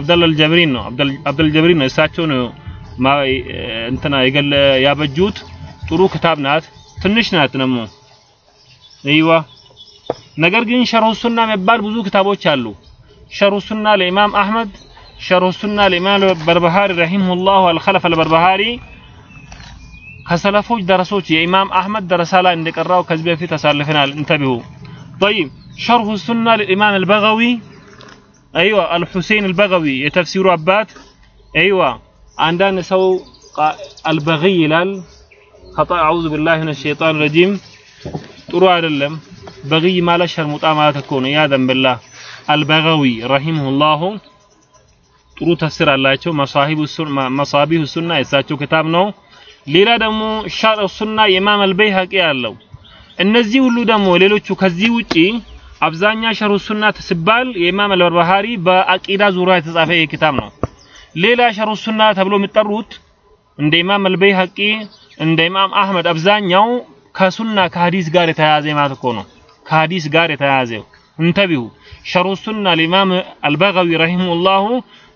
አብደል አልጀብሪን ነው አብደል ጀብሪን ነው እሳቸው ነው እንትና የገለ ያበጁት ጥሩ ክታብ ናት ትንሽ ናት ደግሞ አይዋ ነገር ግን ሸርሁ ሱና የሚባል ብዙ ክታቦች አሉ ሸርሁ ሱና ለኢማም አህመድ ሸርሁ ሱና ለኢማም በርበሃሪ ረሂመሁላህ አልኸለፍ አልበርበሃሪ ከሰለፎች ደረሶች የኢማም አህመድ ደረሳ ላይ እንደቀራው ከዚህ በፊት አሳልፈናል እንተቢሁ طيب شرح السنة للإمام البغوي أيوة الحسين البغوي يتفسير أبات أيوة عندنا سو البغي لال خطأ أعوذ بالله من الشيطان الرجيم ጥሩ አይደለም በግይ ማለት ሸርሙጣ ማለት እኮ ነው ያዘን ብላህ አልበገዊ ረሂመሁላሁ ጥሩ ተፍሲር አላቸው መሳሂቡ መሳቢሁ ሱና የእሳቸው ክታብ ነው ሌላ ደግሞ ሸርዕ ሱና የኢማም አልበይሀቂ አለው እነዚህ ሁሉ ደግሞ ሌሎቹ ከዚህ ውጪ አብዛኛ ሸርሁ ሱና ሲባል የኢማም አልበርባሃሪ በአቂዳ ዙሪያ የተጻፈ ይህ ክታብ ነው ሌላ ሸርሁ ሱና ተብሎ የሚጠሩት እንደ ኢማም አልበይሀቂ እንደ ኢማም አህመድ አብዛኛው ከሱና ከሐዲስ ጋር የተያያዘ ማለት እኮ ነው ከሐዲስ ጋር የተያያዘ እንተቢሁ ሸርሁ ሱና ለኢማም አልበጋዊ ረሂመሁላሁ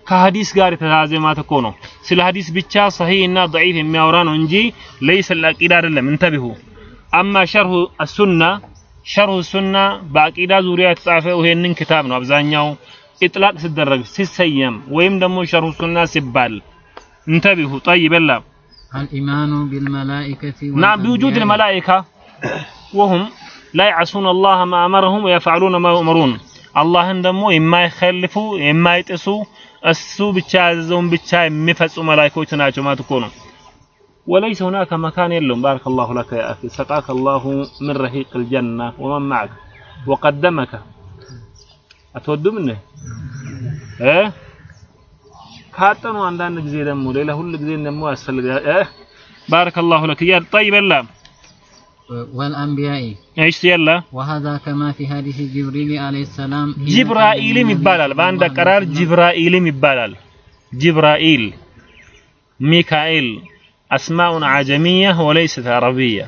ከሐዲስ ጋር የተያያዘ ማለት እኮ ነው ስለ ሐዲስ ብቻ ሰሂህ እና ضعيف የሚያወራ ነው እንጂ ለይስ ለአቂዳ አይደለም እንተቢሁ አማ ሸርሁ አሱና ሸርሁ ሱና በአቂዳ ዙሪያ የተጻፈው ይሄንን ክታብ ነው አብዛኛው ኢጥላቅ ሲደረግ ሲሰየም ወይም ደግሞ ሸርሁ ሱና ሲባል እንተቢሁ طيب لا الإيمان بالملائكة نعم بوجود الملائكة وهم لا يعصون الله ما أمرهم ويفعلون ما يؤمرون አላህን ደግሞ የማይኸልፉ የማይጥሱ እሱ ብቻ ያዘዘውን ብቻ የሚፈጽሙ መላእክቶች ናቸው ማለት እኮ ነው وليس هناك مكان يلهم بارك الله لك يا أخي سقاك الله من رحيق الجنة ومن معك وقدمك أتودوا منه إيه ካጠኑ አንዳንድ ጊዜ ደግሞ ሌላ ሁሉ ጊዜ ደግሞ ያስፈልጋል እ بارك الله لك يا طيب لا والأنبياء ايش يلا وهذا كما في حديث جبريل عليه السلام ጅብራኢልም ይባላል በአንድ አቀራር ጅብራኢልም ይባላል ጅብራኢል ሚካኤል አስማኡን አጀሚያ ወለይሰት አረቢያ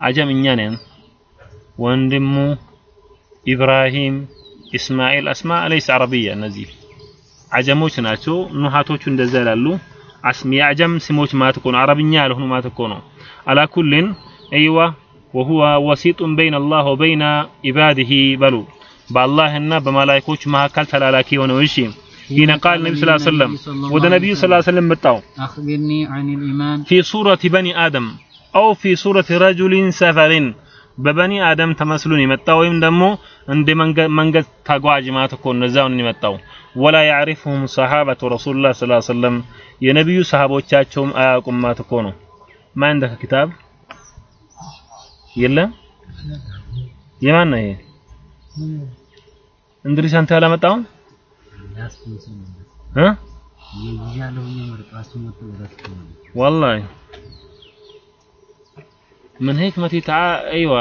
አጀም እኛ ነን። ወንድሙ ኢብራሂም ኢስማኤል አስማ ለይስ አረቢያ እነዚህ አጀሞች ናቸው። ኑሃቶቹ እንደዛ ይላሉ። አስም የአጀም ስሞች ማለት እኮ ነው። አረብኛ ያልሆኑ ማለት እኮ ነው። አላኩልን አይዋ ወሁወ ወሲጡን በይነ አላህ ወበይነ ኢባድሂ በሉ በአላህና በመላእኮች መካከል ተላላኪ የሆነው ሂነ ቃል ነቢ ስላ ሰለም ወደ ነቢዩ ስላ ሰለም መጣው ፊ ሱረት በኒ አደም አው ፊ ሱረት ረጁሊን ሰፈሪን በበኒ አደም ተመስሉን የመጣው ወይም ደግሞ እንደ መንገድ ተጓዥ ማለት እኮ እነዛውን የመጣው ወላ ያዕሪፍሁም ሰሃበቱ ረሱሉላህ ስላ ሰለም የነቢዩ ሰሃቦቻቸውም አያውቁም ማለት እኮ ነው። ማን እንደ ኪታብ የለም። የማን ነው ይሄ? እንድሪስ አንተ ያላመጣውን والله ምን ህክመቲ ተዓ አይዋ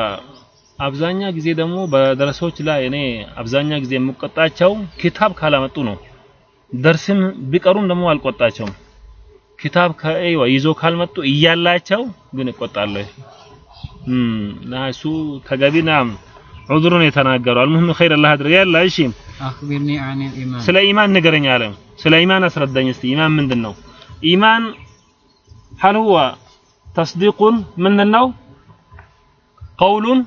አብዛኛ ጊዜ ደግሞ በደረሶች ላይ እኔ አብዛኛ ጊዜ የምቆጣቸው ኪታብ ካላመጡ ነው ደርስም ቢቀሩም ደግሞ አልቆጣቸውም ኪታብ ከአይዋ ይዞ ካልመጡ እያላቸው ግን እቆጣለሁ እም ናሱ ተገቢና عذرون تناجر المهم خير الله أدري. يلا إيش أخبرني عن الإيمان. سلا إيمان نجرني عليهم سلا إيمان أسر استي إيمان من النو إيمان هل هو تصديق من النو قول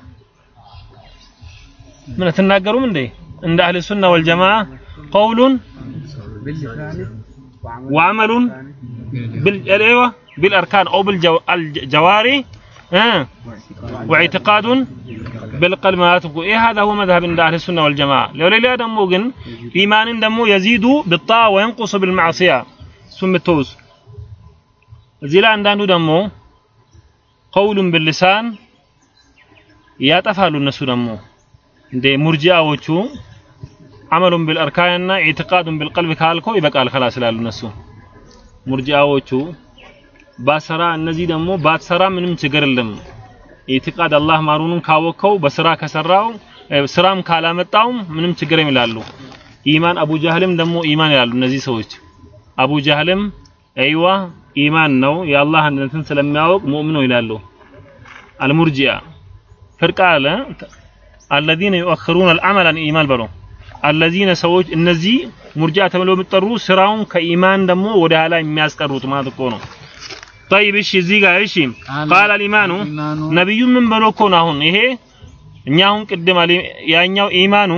من تناجر من دي؟ عند أهل السنة والجماعة قول وعمل بال إيوه، بالأركان أو بالجواري واعتقاد بالقلب ما تقول ايه هذا هو مذهب عند اهل السنه والجماعه لولا دمو جن ايمان دمو يزيد بالطاعه وينقص بالمعصيه ثم التوز እዚህ ላይ አንዳንዱ ደግሞ ቀውሉን ብልሳን ያጠፋሉ እነሱ ደግሞ እንደ ሙርጂአዎቹ አመሉን ቢልአርካንና ኢዕቲቃዱን ቢልቀልብ ካልከው ይበቃል ከላ ስላሉ እነሱ ሙርጂአዎቹ ባሰራ እነዚህ ደግሞ ባትሰራ ምንም ችግር የለም ኢዕቲቃድ አላህ ማሩኑን ካወቀው በስራ ከሰራው ስራም ካላመጣውም ምንም ችግር ይላሉ። ኢማን አቡ ጃህልም ደግሞ ኢማን ይላሉ እነዚህ ሰዎች። አቡ ጃህልም አይዋ ኢማን ነው የአላህ አንድነትን ስለሚያወቅ ሙእምን ነው ይላሉ። አልሙርጂያ ፍርቅ አለ አለዚነ ዩአኽሩነ አልዓመል አን ኢማን በለው አለዚነ ሰዎች እነዚህ ሙርጂያ ተብለው የሚጠሩ ስራውን ከኢማን ደግሞ ወደ ኋላ የሚያስቀሩት ማለት እኮ ነው። طيب እሺ እዚህ ጋር እሺ ቃል አልኢማኑ ነብዩ ምን ብሎ እኮ ነው አሁን ይሄ እኛ አሁን ቅድም ያኛው ኢማኑ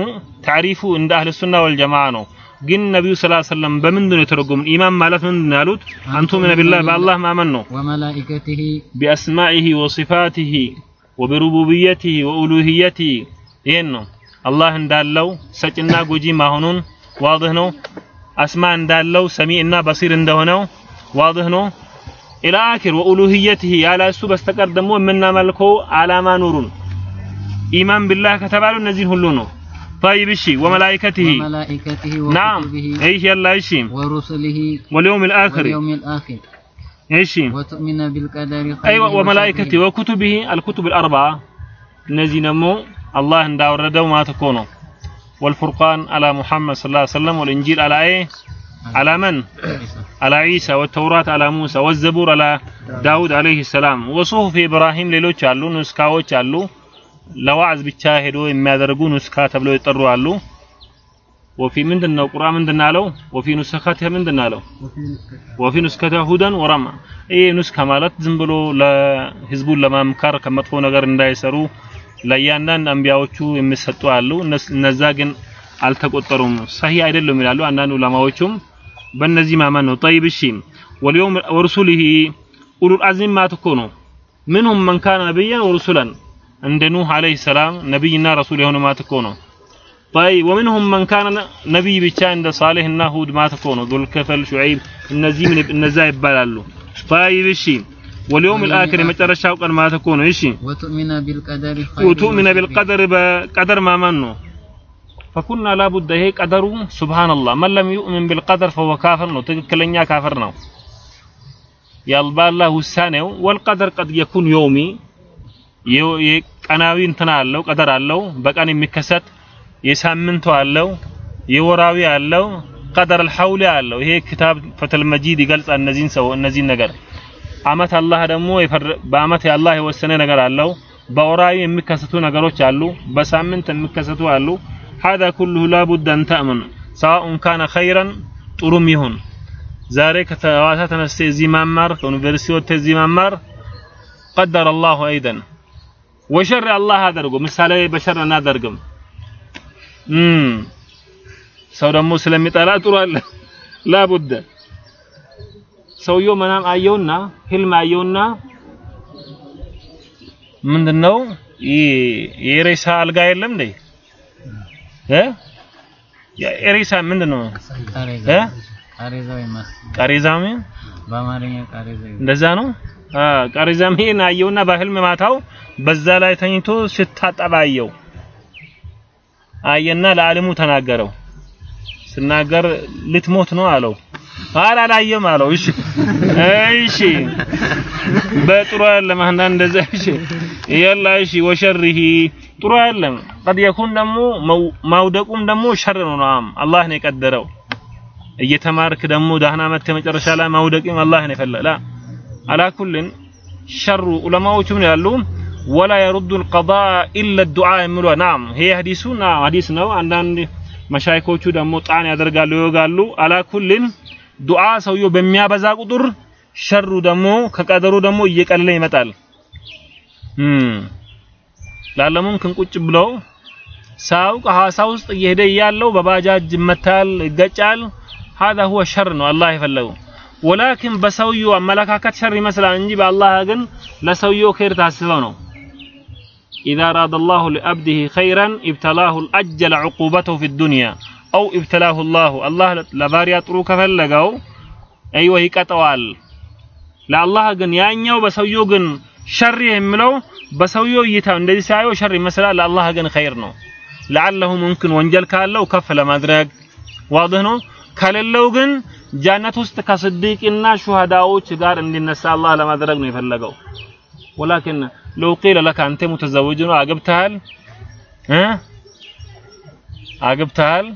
ታሪፉ እንደ አህለ ሱና ወል ጀማዓ ነው። ግን ነብዩ ሰለላሁ ዐለይሂ ወሰለም በምንድን ነው የተረጎሙት? ኢማን ማለት ምንድን ነው ያሉት? አንቱ ምን ቢላህ በአላህ ማመን ነው። ወመላኢከቲሂ ቢአስማኢሂ ወሲፋቲሂ ወቢሩቡብየቲሂ ወኡሉሂየቲሂ ይሄን ነው አላህ እንዳለው ሰጭና ጎጂ መሆኑን ዋድህ ነው። አስማ እንዳለው ሰሚዕና በሲር እንደሆነው ዋድህ ነው። ኢላ አኺር ወኡሉሂየቲሂ ያለ እሱ በስተቀር ደግሞ የምናመልከው አላማ ኑሩን ኢማን ቢላህ ከተባሉ እነዚህን ሁሉ ነው። طيب እሺ ወመላኢከቲሂ وملائكته ናም وكتبه እሺ ያላ እሺ ورسله واليوم الآخر واليوم الآخر እሺ وتؤمن بالقدر خيره أيوة وملائكته وشره. وكتبه الكتب الأربعة እነዚህ ደግሞ አላህ እንዳወረደው ማለት እኮ ነው። والفرقان على محمد صلى الله عليه وسلم والإنجيل على إيه؟ على من؟ على عيسى والتوراة على موسى والزبور على داود عليه السلام وصحف إبراهيم ሌሎች አሉ ኑስካዎች አሉ ለዋዕዝ ብቻ ሄዶ የሚያደርጉ ኑስካ ተብለው ይጠሩ አሉ ወፊ ምንድን ነው ቁርአን ምንድን ነው አለው ወፊ ኑስኸተ ምንድን ነው አለው ወፊ ኑስከተ ሁደን ወረማ ይሄ ኑስከ ማለት ዝም ብሎ ለህዝቡን ለማምከር ከመጥፎ ነገር እንዳይሰሩ ለእያንዳንድ አንቢያዎቹ የሚሰጡ አሉ እነስ- እነዛ ግን አልተቆጠሩም ሰሂህ አይደለም ይላሉ አንዳንድ ዑለማዎቹም بالنزي ما منه طيب الشين واليوم ورسله أولو العزم ما تكونوا منهم من كان نبيا ورسلا عند نوح عليه السلام نبينا رسوله هنا ما تكونوا طيب ومنهم من كان نبي بشان صالح النهود ما تكونوا ذو الكفل شعيب النزي من النزا طيب الشين واليوم الآخر ما ترى شوقا ما تكونوا إيش وتؤمن بالقدر وتؤمن بالقدر بقدر ما منه ፈኩና ላቡዳ ይሄ ቀደሩ ሱብሃንአላህ መለም ዩእምን ቢልቀደር ፈወ ካፍር ነው። ትክክለኛ ካፍር ነው። የአላህ ውሳኔው ወልቀደር ቀድ የኩን ዮሚ ቀናዊ እንትና አለው ቀደር አለው። በቀን የሚከሰት የሳምንቱ አለው፣ የወራዊ አለው፣ ቀደር አልሐውሊ አለው። ይሄ ክታብ ፈተል መጂድ ይገልጻል እነዚህን ሰው እነዚህን ነገር አመት አላህ ደግሞ በአመት የአላህ የወሰነ ነገር አለው። በወራዊ የሚከሰቱ ነገሮች አሉ፣ በሳምንት የሚከሰቱ አሉ። هذا كله لا بد أن تأمن سواء كان خيرا ጥሩም ይሁን ዛሬ ከተዋሳ ተነስተ እዚህ ማማር ከዩኒቨርሲቲ ወጥተ እዚህ ማማር ቀደረ አላሁ አይደን ወሸር አላህ አደርጎ ምሳሌ በሸር እናደርግም እም ሰው ደግሞ ስለሚጠላ ጥሩ አለ ላቡደ ሰውየው መናም አየውና ህልም አየውና ምንድነው ይህ የሬሳ አልጋ የለም እንዴ እ? ቃሬዛው ይመስል ቃሬዛም በአማርኛ ቃሬዛ እንደዛ ነው? አ ቃሬዛም ይሄን አየውና በህልም ማታው በዛ ላይ ተኝቶ ስታጠባ አየው። አየና ለዓለሙ ተናገረው። ስናገር ልትሞት ነው አለው። ኧረ አላየም አለው። እሺ እሺ። በጥሩ አይደለም አንዳንድ እንደዛ እሺ يلا እሺ። وشره ጥሩ አይደለም። ቀድ የኩን ደግሞ ማውደቁም ደግሞ ሸር ነው። نعم አላህ ነው የቀደረው። እየተማርክ ደግሞ ዳህና መጥተህ መጨረሻ ላይ ማውደቅም አላህ ነው የፈለላ። على كل ሸሩ ዑለማዎቹ ምን ያሉ ولا يرد القضاء إلا الدعاء የሚሉ نعم። ይሄ ሀዲሱ ሀዲስ ነው። አንዳንድ መሻይኮቹ ደግሞ طعن ያደርጋሉ፣ ይወጋሉ። على كل ዱዓ ሰውየው በሚያበዛ ቁጥር ሸሩ ደግሞ ከቀደሩ ደግሞ እየቀለለ ይመጣል። እም ላለሙን ክንቁጭ ብለው ሳውቅ ሐዋሳ ውስጥ እየሄደ እያለው በባጃጅ ይመታል ይገጫል هذا هو شر ነው አላህ የፈለገው ወላኪን በሰውየው አመለካከት ሸር ይመስላል እንጂ በአላህ ግን ለሰውየው ኸይር ታስበው ነው إذا أراد الله لعبده خيرا ابتلاه الأجل عقوبته في الدنيا أو ابتلاه الله الله لباريا ጥሩ ከፈለገው አይወ ይቀጠዋል ለአላህ ግን ያኛው በሰውየው ግን ሸር የሚለው በሰውየው እይታ እንደዚህ ሳየው ሸር ይመስላል። ለአላህ ግን ኸይር ነው። ለዓለሁ ሙምኪን ወንጀል ካለው ከፍ ለማድረግ ዋድህ ነው። ከሌለው ግን ጃነት ውስጥ ከስዲቅና ሹሃዳዎች ጋር እንዲነሳ አላህ ለማድረግ ነው የፈለገው። ወላኪን ለው ቂለ ለከ አንተ ሙተዘውጅ ነው። አግብተሃል? እ? አግብተሃል?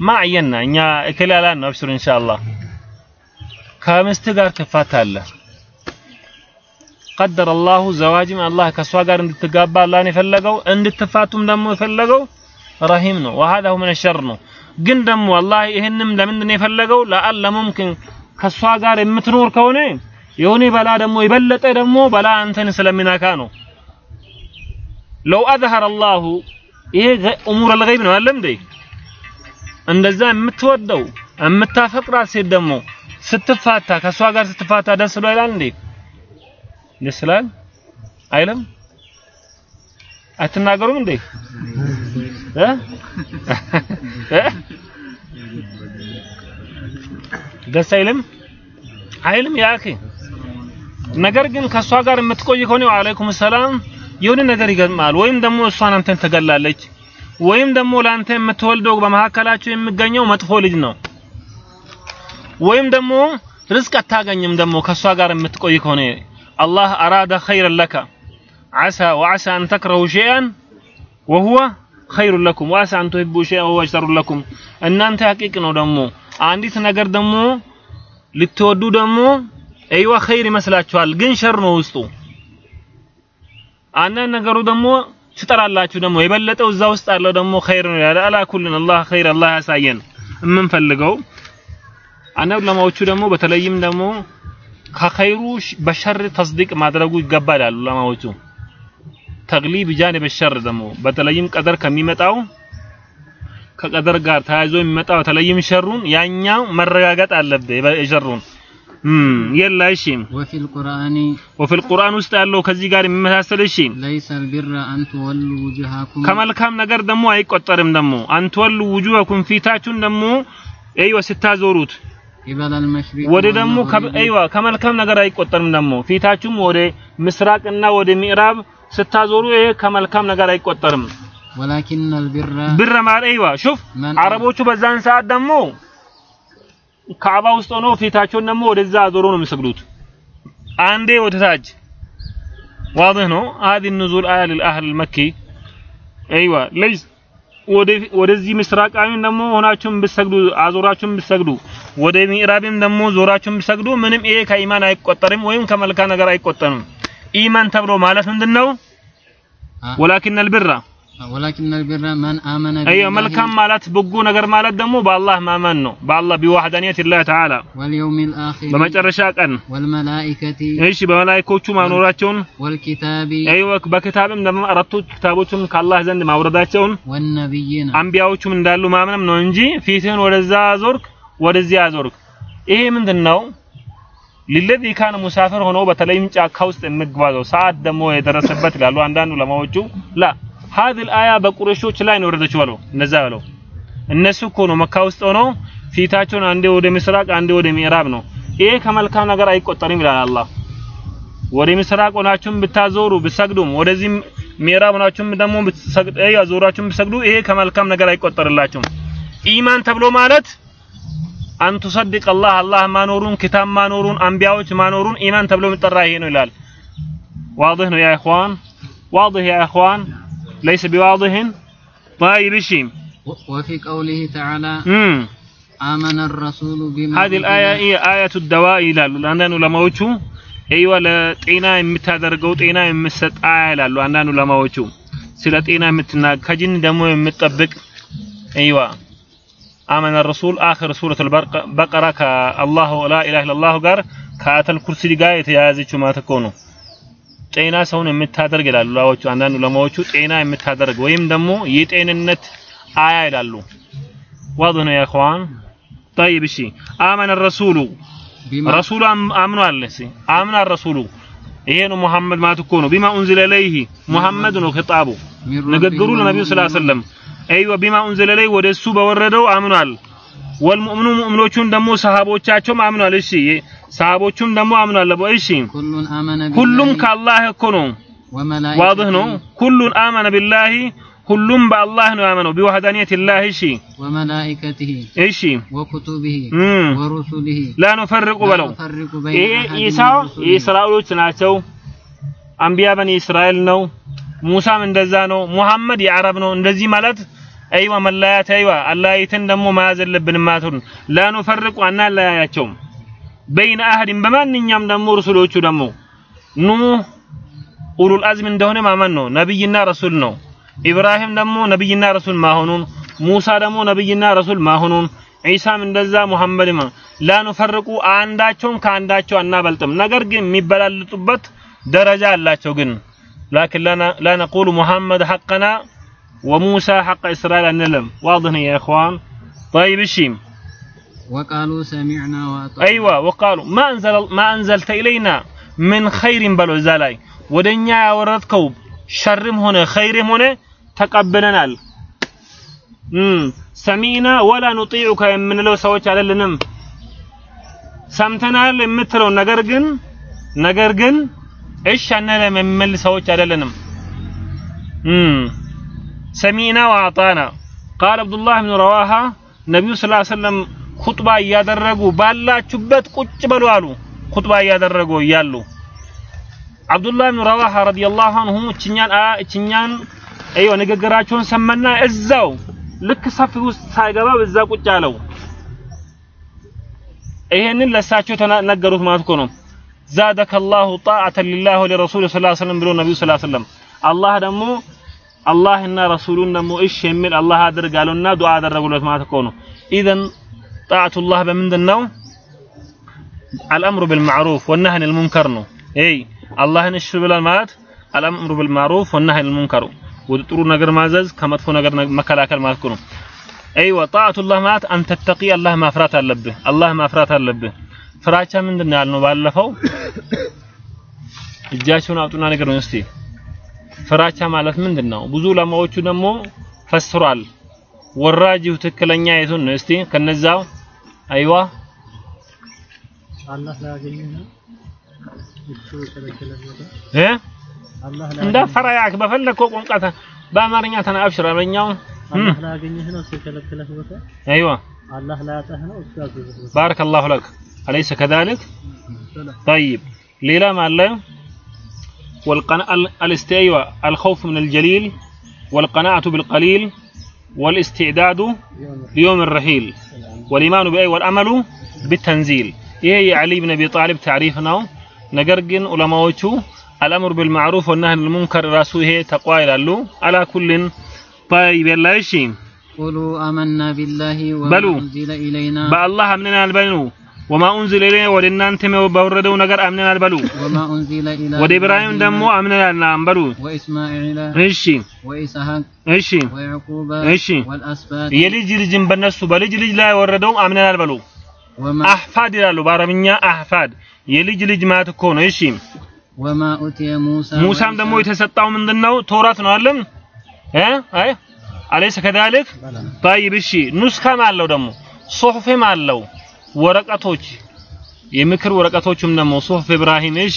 ማዕየና እኛ እክላላን ነው አብሽሩ ኢንሻአላህ። ከምስት ጋር ትፋታለህ ቀደረ አላሁ ዘዋጅም አላህ ከሷ ጋር እንድትጋባ አላህን የፈለገው እንድትፋቱም ደግሞ የፈለገው ረሂም ነው። ወሀዛ ሁ ምን ሸር ነው። ግን ደግሞ አላህ ይህንም ለምንድን ነው የፈለገው? ለአለ ሙምኪን ከእሷ ጋር የምትኖር ከሆነ የሆነ በላ ደግሞ የበለጠ ደግሞ በላ አንተን ስለሚነካ ነው። ለው አዝሀረ አላሁ ይሄ እሙር አልገይብ ነው አለም እንዴ? እንደዛ የምትወደው የምታፈቅራት ሴት ደግሞ ስትፋታ ከእሷ ጋር ስትፋታ ደስ ብሎ ይላል እንዴ? ደስ ይላል አይልም? አትናገሩም እንዴ? ደስ አይልም አይልም ያ አኺ ነገር ግን ከእሷ ጋር የምትቆይ ከሆነ ወአለይኩም ሰላም የሆነ ነገር ይገጥማል። ወይም ደግሞ እሷን አንተን ትገላለች፣ ወይም ደግሞ ለአንተ የምትወልደው በመካከላቸው የሚገኘው መጥፎ ልጅ ነው። ወይም ደግሞ ርዝቅ አታገኝም። ደግሞ ከእሷ ጋር የምትቆይ ከሆነ አላህ አራደ ኸይረን ለከ ዓሳ ወዓሳ አን ተክረሁ ሸይአን ወሁወ ኸይሩን ለኩም ወዓሳ አን ቱሂቡ ሸይአን ወሁወ ሸሩን ለኩም። እናንተ ሐቂቅ ነው ደግሞ አንዲት ነገር ደግሞ ልትወዱ ደግሞ أيوه ኸይር ይመስላችኋል፣ ግን ሸር ነው ውስጡ። አንዳንድ ነገሩ ደግሞ ትጠላላችሁ፣ ደግሞ የበለጠው እዛ ውስጥ ያለው ደግሞ ኸይር ነው ያለ على كل አላህ ኸይር አላህ ያሳየን የምንፈልገው። አንዳንድ ዑለማዎቹ ደግሞ በተለይም ደግሞ ከኸይሩ በሸር ተስዲቅ ማድረጉ ይገባል አሉ ለማዎቹ። ተግሊብ ጃንብ ሸር ደግሞ በተለይም ቀደር ከሚመጣው ከቀደር ጋር ተያይዞ የሚመጣው በተለይም ሸሩን ያኛው መረጋገጥ አለበት። የሸሩን የላ እሺ ወፊል ቁርአን ውስጥ ያለው ከዚህ ጋር የሚመሳሰል እሺ ከመልካም ነገር ደግሞ አይቆጠርም። ደግሞ አንትወሉ ውጁሀኩም ፊታችሁን ደግሞ ስታዞሩት ወደ ደግሞ አይዋ ከመልካም ነገር አይቆጠርም። ደግሞ ፊታችሁም ወደ ምስራቅና ወደ ምዕራብ ስታዞሩ ይሄ ከመልካም ነገር አይቆጠርም። ወላኪን አልቢራ ብር ማለት አይዋ ሹፍ አረቦቹ በዛን ሰዓት ደግሞ ካዕባ ውስጥ ሆኖ ፊታቸውን ደግሞ ወደዛ አዞሮ ነው የሚሰግዱት። አንዴ ወደ ታች واضح ነው هذه النزول آية للأهل المكي أيوة ليس ወደዚህ ምስራቃዊም ደግሞ ሆናችሁም ብትሰግዱ አዞራችሁም ብትሰግዱ ወደ ምዕራብም ደግሞ ዞራችሁም ብትሰግዱ ምንም ይሄ ከኢማን አይቆጠርም ወይም ከመልካም ነገር አይቆጠርም። ኢማን ተብሎ ማለት ምንድነው? آه. ወላኪን መልካም ማለት በጎ ነገር ማለት ደግሞ በአላህ ማመን ነው። በአላህ ቢዋህዳኒየት ኢላህ ተዓላ ወልየውሚል በመጨረሻ ቀን እሺ በመላእክቶቹ ማኖራቸውን ወልኪታቢ በክታብም ደግሞ አራቱ ክታቦቹም ከአላህ ዘንድ ማውረዳቸውን ወነብይና አንቢያዎቹም እንዳሉ ማመንም ነው እንጂ ፊትህን ወደዛ ዞርክ ወደዚያ ዞርክ። ይሄ ምንድን ነው? ሊለዚ ካን ሙሳፊር ሆኖ በተለይም ጫካ ውስጥ የሚጓዘው ሰዓት ደግሞ የደረሰበት ይላሉ አንዳንድ ለማዎቹ ላ ሀዚል አያ በቁረሾች ላይ ነው ወረደችው አለው። እነዛ ያለው እነሱ እኮ ነው መካ ውስጥ ሆነው ፊታቸውን አንዴ ወደ ምስራቅ አንዴ ወደ ምዕራብ ነው። ይሄ ከመልካም ነገር አይቆጠርም ይላል አላህ። ወደ ምስራቅ ሆናችሁም ብታዞሩ ብትሰግዱም፣ ወደዚህ ምዕራብ ሆናችሁም ደግሞ ያዞራችሁም ብትሰግዱ ይሄ ከመልካም ነገር አይቆጠርላችሁም። ኢማን ተብሎ ማለት አንቱ ሰድቅ አላህ አላህ ማኖሩን ኪታብ ማኖሩን አንቢያዎች ማኖሩን ኢማን ተብሎ የሚጠራ ይሄ ነው ይላል። ዋድህ ነው ያ ኢኽዋን ዋድህ ያ ኢኽዋን ليس بواضح طيب ايش و- وفي قوله تعالى امم آمن الرسول بما هذه الآية هي آية الدواء ይላሉ አንዳንድ ዑለማዎቹ አይዋ ለጤና የምታደርገው ጤና የምትሰጥ አያ ይላሉ አንዳንድ ዑለማዎቹ ስለ ጤና የምትና ከጅን ደግሞ የምትጠብቅ አይዋ آمن الرسول آخر سورة البقرة كالله لا إله إلا الله ጋር ከአተል ኩርሲ ጋር የተያያዘችው ማለት ነው ጤና ሰውን የምታደርግ ይላሉ ላዎቹ አንዳንድ ዑለማዎቹ ጤና የምታደርግ ወይም ደግሞ የጤንነት አያ ይላሉ واضح ነው يا اخوان طيب እሺ آمن الرسول بما ረሱሉ አም- አምኗል እሺ አምኗል ረሱሉ ይሄ ነው ሙሐመድ ማለት እኮ ነው ቢማ ኡንዝለ ኢለይሂ ሙሐመድ ነው ኺጣቡ من ንግግሩ ربه ለነቢዩ ሰለላሁ ዐለይሂ ወሰለም አይወ ቢማ ኡንዝለ ኢለይሂ ወደ እሱ በወረደው አምኗል ወልሙእሚኑ ሙእሚኖቹን ደግሞ ሰሃቦቻቸውም አምኗል እሺ ሰሃቦቹም ደግሞ አምናለ ቦይ እሺ ሁሉም ከአላህ እኮ ነው ዋضح ነው ሁሉን አመነ ቢላሂ ሁሉም በአላህ ነው ያመነው ቢወህዳንየት ላህ እሺ ወመላኢከትህ እሺ ወኩቱብህ ወሩሱልህ ላኑፈርቁ በለው ኢሳ የእስራኤሎች ናቸው አንቢያ በኒ እስራኤል ነው ሙሳም እንደዛ ነው ሙሐመድ የአረብ ነው እንደዚህ ማለት አይዋ መላያት አይዋ አላይትን ደግሞ መያዝ የለብንም ማለቱን ላኑፈርቁ አናለያያቸውም በይነ አህድን በማንኛም ደግሞ ርሱሎቹ ደግሞ ኑህ ኡሉል አዝም እንደሆነ ማመን ነው። ነብይና ረሱል ነው። ኢብራሂም ደግሞ ነብይና ረሱል ማሆኑን፣ ሙሳ ደግሞ ነብይና ረሱል ማሆኑን፣ ዒሳም እንደዛ ሙሐመድም ላኑፈርቁ አንዳቸውም ከአንዳቸው አናበልጥም። ነገር ግን የሚበላልጡበት ደረጃ አላቸው። ግን ላኪን ላነቁሉ ሙሐመድ ሐቀና ወሙሳ ሐቀ እስራኤል አንልም። ዋድህ ነው ያ ጠይብ እሺ وقالوا سمعنا وأطعنا ايوه وقالوا ما انزل ما انزلت الينا من خير በሎ እዛ ላይ ወደኛ ያወረድከው ሸርም ሆነ ኸይርም ሆነ ተቀብለናል። ሰሚና ወላ ኑጢዑከ የምንለው ሰዎች አይደለንም። ሰምተናል የምትለው ነገር ግን ነገር ግን እሺ አንለም የሚመል ሰዎች አይደለንም። ሰሚና ወአጣና ቃል አብዱላህ ብን ረዋሃ ነቢዩ ስ ሰለም ኹጥባ እያደረጉ ባላችሁበት ቁጭ በሉ አሉ። ኹጥባ እያደረጉ እያሉ አብዱላህ ብን ረዋሃ ረዲየላሁ አንሁ እችኛን እችኛን አይዮ ንግግራቸውን ሰማና እዛው ልክ ሰፊ ውስጥ ሳይገባ በዛ ቁጭ አለው። ይሄንን ለሳቸው ተነገሩት ማለት እኮ ነው። ዛደከ አላሁ ጣዓተን ሊላህ ወሊረሱል ዐለይሂ ወሰለም ብሎ ሰለላሁ ዐለይሂ ወሰለም አላህ ደግሞ አላህና ረሱሉን ደግሞ እሺ የሚል አላህ አድርጋለውና ዱዓ አደረጉለት ማለት እኮ ነው። إذن طاعة الله በምንድን ነው? الأمر بالمعروف والنهي عن المنكر ነው። أي አላህን እሺ ብለን ማለት الأمر بالمعروف والنهي عن المنكر ወደ ጥሩ ነገር ማዘዝ ከመጥፎ ነገር መከላከል ማለት ነው። أيوه طاعة الله ማለት አንተ ተቂ አላህ ማፍራት አለብህ። አላህ ማፍራት አለብህ። ፍራቻ ምንድን ነው ያልነው ባለፈው? እጃቸውን አውጡና ነገር ነው እስቲ። ፍራቻ ማለት ምንድን ነው? ብዙ ዑለማዎቹ ደግሞ ፈስሯል። ወራጅው ትክክለኛ የቱን ነው እስቲ ከነዛው አይዋ አላህ ላያገኘህ ነው እሱ የከለከለ ነገር እ አላህ እንዳፈራ ያክ በፈለከው ቋንቋ በአማርኛ ተና አብሽር አማርኛውን አላህ ላያገኘህ ነው እሱ የከለከለህ ቦታ አይዋ አላህ ላያጣህ ነው እሱ ያዘዘህ ቦታ بارك الله لك أليس كذلك طيب ليلى ما له والقناعة الاستيوة الخوف من الجليل والقناعة بالقليل والاستعداد ليوم الرحيل والإيمان بأي والأمل بالتنزيل إيه علي بن أبي طالب تعريفنا نقرقن علماء الأمر بالمعروف والنهي عن المنكر راسه هي تقوى إلى على كل طيب يلا إيشي قولوا آمنا بالله وما بلوا. أنزل إلينا በአላህ አምነናል በሉ ወማ ኡንዚለ ኢለይና ወደ እናንተ በወረደው ነገር አምነናል በሉ። ወደ ኢብራሂም ደግሞ አምነናል አንበሉ። እሺ እሺ እሺ የልጅ ልጅን በነሱ በልጅ ልጅ ላይ ወረደው አምነናል በሉ። አህፋድ ይላሉ በአረብኛ አህፋድ የልጅ ልጅ ማለት እኮ ነው። እሺ ወማ ኡቲየ ሙሳ ሙሳም ደግሞ የተሰጣው ምንድነው? ተውራት ነው አይደል? እ አይ አለይሰ ከዛሊክ ጠይብ። እሺ ኑስካም አለው ደግሞ ሱሑፍም አለው ወረቀቶች የምክር ወረቀቶችም ደግሞ ሱሑፍ ኢብራሂም እሺ።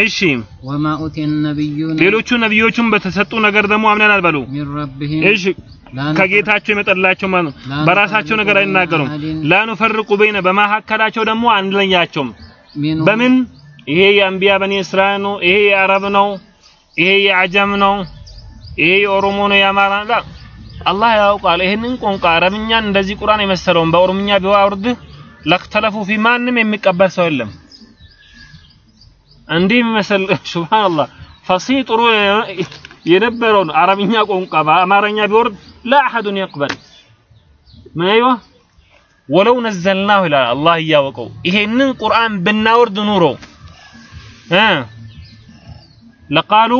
እሺ። ወማ ኡቲየ ነቢዩን ሌሎቹ ነቢዮቹም በተሰጡ ነገር ደግሞ አምነናል በሉ። እሺ። ከጌታቸው የመጠላቸው ማለት ነው? በራሳቸው ነገር አይናገሩም። ላኑፈርቁ በይነ በመካከላቸው ደግሞ አንለያቸውም በምን? ይሄ የአንቢያ በኒ እስራኤል ነው ይሄ የአረብ ነው ይሄ የአጀም ነው ይሄ የኦሮሞ ነው የአማራ አላህ ያውቃል። ይሄንን ቋንቋ አረብኛን እንደዚህ ቁርአን የመሰለውን በኦሮምኛ ቢያወርድ لاختلفوا فيه ማንም የሚቀበል ሰው የለም። እንዲህ የሚመስል سبحان الله فصيح ጥሩ የነበረውን አረብኛ ቋንቋ በአማርኛ ቢወርድ لا أحد يقبل። ምን ولو نزلناه ይላል አላህ እያወቀው። ይሄንን ቁርአን ብናወርድ ኑሮ እ ለቃሉ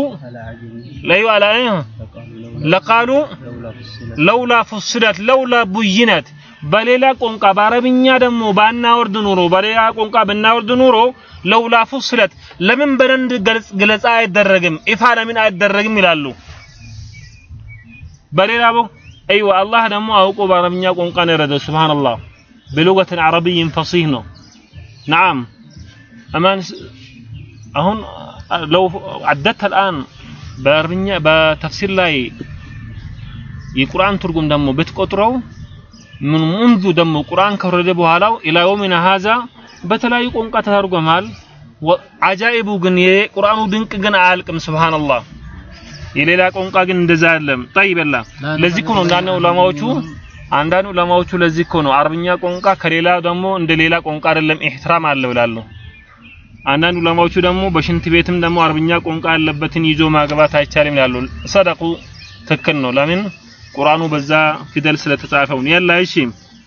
ለዩ አላ ለቃሉ ለውላ ፉስለት ለውላ ቡይነት በሌላ ቋንቋ በአረብኛ ደግሞ ባናወርድ ኑሮ በሌላ ቋንቋ ብናወርድ ኑሮ ለውላ ፉስለት ለምን በደንብ ገለጽ- ገለጻ አይደረግም ይፋ ለምን አይደረግም ይላሉ በሌላ ቦ አይዋ አላህ ደግሞ አውቆ በአረብኛ ቋንቋ ነው የረደ ሱብሃንአላህ بلغة عربي فصيح ነው نعم أمان س- አሁን ለው عددت الآن በአረብኛ በተፍሲር ላይ የቁርአን ትርጉም ደግሞ ብትቆጥረው ምን ሙንዙ ደግሞ ቁርአን ከወረደ በኋላው ኢላ የውሚና ሀዛ በተለያዩ ቋንቋ ተተርጎማል። ወ- አጃኢቡ ግን የቁርአኑ ድንቅ ግን አያልቅም። ሱብሃንአላህ የሌላ ቋንቋ ግን እንደዛ አይደለም። ጠይበላ ለዚህ እኮ ነው አንዳንድ ዑለማዎቹ አንዳንድ ዑለማዎቹ ለዚህ እኮ ነው አረብኛ ቋንቋ ከሌላ ደግሞ እንደ ሌላ ቋንቋ አይደለም ኢህትራም አለው ይላሉ። አንዳንድ ዑለማዎቹ ደግሞ በሽንት ቤትም ደግሞ አረብኛ ቋንቋ ያለበትን ይዞ ማግባት አይቻልም ይላሉ። ሰደቁ ትክክል ነው። ለምን ቁርአኑ በዛ ፊደል ስለተጻፈው ነው። የላ እሺ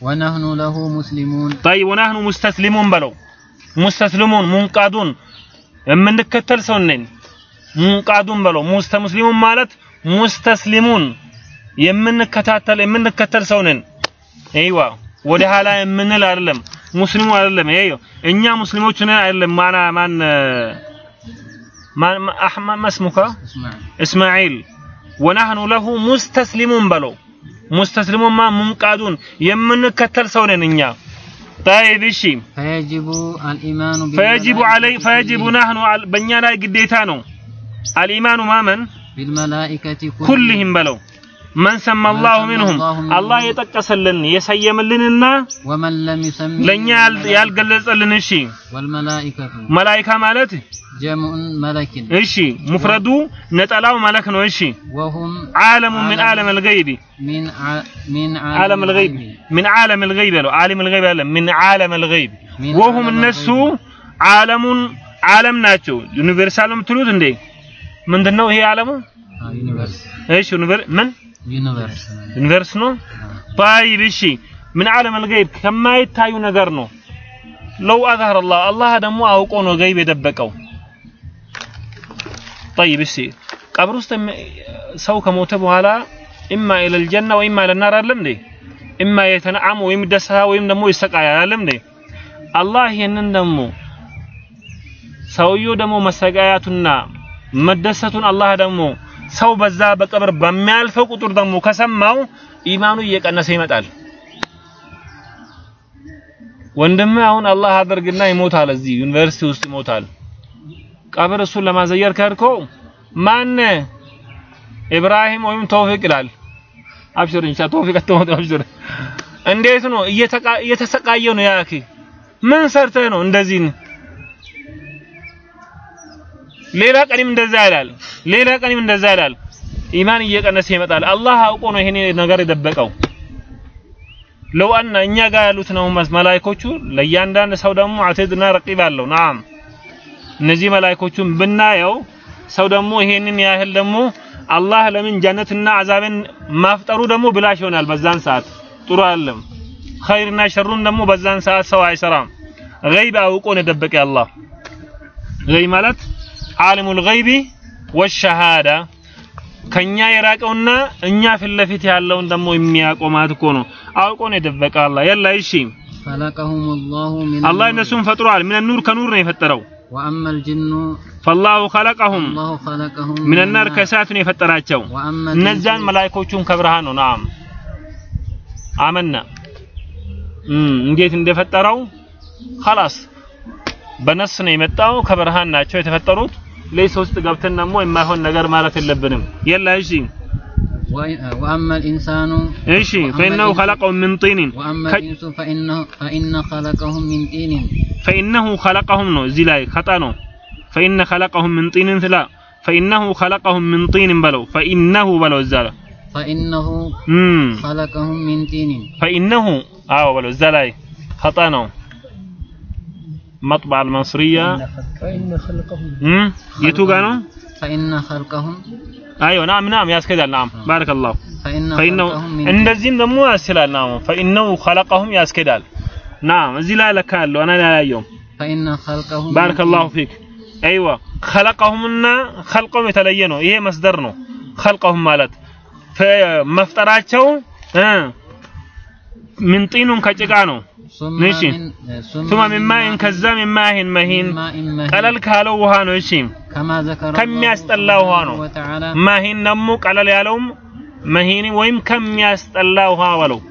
ونحن له مسلمون طيب ونحن مستسلمون በለው ሙስተስሊሙን ሙንቃዱን የምንከተል ሰው ነን። ሙንቃዱን በለው ሙስተ ሙስሊሙን ማለት ሙስተስሊሙን የምንከታተል የምንከተል ሰው ነን። አይዋ ወደ ኋላ የምንል አይደለም። ሙስሊሙ አይደለም። ይሄ እኛ ሙስሊሞች ነን አይደለም። ማና ማን ማን አህመድ መስሙካ اسمع እስማኤል ወናህኑ ለሁ ሙስተስሊሙን በለው ሙስተስሊሙን ማ ሙንቃዱን የምንከተል ሰው ነን እኛ طيب እሺ فيجب الإيمان فيجب بالملائكة علي فيجب كلهم- نحن على- በእኛ ላይ ግዴታ ነው አልኢማኑ ማመን بالملائكة كلهم ኩልህም በለው من سمى الله منهم؟ الله يتكسلن يسيم لنا ومن لم يسمى لن يالقلس لنا شيء والملائكة. ملائكة مالتي جمع ملك. الشي مفرد نتألاو ملك الشي وهم عالم من عالم الغيب من من عالم الغيب من عالم الغيب عالم الغيب من عالم الغيب وهم الناس عالم عالم ناتشو يونيفرسال تلوت من دنو هي عالمه؟ إيش يونيفرسال من؟ ዩኒቨርስ ነው። ጠይብ እሺ፣ ምን ዓለም አልገይብ ከማይታዩ ነገር ነው። ለው አዝሀር አላህ ደግሞ አውቆ ነው ገይብ የደበቀው። ጠይብ እሺ፣ ቀብር ውስጥ ሰው ከሞተ በኋላ ኢማ ኢለል ጀና ወኢማ ኢለል ናር እንዴ? ኢማ የተነዓም ወይም ደስታ ወይም ደግሞ ይሰቃያል አይደለም እንዴ? አላህ ይህንን ደግሞ ሰውየው ደግሞ መሰቃያቱና መደሰቱን አላህ ደግሞ ሰው በዛ በቀብር በሚያልፈው ቁጥር ደግሞ ከሰማው ኢማኑ እየቀነሰ ይመጣል። ወንድም አሁን አላህ አድርግና ይሞታል፣ እዚህ ዩኒቨርሲቲ ውስጥ ይሞታል። ቀብር እሱን ለማዘየር ከሄድከው ማን ኢብራሂም ወይም ተውፊቅ ይላል። አብሽር ኢንሻ ተውፊቅ አትሞት አብሽር። እንዴት ነው እየተሰቃየ ነው ያ አኺ ምን ሰርተህ ነው እንደዚህ ሌላ ቀንም እንደዛ ይላል። ሌላ ቀንም እንደዛ ይላል። ኢማን እየቀነሰ ይመጣል። አላህ አውቆ ነው ይሄን ነገር የደበቀው። ለው አና እኛ ጋር ያሉት ነው መላእክቶቹ ለእያንዳንድ ሰው ደግሞ አቲድና ረቂብ አለው። ናም እነዚህ መላእክቶቹን ብናየው ሰው ደግሞ ይሄንን ያህል ደግሞ አላህ ለምን ጀነትና አዛብን ማፍጠሩ ደግሞ ብላሽ ይሆናል። በዛን ሰዓት ጥሩ አይደለም። ኸይርና ሸሩን ደግሞ በዛን ሰዓት ሰው አይሰራም። ገይብ አውቆ ነው የደበቀ አላህ። ገይብ ማለት ዓሊሙል ገይቢ ወሸሃዳ ከኛ የራቀውና እኛ ፊት ለፊት ያለውን ደግሞ የሚያቆማት እኮ ነው። አውቆ ነው የደበቀ አላህ። የላ እሺ፣ خلقهم الله من አላህ النور. እነሱን ፈጥሯል። ምን ኑር ከኑር ነው የፈጠረው። وأما الجن ፈላሁ ኸለቀሁም الله خلقهم ምን ናር النار. ከእሳት ነው የፈጠራቸው። وأما እነዛን الجن መላእክቶቹን ከብርሃን ነው። ናም አመና እም እንዴት እንደፈጠረው خلاص በነስ ነው የመጣው። ከብርሃን ናቸው የተፈጠሩት። ለይሰ ውስጥ ገብተን ደግሞ የማይሆን ነገር ማለት اللبنم يلا إيشي. آه، وأما الإنسان إيشي فإنه خلقه من طين. وأما الإنس فإنه فإن خلقه من طين. فإنه خلقهم نو زلاي خطأنه فإن خلقهم من طين ثلا. فإنه خلقهم من طين بلو. فإنه بلو زلا فإنه خلقهم من طين. فإنه آه بلو زلاي خطانو مطبع المصرية. فإن خلقهم. يتوقعنا فإن خلقهم. أيوة نعم نعم يا كذا نعم. نعم. بارك الله. فإن فإنه እንደዚህም دمو ያስላል نعم. فإنه خلقهم ያስኬዳል نعم እዚህ ላይ ለካሉ أنا لا يوم فإن خلقهم بارك الله فيك. أيوه خلقهم لنا خلقهم يتلينوا إيه مصدرنا خلقهم مالت. فمفترات شو من طين كجقانو نشي ثم من ماء كذا من ماء مهين. قلل كالو وهانو يشي كم يستلا وهانو. ماهين نمو قال يالوم. مهين ويم كم يستلا وهاولو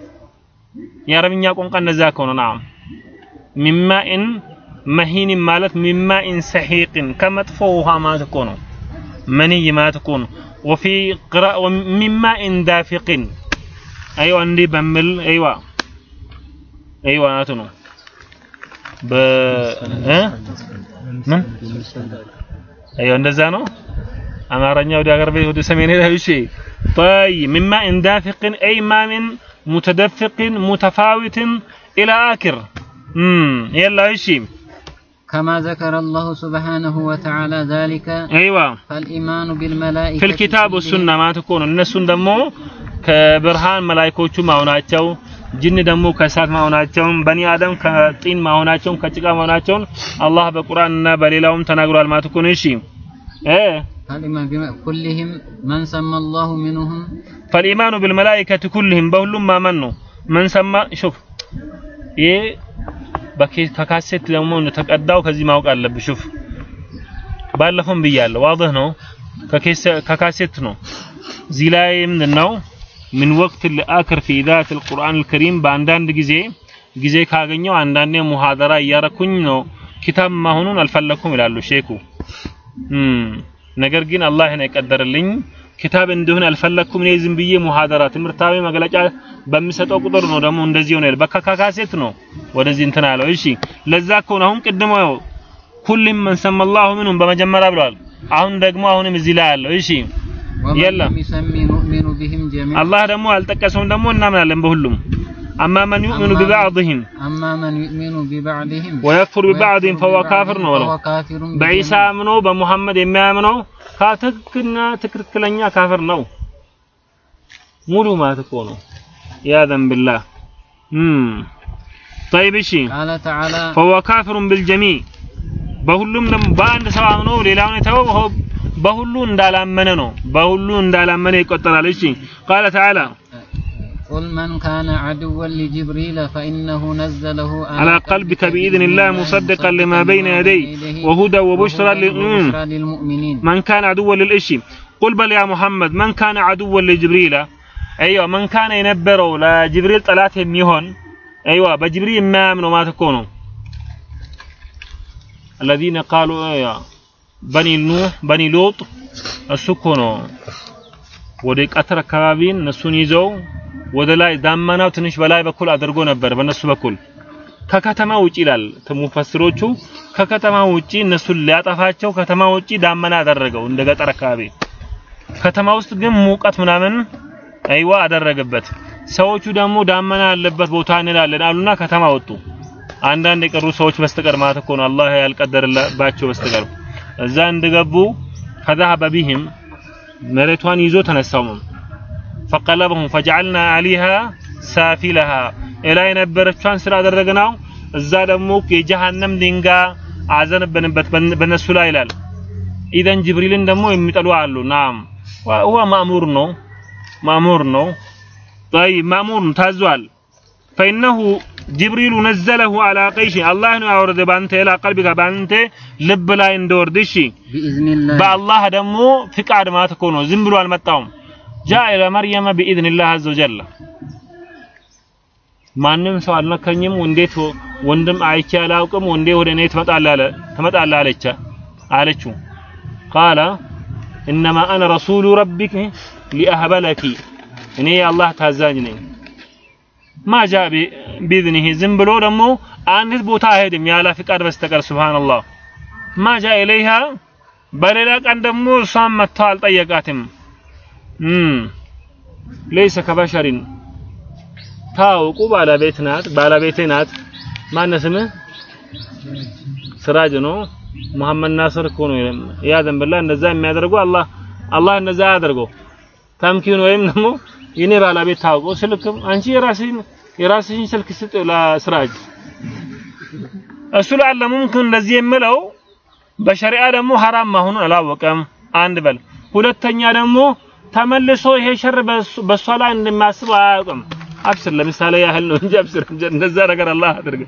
يا رب إني أكون قد نزاكونا نعم. من ماء مهين مالت من ماء سحيق. كما تفوها ما تكونو. مني ما تكون وفي قراءة من ماء دافق. أيوة عندي بمل. أيوة. እንዲህ በሚል አይዋ አይዋ ናቱ ነው በ እ ምን አይዋ እንደዛ ነው። አማርኛ ወደ ሀገር ቤት ወደ ሰሜን ሄዳ እሺ طيب مما إن دافق أي ما من متدفق متفاوت إلى آخر امم يلا እሺ كما ذكر الله سبحانه وتعالى ذلك አይዋ فالإيمان بالملائكة ፊል ኪታብ ወሱና ማለት እኮ ነው። እነሱን ደግሞ ከብርሃን መላይኮቹ መሆናቸው ጅን ደግሞ ከእሳት መሆናቸውን፣ በኒ አደም ከጢን መሆናቸውን፣ ከጭቃ መሆናቸውን አላህ በቁርአን እና በሌላውም ተናግሯል ማለት እኮ ነው። እሺ ፈልኢማኑ ቢልመላኢከቲ ኩልህም በሁሉም ማመን ነው። መን ሹፍ ይሄ ከካሴት ደግሞ ተቀዳው ከዚህ ማወቅ አለብህ። ሹፍ ባለፈውም ብያለሁ፣ ዋድህ ነው። ከካሴት ነው እዚህ ላይ ምንድን ነው ምን ወቅት ለአክር ፊ ذات القرآن الكريم በአንዳንድ ጊዜ ጊዜ ካገኘው አንዳንዴ ሙሐደራ እያረኩኝ ነው ኪታብ መሆኑን አልፈለኩም ይላሉ ሼኩ እም ነገር ግን አላህ ነው የቀደረልኝ ኪታብ እንደሆነ አልፈለኩም እኔ ዝም ብዬ ሙሐደራ ትምህርታዊ መግለጫ በሚሰጠው ቁጥር ነው ደግሞ እንደዚህ ሆነ በካካሴት ነው ወደዚህ እንትን አለው እሺ ለዛ እኮ ነው አሁን ቅድሞ ኩልም መን ሰመላሁ ምንሁም በመጀመሪያ ብለዋል አሁን ደግሞ አሁንም እዚህ ላይ አለው እሺ ومن يلا. لم يسمي نؤمن بهم جميعا አላህ ደግሞ አልጠቀሰውም ደግሞ እናምናለን በሁሉም አማ መን ዩእሚኑ أما- ቢባዕድህም أما من يؤمن ببعضهم ወየክፍሩ ቢባዕድህም ፈሁወ ካፊር ነው ብለው فهو كافر በኢሳ بجميع- አምኖ በሙሐመድ የሚያምነው ከትክክልና ትክክለኛ ካፍር ነው ሙሉ ማለት እኮ ነው ያዘን ቢላህ እም طيب እሺ قال تعالى فهو كافر بالجميع በሁሉም ደግሞ በአንድ ሰው አምኖ ሌላውን የተወው በሁ- በሁሉ እንዳላመነ ነው በሁሉ እንዳላመነ ይቆጠራል እሺ قال تعالى قل من كان عدوا لجبريل فإنه نزله على قلبك بإذن الله مصدقا لما بين يديه وهدى وبشرى للمؤمنين وبشرى للمؤمنين من كان عدوا للإشي قل بل يا محمد من كان عدوا لجبريل أيوة من كان ينبروا لجبريل طلعت يميهون أيوة بجبريل ما منوا ما تكونوا الذين قالوا أيوة በኒ ኑህ በኒ ሎጥ እሱ እኮ ነው። ወደ ቀትር አካባቢ እነሱን ይዘው ወደ ላይ ዳመናው ትንሽ በላይ በኩል አድርጎ ነበር በነሱ በኩል። ከከተማ ውጪ ይላል ሙፈስሮቹ ከከተማ ውጪ እነሱን ሊያጠፋቸው ከተማ ውጪ ዳመና አደረገው እንደ ገጠር አካባቢ። ከተማ ውስጥ ግን ሙቀት ምናምን አይዋ አደረገበት። ሰዎቹ ደግሞ ዳመና ያለበት ቦታ እንላለን አሉና ከተማ ወጡ። አንዳንድ የቀሩ ሰዎች በስተቀር ማለት እኮ ነው። አላህ ያልቀደረላቸው በስተቀር። እዛ እንደገቡ ፈዘሀበ ቢህም መሬቷን ይዞ ተነሳውም ፈቀለበሁም ፈጀዐልና አሊሃ ሳፊለሃ እላ የነበረቿን ስራ አደረግናው እዛ ደግሞ የጀሃነም ድንጋ አዘነበንበት በነሱ ላይ ይላል። ኢዘን ጅብሪልን ደግሞ የሚጠሉ አሉ። ናም። ሁዋ ማእሙር ነው። ማእሙር ነው። ጠይብ ማእሙር ታዟል። ፈኢነሁ ጅብሪሉ ነዘለሁ አላ ቀይሽ አላህ ነው ያወረደ ባንተ ላ ቀልቢካ ባንተ ልብ ላይ እንደወርድ። እሺ በአላህ ደግሞ ፍቃድ ማለት እኮ ነው። ዝም ብሎ አልመጣውም። ጃ ኢለ መርየመ ቢኢዝኒላህ አዘ ወጀላ። ማንም ሰው አልነከኝም እንዴት ወንድም አይቼ አላውቅም። ወንዴ ወደ እኔ ትመጣለህ አለች አለችው። ቃለ እነማ አነ ረሱሉ ረቢክ ሊአህበለኪ እኔ የአላህ ታዛዥ ነኝ። ማ ጃ ቢኢዝኒህ ዝም ብሎ ደግሞ አንዲት ቦታ አይሄድም። ያለ ፍቃድ በስተቀር ሱብሃንአላህ። ማ ጃ ኢለይሃ በሌላ ቀን ደግሞ እሷን መጥቶ አልጠየቃትም። ለይሰ ከበሸሪን። ታውቁ ባለቤት ናት ባለቤቴ ናት። ማነ ስምህ? ስራጅ ነው። መሐመድ ናስር እኮ ነው። ያ ዘንብላ እንደዛ የሚያደርጉ አላህ አላህ እንደዛ ያደርገው ተምኪን ወይም ደግሞ የኔ ባለቤት ታውቁ ስልክም አንቺ የራስህን የራስህን ስልክ ስጥ ለስራጅ እሱ ሙምኪን እንደዚህ የምለው በሸሪዓ ደግሞ ሐራም መሆኑን አላወቀም። አንድ በል። ሁለተኛ ደግሞ ተመልሶ ይሄ ሸር በሷ ላይ እንደሚያስብ አያውቅም። አብስር ለምሳሌ ያህል ነው እንጂ አብስር እንደዛ ነገር አላህ አድርገ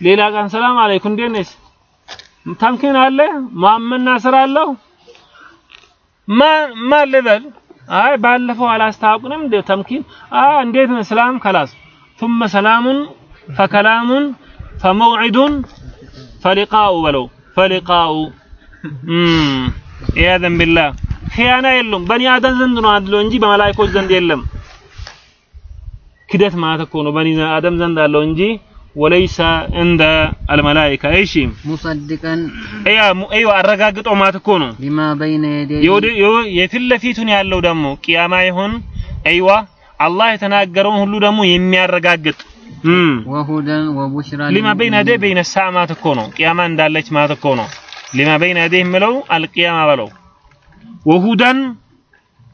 ሌላ ቀን ሰላም አለይኩም እንዴት ነሽ? ተምኪን አለ? መሐመድ ናስር አለው? ማ ማ ልበል አይ ባለፈው አላስታውቅንም እንደ ተምኪን አ እንዴት ነው ሰላም ከላስ ثم سلام فكلام فموعد فلقاء بلو ፈሊቃኡ ኢያዘን ቢላህ ኺያና የለም በኒ አደም ዘንድ ነው አድሎ እንጂ በመላእክቶች ዘንድ የለም ክደት ማለት እኮ ነው በኒ አደም ዘንድ አለው እንጂ ወለይሰ እንደ አልመላኢካ። እሺ ሙሰድቀን ያ አይዋ አረጋግጦ ማለት እኮ ነው። ቢማ በይነ የደይ የፊት ለፊቱን ያለው ደግሞ ቂያማ ይሁን አይዋ አላህ የተናገረውን ሁሉ ደግሞ የሚያረጋግጥ። ወሁደን ወቡሽራ ሊማ በይነ የደይ በይነ ሰዓ ማለት እኮ ነው። ቂያማ እንዳለች ማለት እኮ ነው። ሊማ በይነ የደይ የምለው አልቂያማ በለው። ወሁደን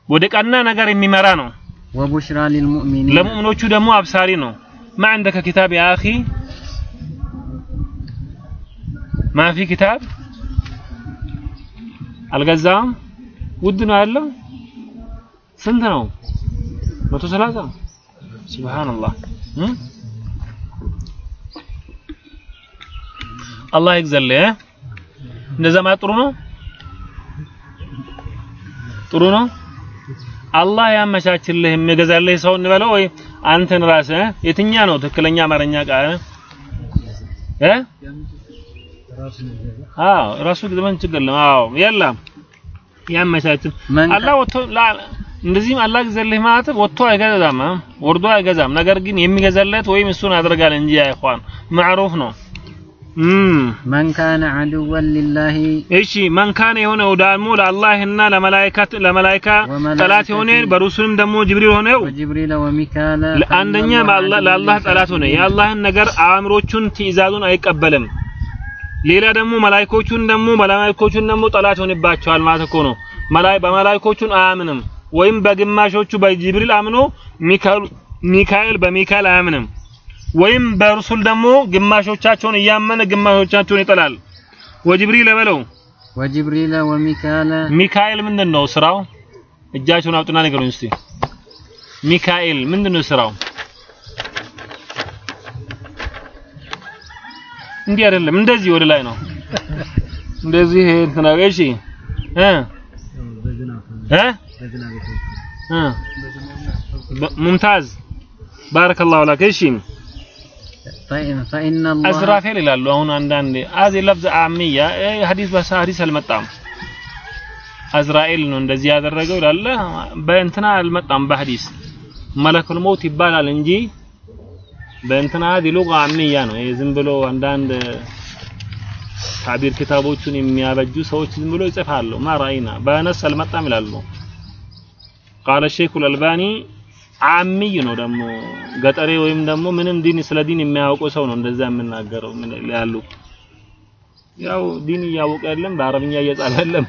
ወደ ቀና ነገር የሚመራ ነው። ወቡሽራ ሊልሙእሚኒን ለሙእሚኖቹ ደግሞ አብሳሪ ነው። ማ عندك كتاب يا اخي ما في كتاب አልገዛም ውድ ነው ያለው ስንት ነው 130 ሱብሃንአላህ እም? አላህ ይግዛልህ እ? እንደዛ ማለት ጥሩ ነው ጥሩ ነው አላህ ያመቻችልህ የሚገዛልህ ሰው እንበለው ወይ አንተን ራስህ እ? የትኛ ነው ትክክለኛ አማርኛ ቃል? እ? አዎ ራሱ ግጥመን ችግር አዎ የለም። ያመቻችል من አላህ ወጥቶ እንደዚህም አላህ ግዛልህ ማለት ወጥቶ አይገዛም እ? ወርዶ አይገዛም። ነገር ግን የሚገዛለት ወይም እሱን አድርጋል እንጂ አይኳን። ማዕሩፍ ነው መንካነ አድወን ሊላሂ እሺ መን ካነ የሆነው ደግሞ ለአላህና ለመላይካ ጠላት የሆነ በሩሱልም ደግሞ ጅብሪል ሆነው አንደኛ ለአላህ ጠላት ሆነ። የአላህን ነገር አእምሮቹን ትእዛዙን አይቀበልም። ሌላ ደግሞ መላይኮቹን ደግሞ መላይኮቹን ደግሞ ጠላት ሆንባቸዋል ማለት እኮ ነው። መላይ በመላይኮቹን አያምንም። ወይም በግማሾቹ በጅብሪል አምኖ ሚካኤል በሚካኤል አያምንም። ወይም በርሱል ደግሞ ግማሾቻቸውን እያመነ ግማሾቻቸውን ይጠላል። ወጅብሪል በለው ወጅብሪል ወሚካኤል ሚካኤል ምንድን ነው ስራው? እጃቸውን አውጡና ንገሩኝ እስቲ። ሚካኤል ምንድን ነው ስራው? እንዲህ አይደለም፣ እንደዚህ ወደ ላይ ነው። እንደዚህ እንትና እሺ እ እ ሙምታዝ ባረከላሁ ለክ እሺ አዝራፌል ይላሉ አሁን አንዳንድ አዚ ለፍዝ አሚያ ሐዲስ በሳ ሐዲስ አልመጣም። አዝራኤል ነው እንደዚህ ያደረገው ይላል። በእንትና አልመጣም በሐዲስ። ملك الموت ይባላል እንጂ በእንትና دي لغة عامية ነው። ዝም ብሎ አንዳንድ ታቢር ክታቦቹን የሚያበጁ ሰዎች ዝም ብሎ ይጽፋሉ። ما رأينا بنص አልመጣም ይላሉ። قال الشيخ አልባኒ አሚይ ነው ደግሞ ገጠሬ ወይም ደግሞ ምንም ዲን ስለ ዲን የሚያውቁ ሰው ነው እንደዛ የምናገረው ምን ያሉ ያው ዲን እያወቀ የለም በአረብኛ እየጻፈ የለም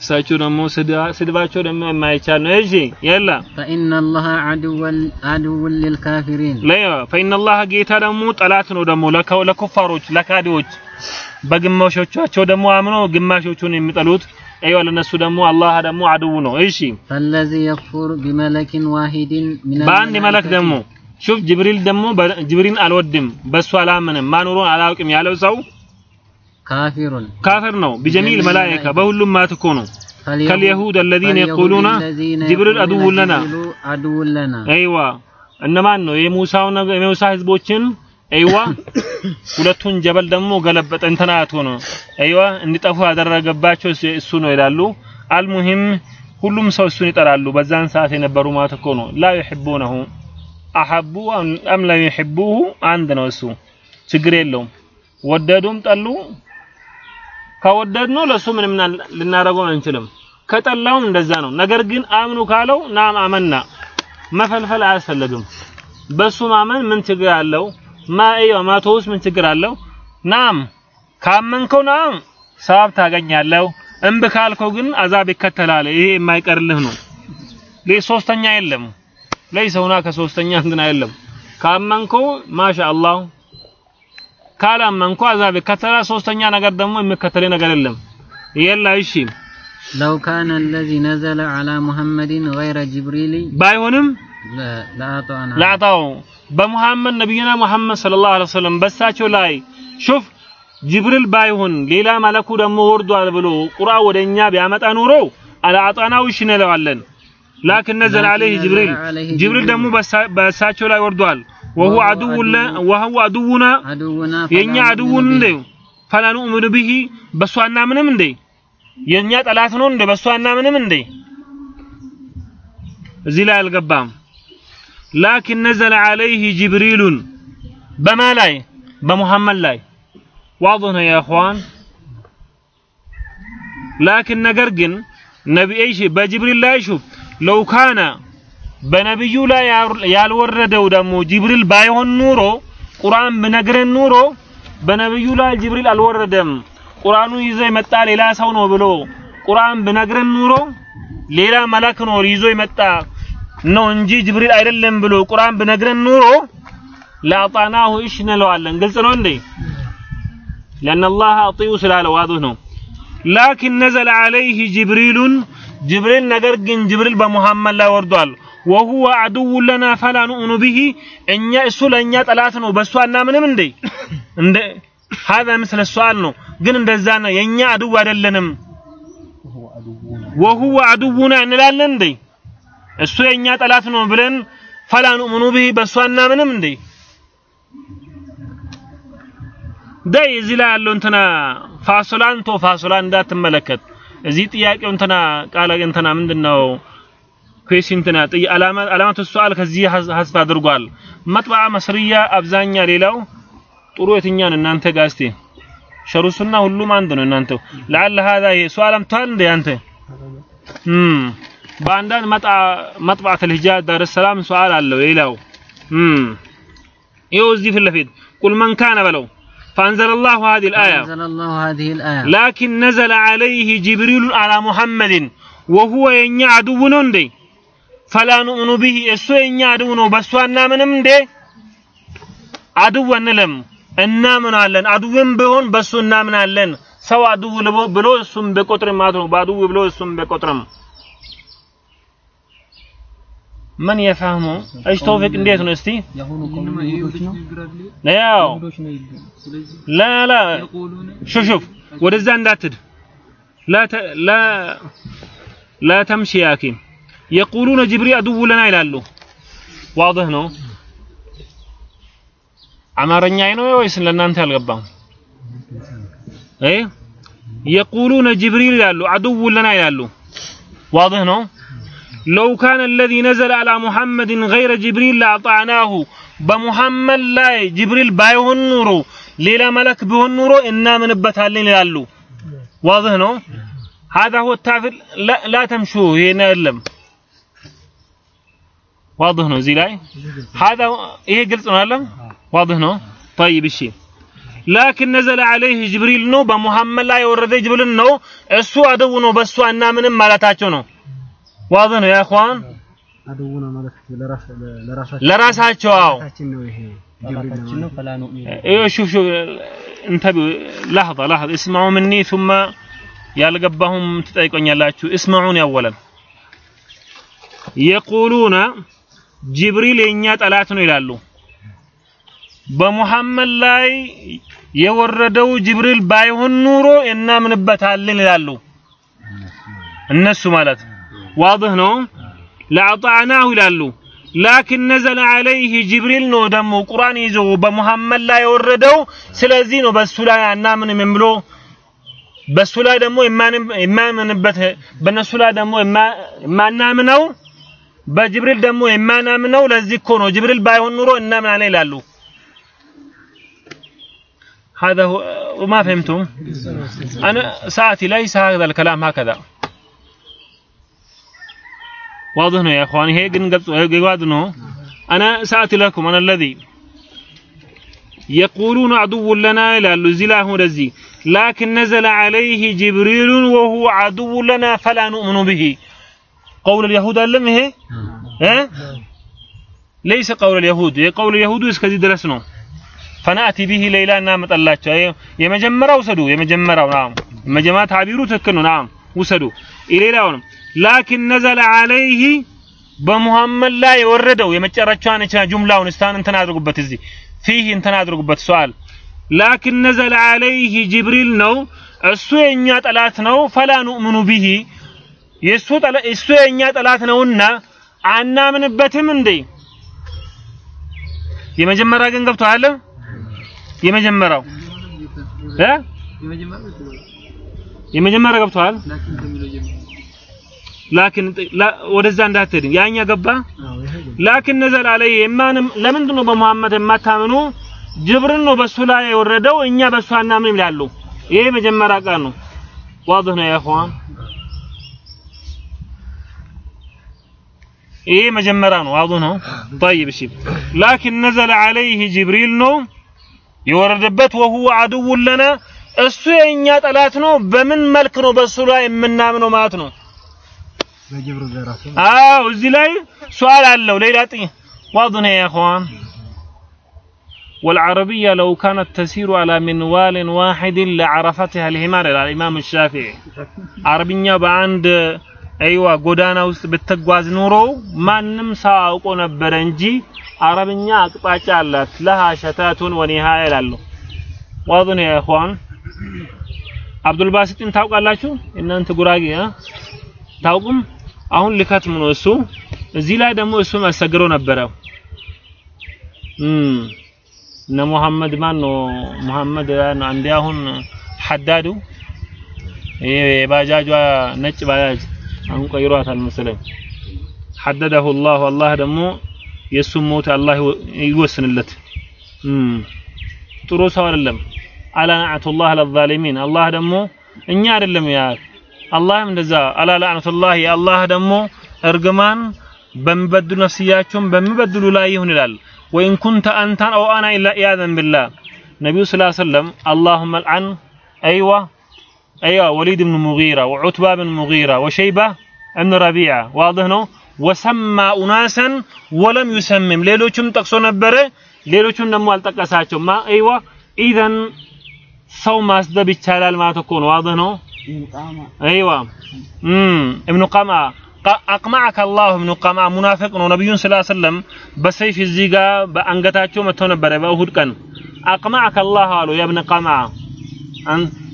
እሳቸው ደግሞ ስድባ- ስድባቸው ደግሞ የማይቻል ነው እሺ የላ فإن الله عدو عدو للكافرين ለያ ፈኢነላህ ጌታ ደግሞ ጠላት ነው ደግሞ ለከ- ለኩፋሮች ለካዲዎች በግማሾቻቸው ደግሞ አምኖ ግማሾቹን የሚጠሉት አይዋ ለነሱ ደግሞ አላህ ደግሞ አድው ነው እሺ فالذي يكفر بملك واحد من በአንድ መለክ ደግሞ ሹፍ ጅብሪል ደግሞ በ- ጅብሪል አልወድም በሱ አላምንም ማኖሩን አላውቅም ያለው ሰው كافر ካፍር ነው ቢጀሚል መላኢካ በሁሉም ማለት እኮ ነው فاليهود- كاليهود الذين فاليهود يقولون الذين جبريل يقولون عدو لنا. جبريل عدو لنا አይዋ እነማን ነው የሙሳው ነገ የሙሳ ህዝቦችን አይዋ ሁለቱን ጀበል ደግሞ ገለበጠ እንትናት ሆኖ አይዋ እንዲጠፉ ያደረገባቸው እሱ- ነው ይላሉ። አልሙሂም ሁሉም ሰው እሱን ይጠላሉ በዛን ሰዓት የነበሩ ማለት እኮ ነው። ላ ይሕቡነሁ አሐቡ አም ለም ይሕቡሁ አንድ ነው እሱ። ችግር የለውም። ወደዱም ጠሉ። ከወደድ ነው ለሱ ምንም ልናደርገው አንችልም። ከጠላውም እንደዛ ነው። ነገር ግን አምኑ ካለው ናም አመና መፈልፈል አያስፈልግም። በሱ ማመን ምን ችግር አለው ማ እያ ምን ችግር አለው? ናም ካመንከው ናም ሰዋብ ታገኛለው። እምብ ካልከው ግን አዛብ ይከተላል። ይሄ የማይቀርልህ ነው። ሶስተኛ የለም። ለይሰ ሁናከ ሶስተኛ እንትን የለም። ካመንከው ማሻአላህ ካላመንኩ አዛብ ይከተላል። ሶስተኛ ነገር ደግሞ የሚከተል ነገር የለም። የላ እሺ ለው ካነ ለዚ ነዘለ ዐላ ሙሐመድን ገይረ ጅብሪል ባይሆንም ላአጣው በሙሐመድ ነቢዩና ሙሐመድ ሰለላሁ ዐለይሂ ወሰለም በሳቸው ላይ ሹፍ ጅብሪል ባይሆን ሌላ መለኩ ደግሞ ወርዷል ብሎ ቁራ ወደኛ ቢያመጣ ኑሮ አላጣናው እሺ እንለዋለን። ላኪን ነዘለ አለይህ ጅብሪል ጅብሪል ደግሞ በሳቸው ላይ ወርዷል። ወሁ አዱውለ ወሁ አዱውና የኛ አዱውን እንደ ፈላኑኡምኑ ቢሂ በሷና ምንም እንደ የኛ ጠላት ነው እንደ በሷና ምንም እንደ እዚህ ላይ አልገባም። ላኪን ነዘለ ዐለይህ ጅብሪሉን በማ ላይ? በሙሐመድ ላይ። ዋضح ነው ያ እኽዋን ላኪን ነገር ግን ነቢ እሺ በጅብሪል ላይ ሹፍ። ለው ካነ በነብዩ ላይ ያልወረደው ደግሞ ጅብሪል ባይሆን ኑሮ ቁርአን ብነግረን ኑሮ በነብዩ ላይ ጅብሪል አልወረደም። ቁርአኑ ይዞ የመጣ ሌላ ሰው ነው ብሎ ቁርአን ብነግረን ኑሮ ሌላ መላክ ነው ይዞ የመጣ ነው እንጂ ጅብሪል አይደለም ብሎ ቁርአን ብነግረን ኑሮ ለአጣናሁ እሽ እንለዋለን። ግልጽ ነው እንዴ? لأن الله أطيع سلاله واضح ነው። ላኪን ነዘለ ዐለይህ ጅብሪሉን ጅብሪል ነገር ግን ጅብሪል በሙሐመድ ላይ ወርዷል። ወሁወ አድው ለና ፈላ ኑእኑ ቢሂ እኛ እሱ ለእኛ ጠላት ነው በእሱ አናምንም እንዴ? እንደ هذا مثل السؤال ነው ግን እንደዛ ነው የኛ አድው አይደለንም። ወሁወ አድውና እንላለን እንዴ? እሱ የኛ ጠላት ነው ብለን ፈላ ኑእምኑ ቢሂ በእሱ አናምንም እንዴ? ዳይ እዚህ ላይ ያለው እንትና ፋሶላን ቶ ፋሶላን እንዳትመለከት እዚህ ጥያቄው እንትና ቃለ እንትና ምንድነው ኩዌስ እንትና አላማ አላማቱ ሱአል ከዚህ ሐስፍ አድርጓል። መጥበዓ መስሪያ አብዛኛ ሌላው ጥሩ የትኛን እናንተ ጋር እስቲ ሸሩ ሱና ሁሉም አንድ ነው እናንተ ለዓለ هذا ይሄ ሱአል አምጥቷል እንደ አንተ እም በአንዳንድ መጥባዕት ልሂጃዝ ዳር ሰላም ሱአል አለው ሌላው እም ይኸው እዚህ ፊት ለፊት ቁል መን ካነ በለው فأنزل الله هذه الآية أنزل الله هذه الآية لكن نزل عليه جبريل على محمد وهو ينيا عدو ندي فلا نؤمن به እሱ የኛ አድው ነው በሱ አናምንም እንዴ አድው አንለም እናምናለን አድውም ቢሆን በሱ እናምናለን ሰው አድው ብሎ እሱም በቁጥርም ማለት ነው በአድው ብሎ እሱም በቁጥርም ምን የፈህሙ እጅ ተውፊቅ እንዴት ነው? እስቲ ያው ላ ላ ሹፍ ወደዛ እንዳትድ ላ ላ ተምሺ ያኪ የቁሉነ ጅብሪ አድው ይላሉ። ዋضህ ነው። አማርኛ ነው ወይስ ለእናንተ አልገባም? እ የቁሉነ ጅብሪል ይላሉ አድው ለና ይላሉ። ዋضህ ነው። لو كان الذي نزل على محمد غير جبريل لأطعناه በሙሐመድ ላይ ጅብሪል ባይሆን ኑሮ ሌላ መለክ ቢሆን ኑሮ እናምንበታለን ይላሉ واضح ነው هذا هو التعبير لا, لا تمشوا هنا የለም واضح ነው እዚህ ላይ هذا ይሄ ግልጽ ነው አይደለም واضح ነው طيب እሺ ላኪን ነዘለ ዐለይህ ጅብሪል ነው በሙሐመድ ላይ የወረደ ጅብሪል ነው እሱ አድው ነው በሱ አናምንም ማለታቸው ነው واضح ነው ያ اخوان አድው ነው ማለት ለራስ ለራሳችን ለራሳቸው አዎ ራሳችን ነው ይሄ ጅብሪል ነው ፈላ ነው ايوه شوف شوف انتبهوا لحظة لحظة اسمعوا مني ثم ያልገባሁም ትጠይቆኛላችሁ እስማዑን ያወለን የቁሉነ ጅብሪል የኛ ጠላት ነው ይላሉ በሙሐመድ ላይ የወረደው ጅብሪል ባይሆን ኑሮ እናምንበታለን ይላሉ እነሱ ማለት ዋضህ ነው? ለአጣዕናሁ ይላሉ። ላኪን ነዘለ አለይህ ጅብሪል ነው ደግሞ ቁርአን ይዞ በሙሐመድ ላይ የወረደው። ስለዚህ ነው በእሱ ላይ አናምንም ብሎ በእሱ ላይ ደግሞ የማያምንበት በእነሱ ላይ ደግሞ የማናምነው በጅብሪል ደግሞ የማናምነው። ለዚህ እኮ ነው ጅብሪል ባይሆን ኑሮ እናምናለ ይላሉ። هذا هو ما فهمتم أنا ساعتي ليس هذا الكلام واضح ነው يا اخواني هي ግን ገልጾ ይጓድ ነው انا ساتي لكم انا الذي يقولون عدو لنا ይላሉ እዚህ ላይ አሁን እዚህ لكن نزل عليه جبريل وهو عدو لنا فلا نؤمن به قول اليهود አለም ይሄ ليس قول اليهود የقول اليهود እስከዚህ ድረስ ነው فنأتي به ሌላ እናመጣላቸው የመጀመሪያው ውሰዱ የመጀመሪያው ናም መጀመሪያ ታቢሩ ትክክል ነው ናም ውሰዱ ሌላውንም ላኪን ነዘለ ዐለይህ በሙሐመድ ላይ የወረደው የመጨረሻዋን ጁምላውን እስታን እንትን አድርጉበት እዚህ ፊህ እንትን አድርጉበት ሷል ላኪን ነዘለ ዐለይህ ጅብሪል ነው። እሱ የኛ ጠላት ነው። ፈላ ኑእምኑ ቢሂ እሱ የኛ ጠላት ነውና አናምንበትም እንዴ? የመጀመሪያ ግን ገብቶሃል? የመጀመሪያው የመጀመሪያ ገብቶሃል ላኪን ወደዛ እንዳትሄድ። ያኛ ገባ? ላኪን ነዘል አለይ። የማንም ለምንድን ነው በመሐመድ የማታምኑ? ጅብሪል ነው በሱ ላይ የወረደው። እኛ በሱ አናምንም ይላሉ። ይሄ መጀመሪያ ቃል ነው። واضح ነው ያ ይሄ መጀመሪያ ነው። ዋዱ ነው። طيب እሺ ላኪን ነዘለ عليه ጅብሪል ነው የወረደበት። وهو عدو لنا እሱ የኛ ጠላት ነው። በምን መልክ ነው በሱ ላይ የምናምነው ማለት ነው? አዎ እዚህ ላይ ሱአል አለው። ሌላ ጥይ ዋድነ ያ ኹዋን والعربية لو كانت تسير على منوال واحد لعرفتها الحمار على الإمام الشافعي عربية بعند አይዋ ጎዳና ውስጥ ብትጓዝ ኑሮ ማንም ሰው አውቆ ነበረ እንጂ አረብኛ አቅጣጫ አላት። ለሃ ሸታቱን ወኒሃ ይላሉ። ዋድን ያ ኢኽዋን። አብዱል ባሲጥን ታውቃላችሁ? እናንተ ጉራጌ ታውቁም? አሁን ልከትም ነው እሱ? እዚህ ላይ ደግሞ እሱ ያሰግረው ነበረ። እነ ሙሐመድ ማን ነው ሙሐመድ አንዴ አሁን ሐዳዱ። የባጃጇ ነጭ ባጃጅ አሁን ቀይሯታል መሰለኝ። ሐደደሁ አላህ አላህ ደግሞ የእሱም ሞት አላህ ይወስንለት። ጥሩ ሰው አይደለም። አላ ነዕቱላህ ለዛሊሚን አላህ ደግሞ እኛ አይደለም ያ አላህም እንደዛ አላ ለዕነቱላህ የአላህ ደግሞ እርግማን በሚበድሉ ነፍስያቸውን በሚበድሉ ላይ ይሁን ይላል ወኢን ኩንተ አንተን አው አና ኢላ ኢያዘን ቢላህ ነቢዩ ስ ሰለም አላሁመ ልዓን አይዋ አይዋ ወሊድ ብን ሙጊራ ወዑትባ ብን ሙጊራ ወሸይባ እብን ረቢዓ ዋضህ ነው ወሰማ ኡናሰን ወለም ዩሰምም ሌሎቹም ጠቅሶ ነበረ ሌሎቹም ደግሞ አልጠቀሳቸው ማ አይዋ ኢዘን ሰው ማስደብ ይቻላል ማለት እኮ ነው ዋضህ ነው አይዋ እብኑ ቀማ አቅማዐከ አላሁ እብኑ ቀማ ሙናፊቅ ነው ነቢዩን ስላ ሰለም በሰይፍ እዚህ ጋር በአንገታቸው መጥተው ነበረ በእሁድ ቀን አቅማዐከ አላህ አሉ የእብነ ቀማ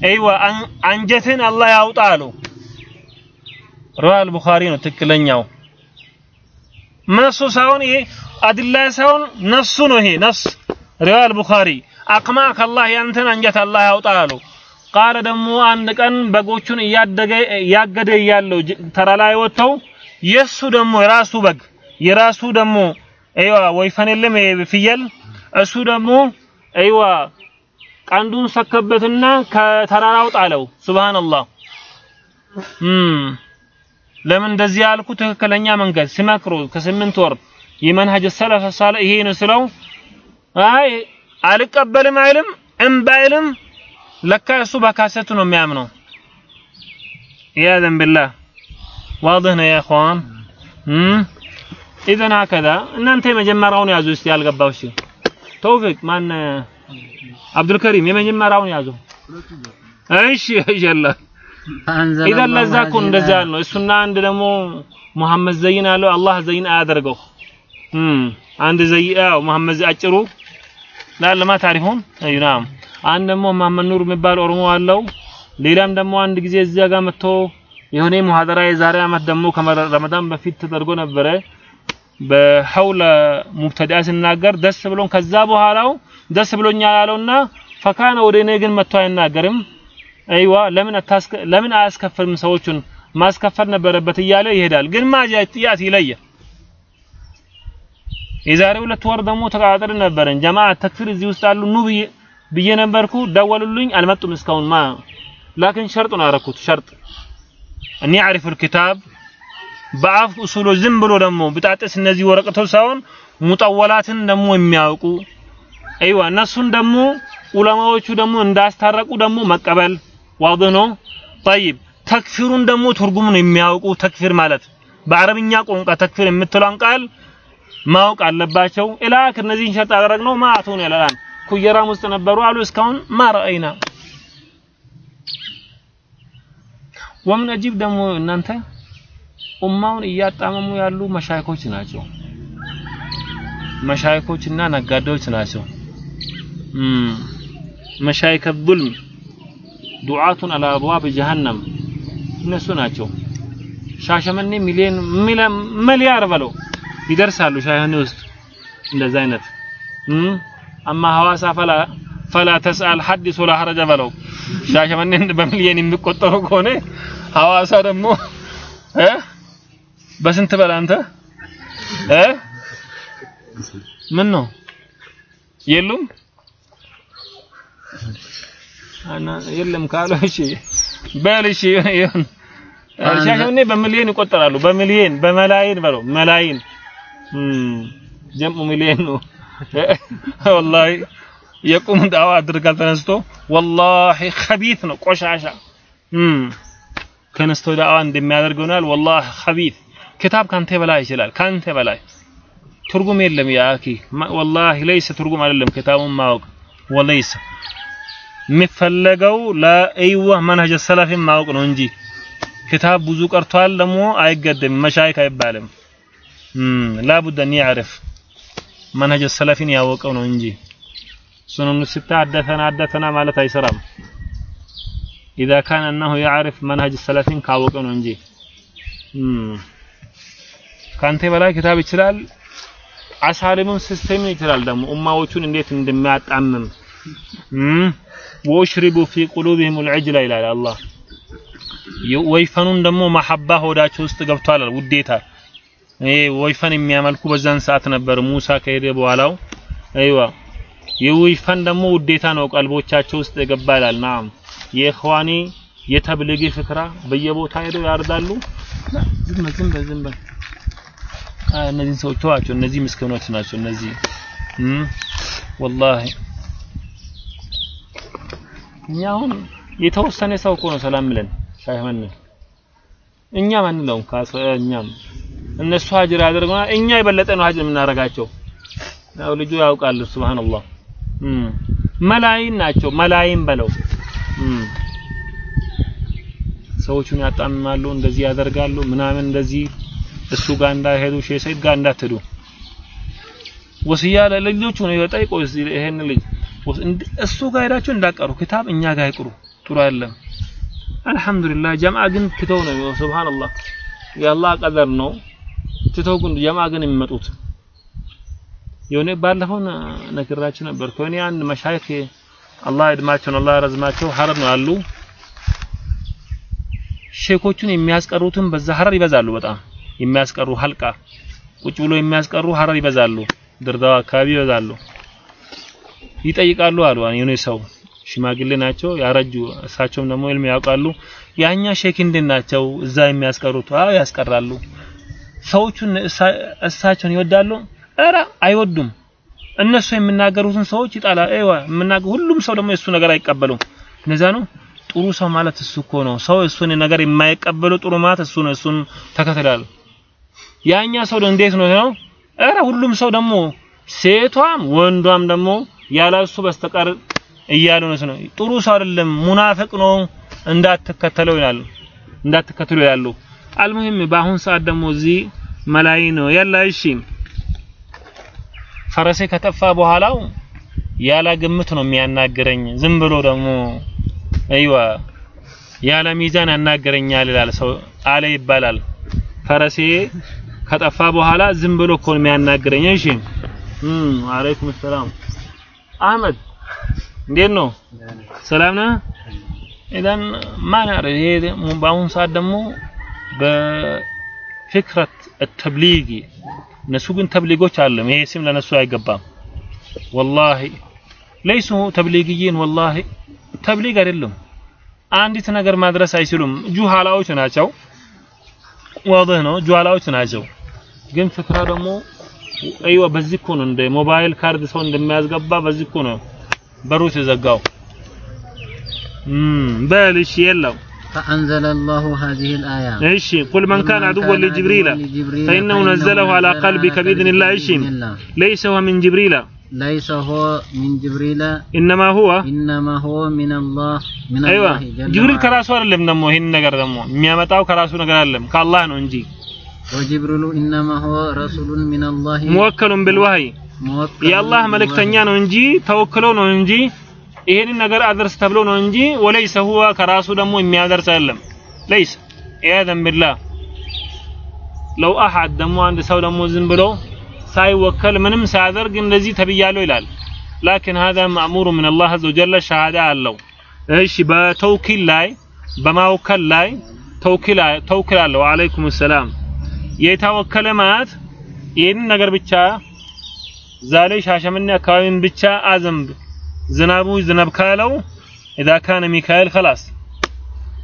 አይዋ አንጀትን አላህ ያውጣ አሉ ረዋል ቡኻሪ ነው ትክክለኛው ነፍሱ ሳይሆን ይሄ አድላ ሳይሆን ነፍሱ ነው ይሄ ነፍስ ረዋል ቡኻሪ አቅማዐከ አላህ ያንተን አንጀት አላህ ያውጣ አሉ ቃለ ደግሞ አንድ ቀን በጎቹን እያደገ እያገደ እያለው ተራ ላይ ወጥተው የሱ ደግሞ የራሱ በግ የራሱ ደግሞ አይዋ ወይፈን የለም ፍየል። እሱ ደግሞ አይዋ ቀንዱን ሰከበትና ከተራራው ጣለው። ሱብሃንአላህ። ለምን እንደዚህ ያልኩ? ትክክለኛ መንገድ ሲመክሩ ከስምንት ወር የመንሀጅ ሰለፈ ሳለ ይሄ ነው ስለው አይ አልቀበልም አይልም እምባይልም ለካ እሱ በካሴቱ ነው የሚያምነው። ኢያዘን ቢላህ። ዋድህ ነው የኢኽዋን ኢዘን ሀከዛ። እናንተ የመጀመሪያውን ያዙ እስቲ ያልገባው እሺ ተውፊቅ። ማን? አብዱልከሪም የመጀመሪያውን ያዙ። እሺ ይሻላል ኢዘን ለዛ እኮ እንደዛ ያልነው እሱና አንድ ደግሞ መሐመድ ዘይን አለው። አላህ ዘይን አያደርገው። አንድ ዘይ ያው መሐመድ አጭሩ። ላለማ ታሪሁን አይ አንድ ደግሞ መሐመድ ኑር የሚባል ኦሮሞ አለው። ሌላም ደግሞ አንድ ጊዜ እዚያ ጋር መጥቶ የሆነ ሙሐደራ የዛሬ አመት ደግሞ ከረመዳን በፊት ተደርጎ ነበረ። በሐውለ ሙብተዲአ ሲናገር ደስ ብሎን ከዛ በኋላው ደስ ብሎኛል ያለውና ፈካነ ወደ እኔ ግን መጥቶ አይናገርም። አይዋ ለምን አታስከ ለምን አያስከፍልም ሰዎቹን? ማስከፈል ነበረበት እያለ ይሄዳል። ግን ማጃት ያት ይለየ። የዛሬ ሁለት ወር ደግሞ ተቃጥረን ነበረን። ጀማዓ ተክፊር እዚህ ውስጥ አሉ። ኑ ብዬ ነበርኩ። ደወሉልኝ፣ አልመጡም እስካሁን ማ ላኪን ሸርጥ ነው ያረኩት። ሸርጥ እኔ አሪፉል ኪታብ በአፍ ኡሱሎ ዝም ብሎ ደግሞ ብጣጥስ እነዚህ ወረቀቶች ሳይሆን ሙጠወላትን ደግሞ የሚያውቁ አይዋ እነሱን ደግሞ ዑለማዎቹ ደግሞ እንዳስታረቁ ደግሞ መቀበል ዋድ ነው። ጠይብ ተክፊሩን ደግሞ ትርጉሙን የሚያውቁ ተክፊር ማለት በአረብኛ ቋንቋ ተክፊር የምትለውን ቃል ማወቅ አለባቸው። ኢላክ እነዚህን ሸርጥ አደረግነው ማአቱን ያለላን ኩየራም ውስጥ ነበሩ አሉ። እስካሁን ማረአይና ወምን አጂብ ደግሞ እናንተ? ኡማውን እያጣመሙ ያሉ መሻይኮች ናቸው። መሻይኮችና ነጋዴዎች ናቸው። መሻይከ ዙልም ዱዓቱን አላ አብዋብ ጀሃነም እነሱ ናቸው። ሻሸመኔ ሚሊዮን ሚሊያር በለው ይደርሳሉ ሻሸመኔ ውስጥ እንደዛ አይነት አማ ሐዋሳ ፈላ ፈላ ተስአል ሐዲስ ወላ ሐረጀ በለው። ሻሸመኔ በሚሊዮን የሚቆጠሩ ከሆነ ሐዋሳ ደግሞ እ በስንት በላ አንተ? እ ምን ነው የሉም? አና የለም ካሉ እሺ በል እሺ ይሁን። ሻሸመኔ በሚሊዮን ይቆጠራሉ። በሚሊዮን በመላይን በለው መላይን። ጀምኡ ሚሊዮን ነው። ወላሂ የቁም ዳዋ አድርጋል ተነስቶ ወላሂ ኸቢት ነው ቆሻሻ ከነስቶ ዳዋ እንደሚያደርገውናል። ወላሂ ኸቢት ክታብ ካንተ በላይ ይችላል። ካንተ በላይ ትርጉም የለም ያ አኪ ወላሂ ለይስ ትርጉም አይደለም ክታቡን ማወቅ ወለይስ የሚፈለገው ለእይዋ መንሀጅ ሰለፊን ማወቅ ነው እንጂ ክታብ ብዙ ቀርቷል ደግሞ አይገደም መሻይክ አይባልም ላቡድ አን ያዕርፍ መንሀጅ ሰለፊን ያወቀው ነው እንጂ። ሱነኑ ሲታ አደተና አደተና ማለት አይሰራም። ኢዛ ካነ እነሁ ያዕርፍ መንሀጅ ሰለፊን ካወቀ ነው እንጂ። ካንተ በላይ ክታብ ይችላል አሳልምም system ይችላል ደግሞ ኡማዎቹን እንዴት እንደሚያጣምም። وأشربوا في قلوبهم العجل ይላል አላህ። ወይፈኑን ደግሞ محبة ሆዳቸው ውስጥ ገብቷል። ውዴታ ይሄ ወይፈን የሚያመልኩ በዛን ሰዓት ነበር ሙሳ ከሄደ በኋላው። أيوه የወይፈን ደግሞ ውዴታ ነው ቀልቦቻቸው ውስጥ የገባ ይላል نعم የኢኽዋኒ የተብልጊ ፍክራ በየቦታ ሄደው ያርዳሉ። ዝም ዝም ዝም እነዚህ ሰዎች ተዋቸው። እነዚህ ምስኪኖች ናቸው እነዚህ። ወላሂ። እኛ አሁን የተወሰነ ሰው እኮ ነው ሰላም ብለን ሳይሆን እኛ ማን ነው እኛም እነሱ ሀጅር ያደርጉና እኛ የበለጠ ነው ሀጅር የምናደርጋቸው። ያው ልጁ ያውቃል ሱብሃንአላህ። መላይን ናቸው መላይን በለው። ሰዎቹን ያጣምማሉ እንደዚህ ያደርጋሉ ምናምን እንደዚህ እሱ ጋር እንዳይሄዱ ሼህ ሰይድ ጋር እንዳትሄዱ። ወስያ ለልጆቹ ነው የጠይቆ ይሄን ልጅ እሱ ጋር ሄዳችሁ እንዳቀሩ ክታብ እኛ ጋር ይቅሩ ጥሩ አይደለም። አልহামዱሊላህ ጀማዓ ግን ክተው ነው። ሱብሃንአላህ። የአላህ ቀደር ነው ትተው ግን ጀማዓ ግን የሚመጡት? የሆነ ባለፈው ነግራችሁ ነበር ከሆነ አንድ መሻይክ አላህ እድማቸውን አላህ ረዝማቸው ሀረር ነው ያሉ። ሼኮቹን የሚያስቀሩትን በዛ ሀረር ይበዛሉ በጣም የሚያስቀሩ ሀልቃ ቁጭ ብሎ የሚያስቀሩ ሀረር ይበዛሉ ድርዳዋ አካባቢ ይበዛሉ። ይጠይቃሉ አሉ የሆነ ሰው ሽማግሌ ናቸው ያረጁ እሳቸውም ደግሞ ilm ያውቃሉ። ያኛ ሼክ እንዴት ናቸው? እዛ የሚያስቀሩት? አዎ ያስቀራሉ ሰዎቹን እሳቸውን ይወዳሉ? ኧረ አይወዱም። እነሱ የሚናገሩትን ሰዎች ይጣላ አይዋ የምናገር ሁሉም ሰው ደግሞ የሱ ነገር አይቀበሉም። እነዛ ነው ጥሩ ሰው ማለት እሱ እኮ ነው። ሰው እሱን ነገር የማይቀበሉ ጥሩ ማለት እሱ ነው። እሱን ተከትላል ያኛ ሰው እንዴት ነው ነው? ኧረ ሁሉም ሰው ደግሞ ሴቷም ወንዷም ደግሞ ያላሱ በስተቀር እያሉ ነው ጥሩ ሰው አይደለም ሙናፊቅ ነው። እንዳትከተለው ይላሉ እንዳትከተሉ ይላሉ አልሙሂም በአሁን ሰዓት ደግሞ እዚህ መላይ ነው። ያላ እሺ ፈረሴ ከጠፋ በኋላው ያለ ግምት ነው የሚያናግረኝ። ዝም ብሎ ደግሞ አይዋ ያለ ሚዛን ያናገረኛል ይላል ሰው አለ ይባላል። ፈረሴ ከጠፋ በኋላ ዝም ብሎ እኮ ነው የሚያናግረኝ። እሺ እም አለይኩም ሰላም። አህመድ እንዴት ነው? ሰላም ነህ? ኢዳን ማን ያረህ ይሄ በአሁን ሰዓት ደግሞ በፍክረት ተብሊጊ እነሱ ግን ተብሊጎች አለም ይሄ ስም ለነሱ አይገባም። ወላሂ ለይሱ ተብሊግይን ወላሂ ተብሊግ አይደለም አንዲት ነገር ማድረስ አይችሉም። ጁሃላዎች ናቸው። ዋضح ነው። ጁሃላዎች ናቸው። ግን ፍክራ ደግሞ አይዋ በዚህ እኮ ነው እንደ ሞባይል ካርድ ሰው እንደሚያስገባ በዚህ እኮ ነው በሩ ተዘጋው እም በል እሺ የለው فأنزل الله هذه الآية እሺ قل من كان عدوا لجبريل فإنه نزله على قلبك بإذن الله እሺ ليس هو من جبريل ليس هو من جبريل إنما هو إنما هو من الله من ايوه الله جل ጅብሪል وعلا ከራሱ አይደለም ደግሞ ይሄን ነገር ደግሞ የሚያመጣው ከራሱ ነገር አይደለም ከአላህ ነው እንጂ وجبريل إنما هو رسول من الله ሙወከሉን بالوحي موكل የአላህ መልእክተኛ ነው እንጂ ተወክለው ነው እንጂ ይሄንን ነገር አድርስ ተብሎ ነው እንጂ ወለይሰ ሁዋ ከራሱ ደግሞ የሚያደርስ አይደለም። ለይስ ኢያዘን ቢላህ ለው አሐድ ደግሞ አንድ ሰው ደግሞ ዝም ብሎ ሳይወከል ምንም ሳያደርግ እንደዚህ ተብያለሁ ይላል። ላኪን ሀዛ ማእሙሩ ምን አላህ አዘ ወጀለ ሸሃዳ አለው። እሺ በተውኪል ላይ በማወከል ላይ ተውኪል አለው። አለይኩም ሰላም የተወከለ ማለት ይህንን ነገር ብቻ ዛሬ ሻሸመኔ አካባቢን ብቻ አዘንብ ዝናቡ ዝነብ ካለው ኢዛ ካነ ሚካኤል ከላስ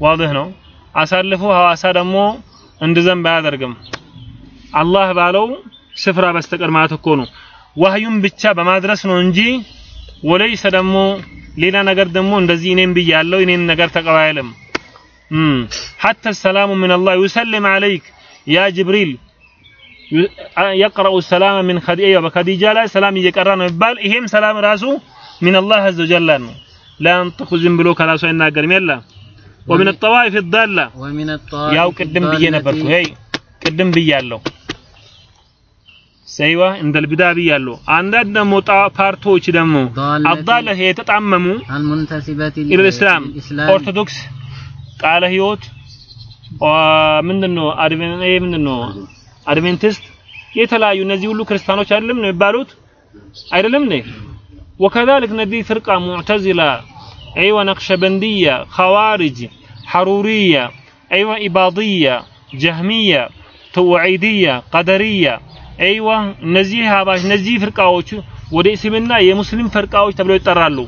ዋድህ ነው። አሳልፎ ሐዋሳ ደግሞ እንድዘንብ አያደርግም። አላህ ባለው ስፍራ በስተቀር ማለት እኮ ነው። ዋህዩን ብቻ በማድረስ ነው እንጂ ወለይሰ ደግሞ ሌላ ነገር ደግሞ እንደዚህ እኔም ብያለሁ እኔን ነገር ተቀባይልም ሐተ ሰላሙ ሚነላህ ዩሰልም አለይክ ያ ጅብሪል የቅረኡ ሰላም ሚን ከዲያ በከዲጃ ላይ ሰላም እየቀራ ነው ይባል። ይሄም ሰላም ራሱ ሚነላህ አዘ ወጀል ነው። ለአንጥቁ ዝም ብሎ ከራሱ አይናገርም የለ ወሚን ጠዋኢፍ ዳላ ያው ቅድም ብዬ ነበርኩ። ሄይ ቅድም ብያለሁ። ሰይዋ እንደል ቢዳ ብያለሁ። አንዳንድ ደግሞ ፓርቶች ደግሞ አዳለ የተጣመሙ ኢልእስላም ኦርቶዶክስ ቃለ ህይወት ምንድነው ምንድነው አድቬንቲስት የተለያዩ እነዚህ ሁሉ ክርስቲያኖች አይደለም ነው የሚባሉት አይደለም ነው وكذلك ندي فرقة معتزلة أيوة نقشبندية خوارج حرورية أيوة إباضية جهمية توعيدية قدرية أيوة نزيها باش نزي فرقة وش ودي سمنا يا مسلم فرقة وش تبلو يترالو.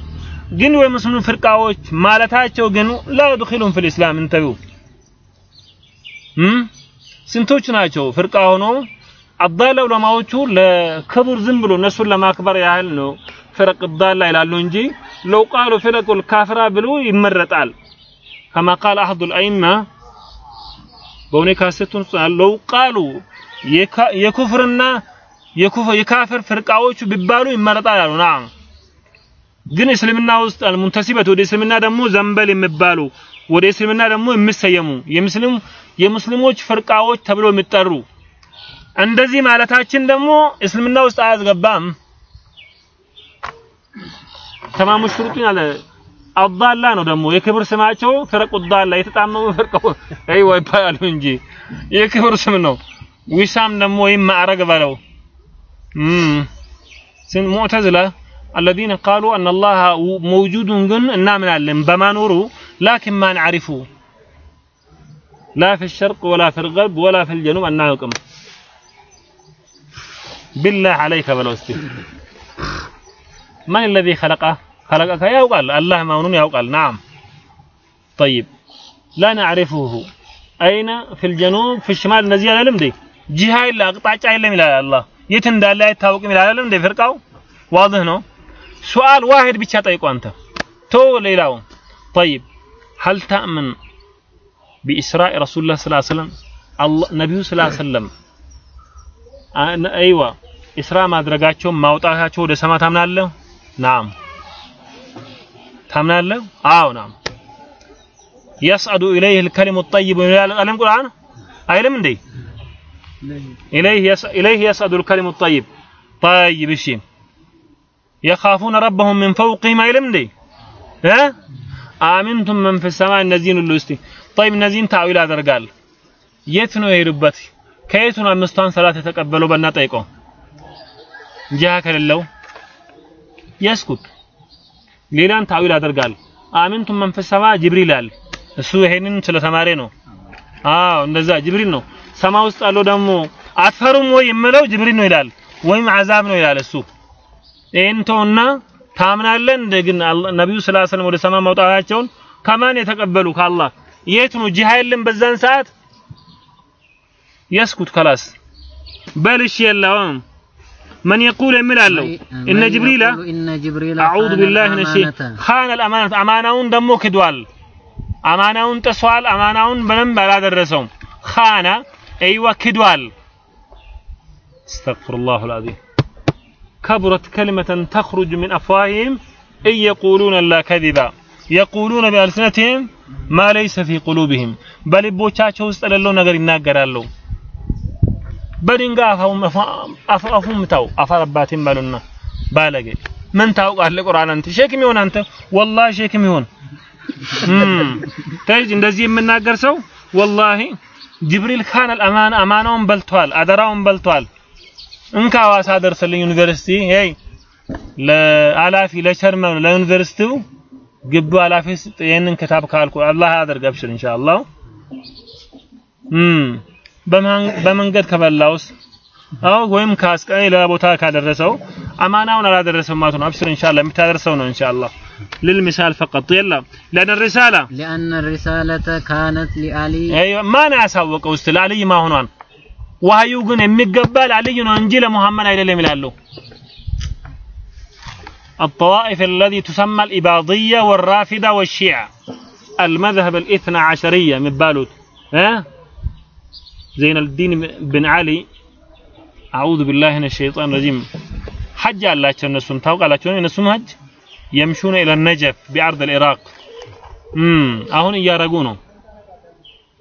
جنو يا مسلم فرقة وش مالتها جنو لا يدخلون في الإسلام انتبهوا. هم؟ سنتوچنا چو فرقا هونو ابدا لو لما وچو لكبر زنبلو نسول لما أكبر ياهل نو ፍረቅ ዳላ ይላሉ እንጂ ለው ቃሉ ፍረቁል ካፍራ ብሎ ይመረጣል። ከማ ቃል አህዱል አይማ በሆነ ካሴቱን ለው ቃሉ የኩፍርና የካፍር ፍርቃዎቹ ቢባሉ ይመረጣል አሉ። ናም ግን እስልምና ውስጥ አልሙንተሲበት ወደ እስልምና ደግሞ ዘንበል የሚባሉ ወደ እስልምና ደግሞ የሚሰየሙ የሙስሊም የሙስሊሞች ፍርቃዎች ተብሎ የሚጠሩ እንደዚህ ማለታችን ደግሞ እስልምና ውስጥ አያስገባም። ተማሙ ሽሩጡን አለ አዳላ ነው ደግሞ የክብር ስማቸው ፍረቁ ዳላ የተጣመሙ ፍርቀው አይዋ ይባላሉ እንጂ የክብር ስም ነው። ዊሳም ደግሞ ወይም ማዕረግ በለው ስን ሙዕተዝላ الذين قالوا أن الله موجود جن نامنا لهم بمانورو لكن ما نعرفه لا في الشرق ولا في الغرب ولا في الجنوب أن نعلم بالله عليك بلوستي من الذي خلقه خلقك يوقال الله مونون يوقال نعم طيب لا نعرفه أين في الجنوب في الشمال نزيل علم دي جهة إلا أقطع إلا من الله يتندى لا يتاوق من العالم دي فرقه واضح نو سؤال واحد بيتش طيقوا أنت تو ليلاو طيب هل تأمن بإسراء رسول الله صلى الله عليه وسلم الله نبي صلى الله عليه وسلم أيوة إسراء ما درجاتهم ما وطاقاتهم ወደ ሰማ ታምናለህ ናም ታምናለህ? አዎ ናም። የስዐዱ ኢለይህ ልከሊሙ ጠይቡ አለም ቁርአን አይልም እንዴ? ኢለይህ የስዐዱ ልከሊሙ ጠይብ ጠይብ። እሺ የኻፉነ ረበሁም ምን ፈውቅህም አይልም እንዴ? አሚንቱም መን ፊ ሰማይ እነዚህን ሁሉ እስቲ ጠይብ፣ እነዚህን ታዊል አደርጋለሁ። የት ነው የሄዱበት? ከየት ነው አምስቷን ሰላት የተቀበለው? በእናትህ ጠይቀው እንጂ ከሌለው የስኩት ሌላን ታዊል አደርጋል። አሚንቱ መንፈሰማ ጅብሪል አለ። እሱ ይሄንን ስለተማሪ ነው። አዎ እንደዛ ጅብሪል ነው። ሰማ ውስጥ አለው ደግሞ አትፈሩም ወይ የምለው ጅብሪል ነው ይላል፣ ወይም አዛብ ነው ይላል። እሱ ይሄን ተውና ታምናለህ። እንደ ግን ሰለላሁ ዐለይሂ ወደ ሰማ መውጣታቸውን ከማን የተቀበሉ? ከአላህ። የት ነው ጂሃ በዛን ሰዓት የስኩት ከላስ በልሽ የለውም من يقول ملالو إن جبريل إن جبريل أعوذ بالله من الشيطان خان الأمانة أمانة دمو كدوال. أمانة تسوال أمانة بنم بلاد الرسوم خان أيوة كدوال. استغفر الله العظيم. كبرت كلمة تخرج من أفواههم إن يقولون لا كذبا. يقولون بألسنتهم ما ليس في قلوبهم. بل بوشاشو استللو نغر يناغرالو በድንጋይ አፉም ምታው። አፋር አባቴም ባሉና ባለጌ። ምን ታውቃለህ? ቁርአን አንተ ሼክም ይሆን አንተ ወላሂ ሼክም ይሆን ተጅ እንደዚህ የምናገር ሰው ወላሂ ጅብሪል ካን አልአማና አማናውን በልቷል አደራውን በልቷል። እንካ ሐዋሳ ደርስልኝ ዩኒቨርሲቲ። ሄይ ለአላፊ ለቸርመን ለዩኒቨርሲቲው ግቢ ኃላፊ ይህንን ክታብ ካልኩ አላህ ያደርግ ኢንሻአላህ በመንገድ ከበላውስ አዎ ወይም ካስቀይ ሌላ ቦታ ካደረሰው። أبشر إن شاء الله አብሽር رسونا إن شاء الله للمثال فقط يلا لأن الرسالة لأن الرسالة كانت لعلي أيوة ما أنا أسوق أست لعلي ما هنا وهي يقول يمقبى علي أنجي لمحمد إلى اللي ملالو الطوائف الذي تسمى الإباضية والرافدة والشيعة المذهب الاثنى عشرية من بالوت ها زين الدين بن علي أعوذ بالله من الشيطان الرجيم حج الله እነሱም ታውቃላችሁ እነሱም ሀጅ يمشون إلى النجف بأرض العراق امم አሁን እያረጉ ነው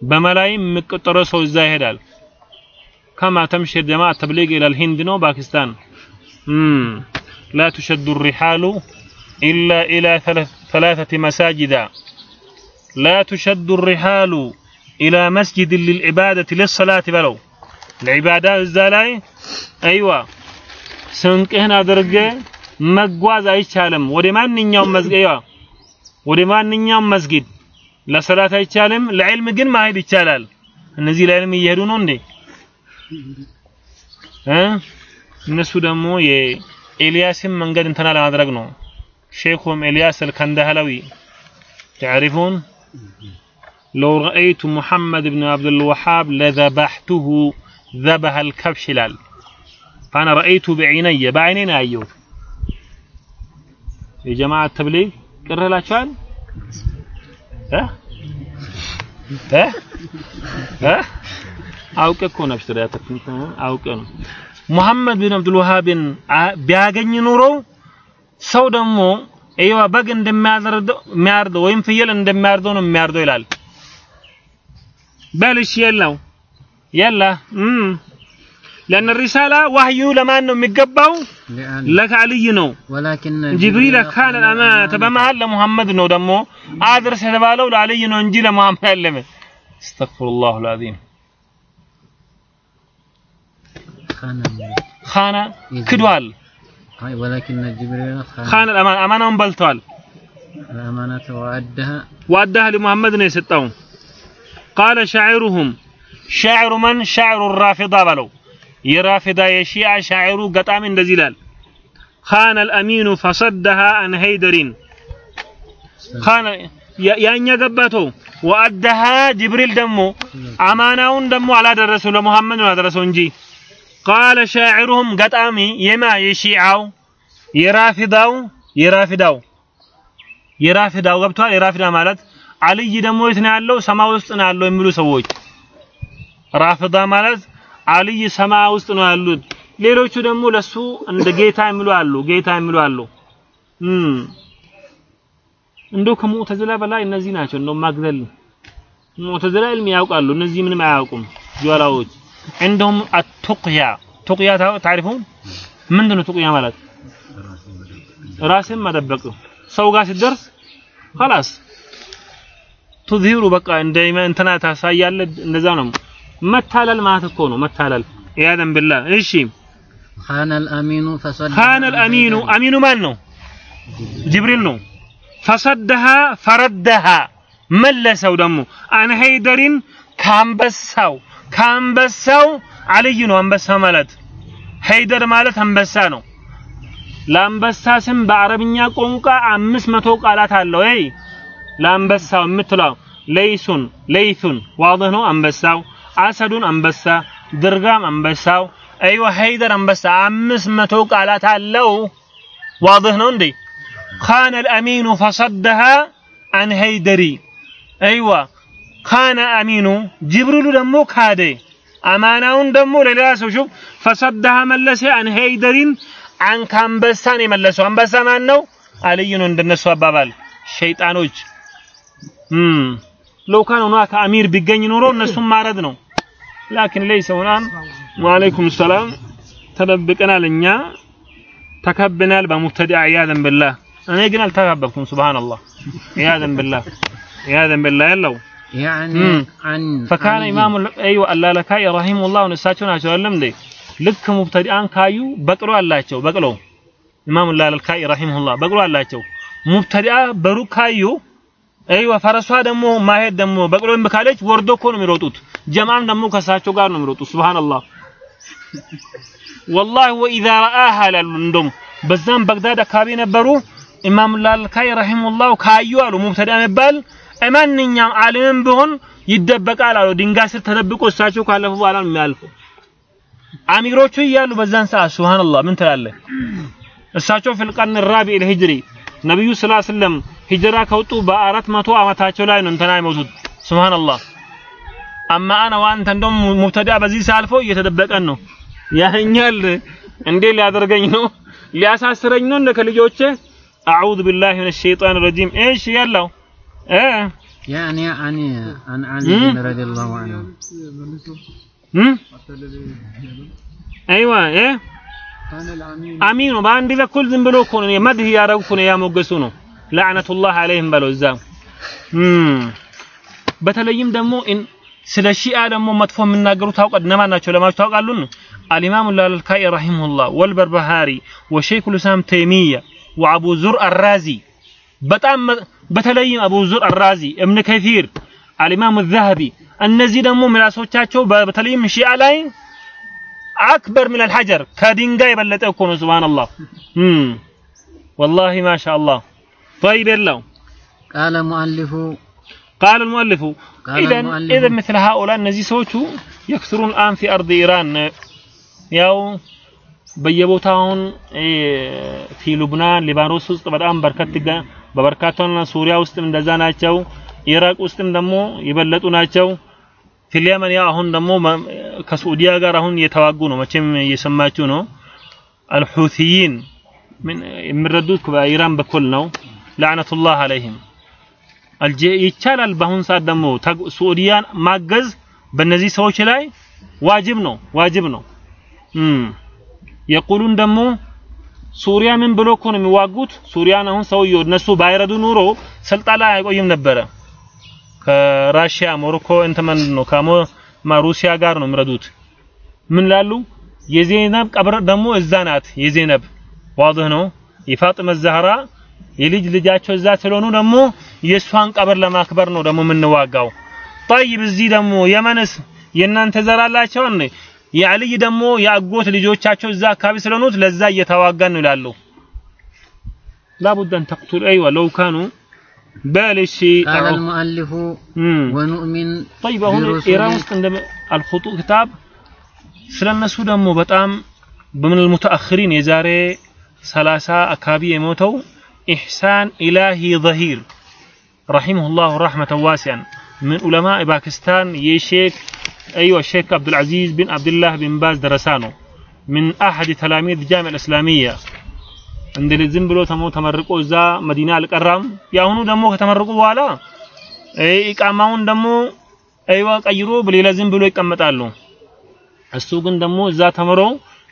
በመላይም የሚቆጠረ ሰው እዛ ይሄዳል كما تمشي جماعة تبليغ إلى الهند نو باكستان امم لا تشد الرحال إلا إلى ثلاث ثلاثة مساجد لا تشد الرحال ኢላ መስጂድን ሊልዒባደት ሊሰላት በለው ለዒባዳ እዛ ላይ አይዋ ስንቅህን አድርገ መጓዝ አይቻልም። ወደ ማንኛውም መዝጊያ ወደ ማንኛውም መስጊድ ለሰላት አይቻልም። ለዕልም ግን ማሄድ ይቻላል። እነዚህ ለዕልም እየሄዱ ነው እንዴ? እነሱ ደግሞ የኤልያስን መንገድ እንትና ለማድረግ ነው። ሼኹም ኤልያስ አልከንዳህላዊ ተዕሪፉን لو رأيت محمد بن عبد الوهاب لذبحته ذبح الكبش لال فأنا رأيته بعيني بعينين أيوه يا جماعة التبليغ قرر لا شان ها ها ها አውቄ እኮ ነው አብሽር ያተክንተ አውቄ ነው ሙሐመድ ቢን አብዱል ወሃብን ቢያገኝ ኑሮ ሰው ደግሞ ይዋ በግ እንደሚያርደው የሚያርደው ወይም ፍየል እንደሚያርደው ነው የሚያርደው ይላል بلش يلا يلا. امم لأن الرسالة وحي لما أنه مقبو لك علي نو. ولكن جبريل كان الأمانة بمعل محمد نو دمو. آدرس هتبالو لعلي نو انجيل محمد لمن. استغفر الله العظيم. خانة. خانة كدوال. ولكن جبريل خانة. خانة الأمانة أمانة بلتوال. الأمانة وعدها. وعدها لمحمد نيستاون. قال شاعرهم شاعر من؟ شاعر الرافضة بلو. يرافضة يشيع شاعر قطع من دزلال خان الأمين فصدها عن هيدر خان يعني قبته وأدها جبريل دمو. أماناون دمو على الرسول محمد وعلى الرسول جي قال شاعرهم قطعمي يما يشيعو يرافضو يرافضو يرافضو قبتها يرافضو مالت. አልይ ደግሞ የት ነው ያለው ሰማይ ውስጥ ነው ያለው የሚሉ ሰዎች ራፊዳ ማለት አልይ ሰማይ ውስጥ ነው ያሉት ሌሎቹ ደግሞ ለሱ እንደ ጌታ የሚሉ አሉ ጌታ የሚሉ አሉ እም እንደው ከሙዕተዝላ በላይ እነዚህ ናቸው እንደው ማግዘል ሙዕተዝላ ዕልም ያውቃሉ እነዚህ ምንም አያውቁም ጀዋላዎች عندهم التقيا تقيا تعرفون ምንድን ነው ቱቅያ ማለት ራስን መደበቅ ሰው ጋር ሲደርስ خلاص تظهر በቃ እንደ እንትና ታሳያለ እንደዛ ነው። መታለል ማለት እኮ ነው መታለል። ኢያዘን ቢላ እሺ። خان الأمين فصدها خان الأمين الأمين ማን ነው? ጅብሪል ነው። فصدها ፈረደሃ መለሰው ደግሞ عن حيدر ከአንበሳው ከአንበሳው አልይ ነው አንበሳ ማለት حيدر ማለት አንበሳ ነው። ለአንበሳ ስም በአረብኛ ቋንቋ አምስት መቶ ቃላት አለው። ለአንበሳው የምትለው ليث ليث واضح ነው አንበሳው أسد አንበሳ ضرغام አንበሳው። أيوه حيدر አንበሳ አምስት መቶ ቃላት አለው። واضح ነው እንዴ? خان الأمين فصدها عن حيدر። أيوه خان الأمين ጅብሪሉ ደግሞ ካደ አማናውን ደግሞ ለሌላ ሰው شوف فصدها መለሰ عن حيدر አንካንበሳን የመለሰው። አንበሳ ማን ነው? አልይ ነው እንደነሱ አባባል። ሸይጣኖች። ለው ካን ሁናከ አሚር ቢገኝ ኖሮ እነሱም ማረድ ነው። ላኪን ለይሰ ሁናን ወአለይኩም ሰላም ተደብቀናል፣ እኛ ተከብናል በሙብተዲዕ እያዘን ብላህ። እኔ ግን አልተካበብኩም። ሱብሃንአላህ እያዘን ብላህ እያዘን ብላህ ያለው ፈካነ ኢማሙ እዩ አላለካይ ረሂመሁላህ እሳቸው ናቸው አይደለም እንዴ ልክ ሙብተዲአን ካዩ በቅሎ አላቸው። በቅሎ ኢማሙ አላለካይ ረሂመሁላህ በቅሎ አላቸው። ሙብተዲአ በሩቅ ካዩ አይዋ ፈረሷ ደግሞ ማሄድ ደግሞ በቅሎ እምቢ ካለች ወርዶ እኮ ነው የሚሮጡት ጀማም ደግሞ ከሳቸው ጋር ነው የሚሮጡት ሱብሃንአላህ ወላሂ ወኢዛ ረአሃ ላሉ እንደም በዛም በግዳድ አካባቢ ነበሩ ኢማም ላልካይ ረሂሙላህ ካዩ አሉ ሙብተዳ የሚባል ማንኛውም ዓሊምም ቢሆን ይደበቃል አሉ። ድንጋይ ስር ተደብቆ እሳቸው ካለፉ በኋላ ነው የሚያልፈው። አሚሮቹ እያሉ በዛን ሰዓት ሱብሃንአላህ ምን ትላለህ? እሳቸው ፊል ቀርን ራቢ ልሂጅሪ ነቢዩ ስላ ስለም ሂጅራ ከወጡ በአራት መቶ አመታቸው ላይ ነው እንትና የሞቱት። ሱብሃንአላህ። አማ አና ዋንተ እንደም ሙብተዳ በዚህ ሳልፎ እየተደበቀን ነው። ያኛል እንዴ ሊያደርገኝ ነው? ሊያሳስረኝ ነው እንደ ከልጆቼ? አዑዙ ቢላሂ ሚነ ሸይጣን ረጂም። እሺ ያለው እ يعني አኒ አን አሊ رضي الله عنه أيوا እ አሚኑ በአንድ በኩል ዝም ብሎ እኮ ነው። መድህ ያረግኩ ነው ያሞገሱ ነው። لعنة الله عليهم በለው እዛ እም በተለይም ደግሞ ኢን- ስለ ሺአ ደግሞ መጥፎ የሚናገሩ ታውቃ እነማን ናቸው? ለማለት ታውቃሉን الإمام اللالكائي رحمه الله والبربهاري وشيخ الإسلام تيمية ወአቡ ዙር አራዚ። በጣም መ- በተለይም አቡ ዙር አራዚ እብን ከፊር አልኢማሙ ዘሀቢ እነዚህ ደግሞ ምላሶቻቸው በ- በተለይም ሺአ ላይ አክበር ምን አልሐጀር ከድንጋይ የበለጠ እኮ ነው። ሱብሃንአላህ እም ወላሂ ማሻአላህ طيب يلا قال مؤلف قال المؤلف قال اذا المؤلف- اذا مثل هؤلاء እነዚህ ሰዎቹ يكثرون الان في ارض ايران ያው በየቦታውን ፊ ሉብናን ሊባኖስ ውስጥ በጣም በርከት ገ- በበርካታና ሱሪያ ውስጥም እንደዛ ናቸው። ኢራቅ ውስጥም ደግሞ የበለጡ ናቸው። ፊል የመን ያው አሁን ደግሞ መ- ከሳዑዲያ ጋር አሁን እየተዋጉ ነው። መቼም እየሰማችሁ ነው። አልሁቲይን ምን የሚረዱት በኢራን በኩል ነው። ለዕነቱላህ አለይህም ይቻላል። በአሁን ሰዓት ደግሞ ሳዑዲያን ማገዝ በእነዚህ ሰዎች ላይ ዋጅብ ነው፣ ዋጅብ ነው። የቁሉን ደግሞ ሱሪያ ምን ብሎ እኮ ነው የሚዋጉት? ሱሪያን አሁን ሰውየው እነሱ ባይረዱ ኑሮ ስልጣን ላይ አይቆይም ነበረ። ከራሽያ ሞሮኮ ምንድን ነው ከሞ ሩሲያ ጋር ነው የሚረዱት። ምን ላሉ የዜነብ ቀብር ደግሞ እዛ ናት። የዜነብ ዋضح ነው። የፋጥመ ዛህራ የልጅ ልጃቸው እዛ ስለሆኑ ደግሞ የእሷን ቀብር ለማክበር ነው ደግሞ የምንዋጋው። ጠይብ እዚህ ደግሞ የመንስ የእናንተ ዘር አላቸው የአልይ ደግሞ የአጎት ልጆቻቸው እዛ አካባቢ ስለሆኑት ለዛ እየተዋጋን ነው ይላሉ። ላቡደን ተቅቱል አይዋ ለው ካኑ በል እሺ ሙአሊፉ ወኑእሚን ጠይብ አሁን ኢራን ውስጥ እንደ አልኹጡ ክታብ ስለነሱ ደግሞ በጣም በምን አልሙተአኽሪን የዛሬ 30 አካባቢ የሞተው ኢሕሳን ኢላሂ ظهير رحمه الله رحمة واسعا من علماء باكستان يشيك أيوة الشيخ عبد العزيز بن عبد الله بن باز درسانو من أحد تلاميذ الجامعة الإسلامية عند ዝም ብሎ ተሞ ተመርቆ እዛ መዲና አልቀራም። የአሁኑ ደግሞ ከተመረቁ በኋላ እ ኢቃማውን ደግሞ አይዋ ቀይሮ በሌላ ዝም ብሎ ይቀመጣሉ። እሱ ግን ደግሞ እዛ ተምሮ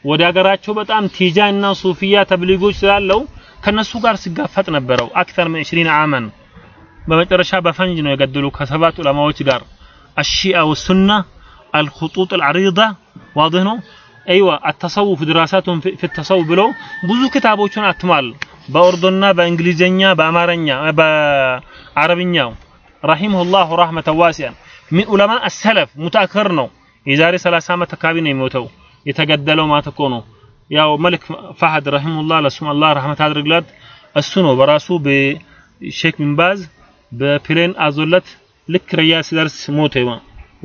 ወደ ሀገራቸው በጣም ቲጃ እና ሱፊያ ተብሊጎች ስላለው ከነሱ ጋር ሲጋፈጥ ነበረው አክተር ምን 20 ዓመን በመጨረሻ በፈንጅ ነው የገደሉ ከሰባት ዑለማዎች ጋር الشيعة والسنة الخطوط العريضة واضح ነው ايوه التصوف دراساتهم في, في التصوف ብለው ብዙ ክታቦችን አትሟል በኦርዶና በእንግሊዘኛ በአማርኛ በአረብኛው رحمه الله رحمة واسعا من علماء السلف متأخر ነው የዛሬ 30 ዓመት አካባቢ ነው የሞተው የተገደለው ማለት እኮ ነው ያው መልክ ፈሃድ رحمه الله ለሱም አላህ ረህመት አድርግለት እሱ ነው በራሱ በሼክ ኢብንባዝ በ plane አዞለት ልክ ሪያድ ሲደርስ ሞተ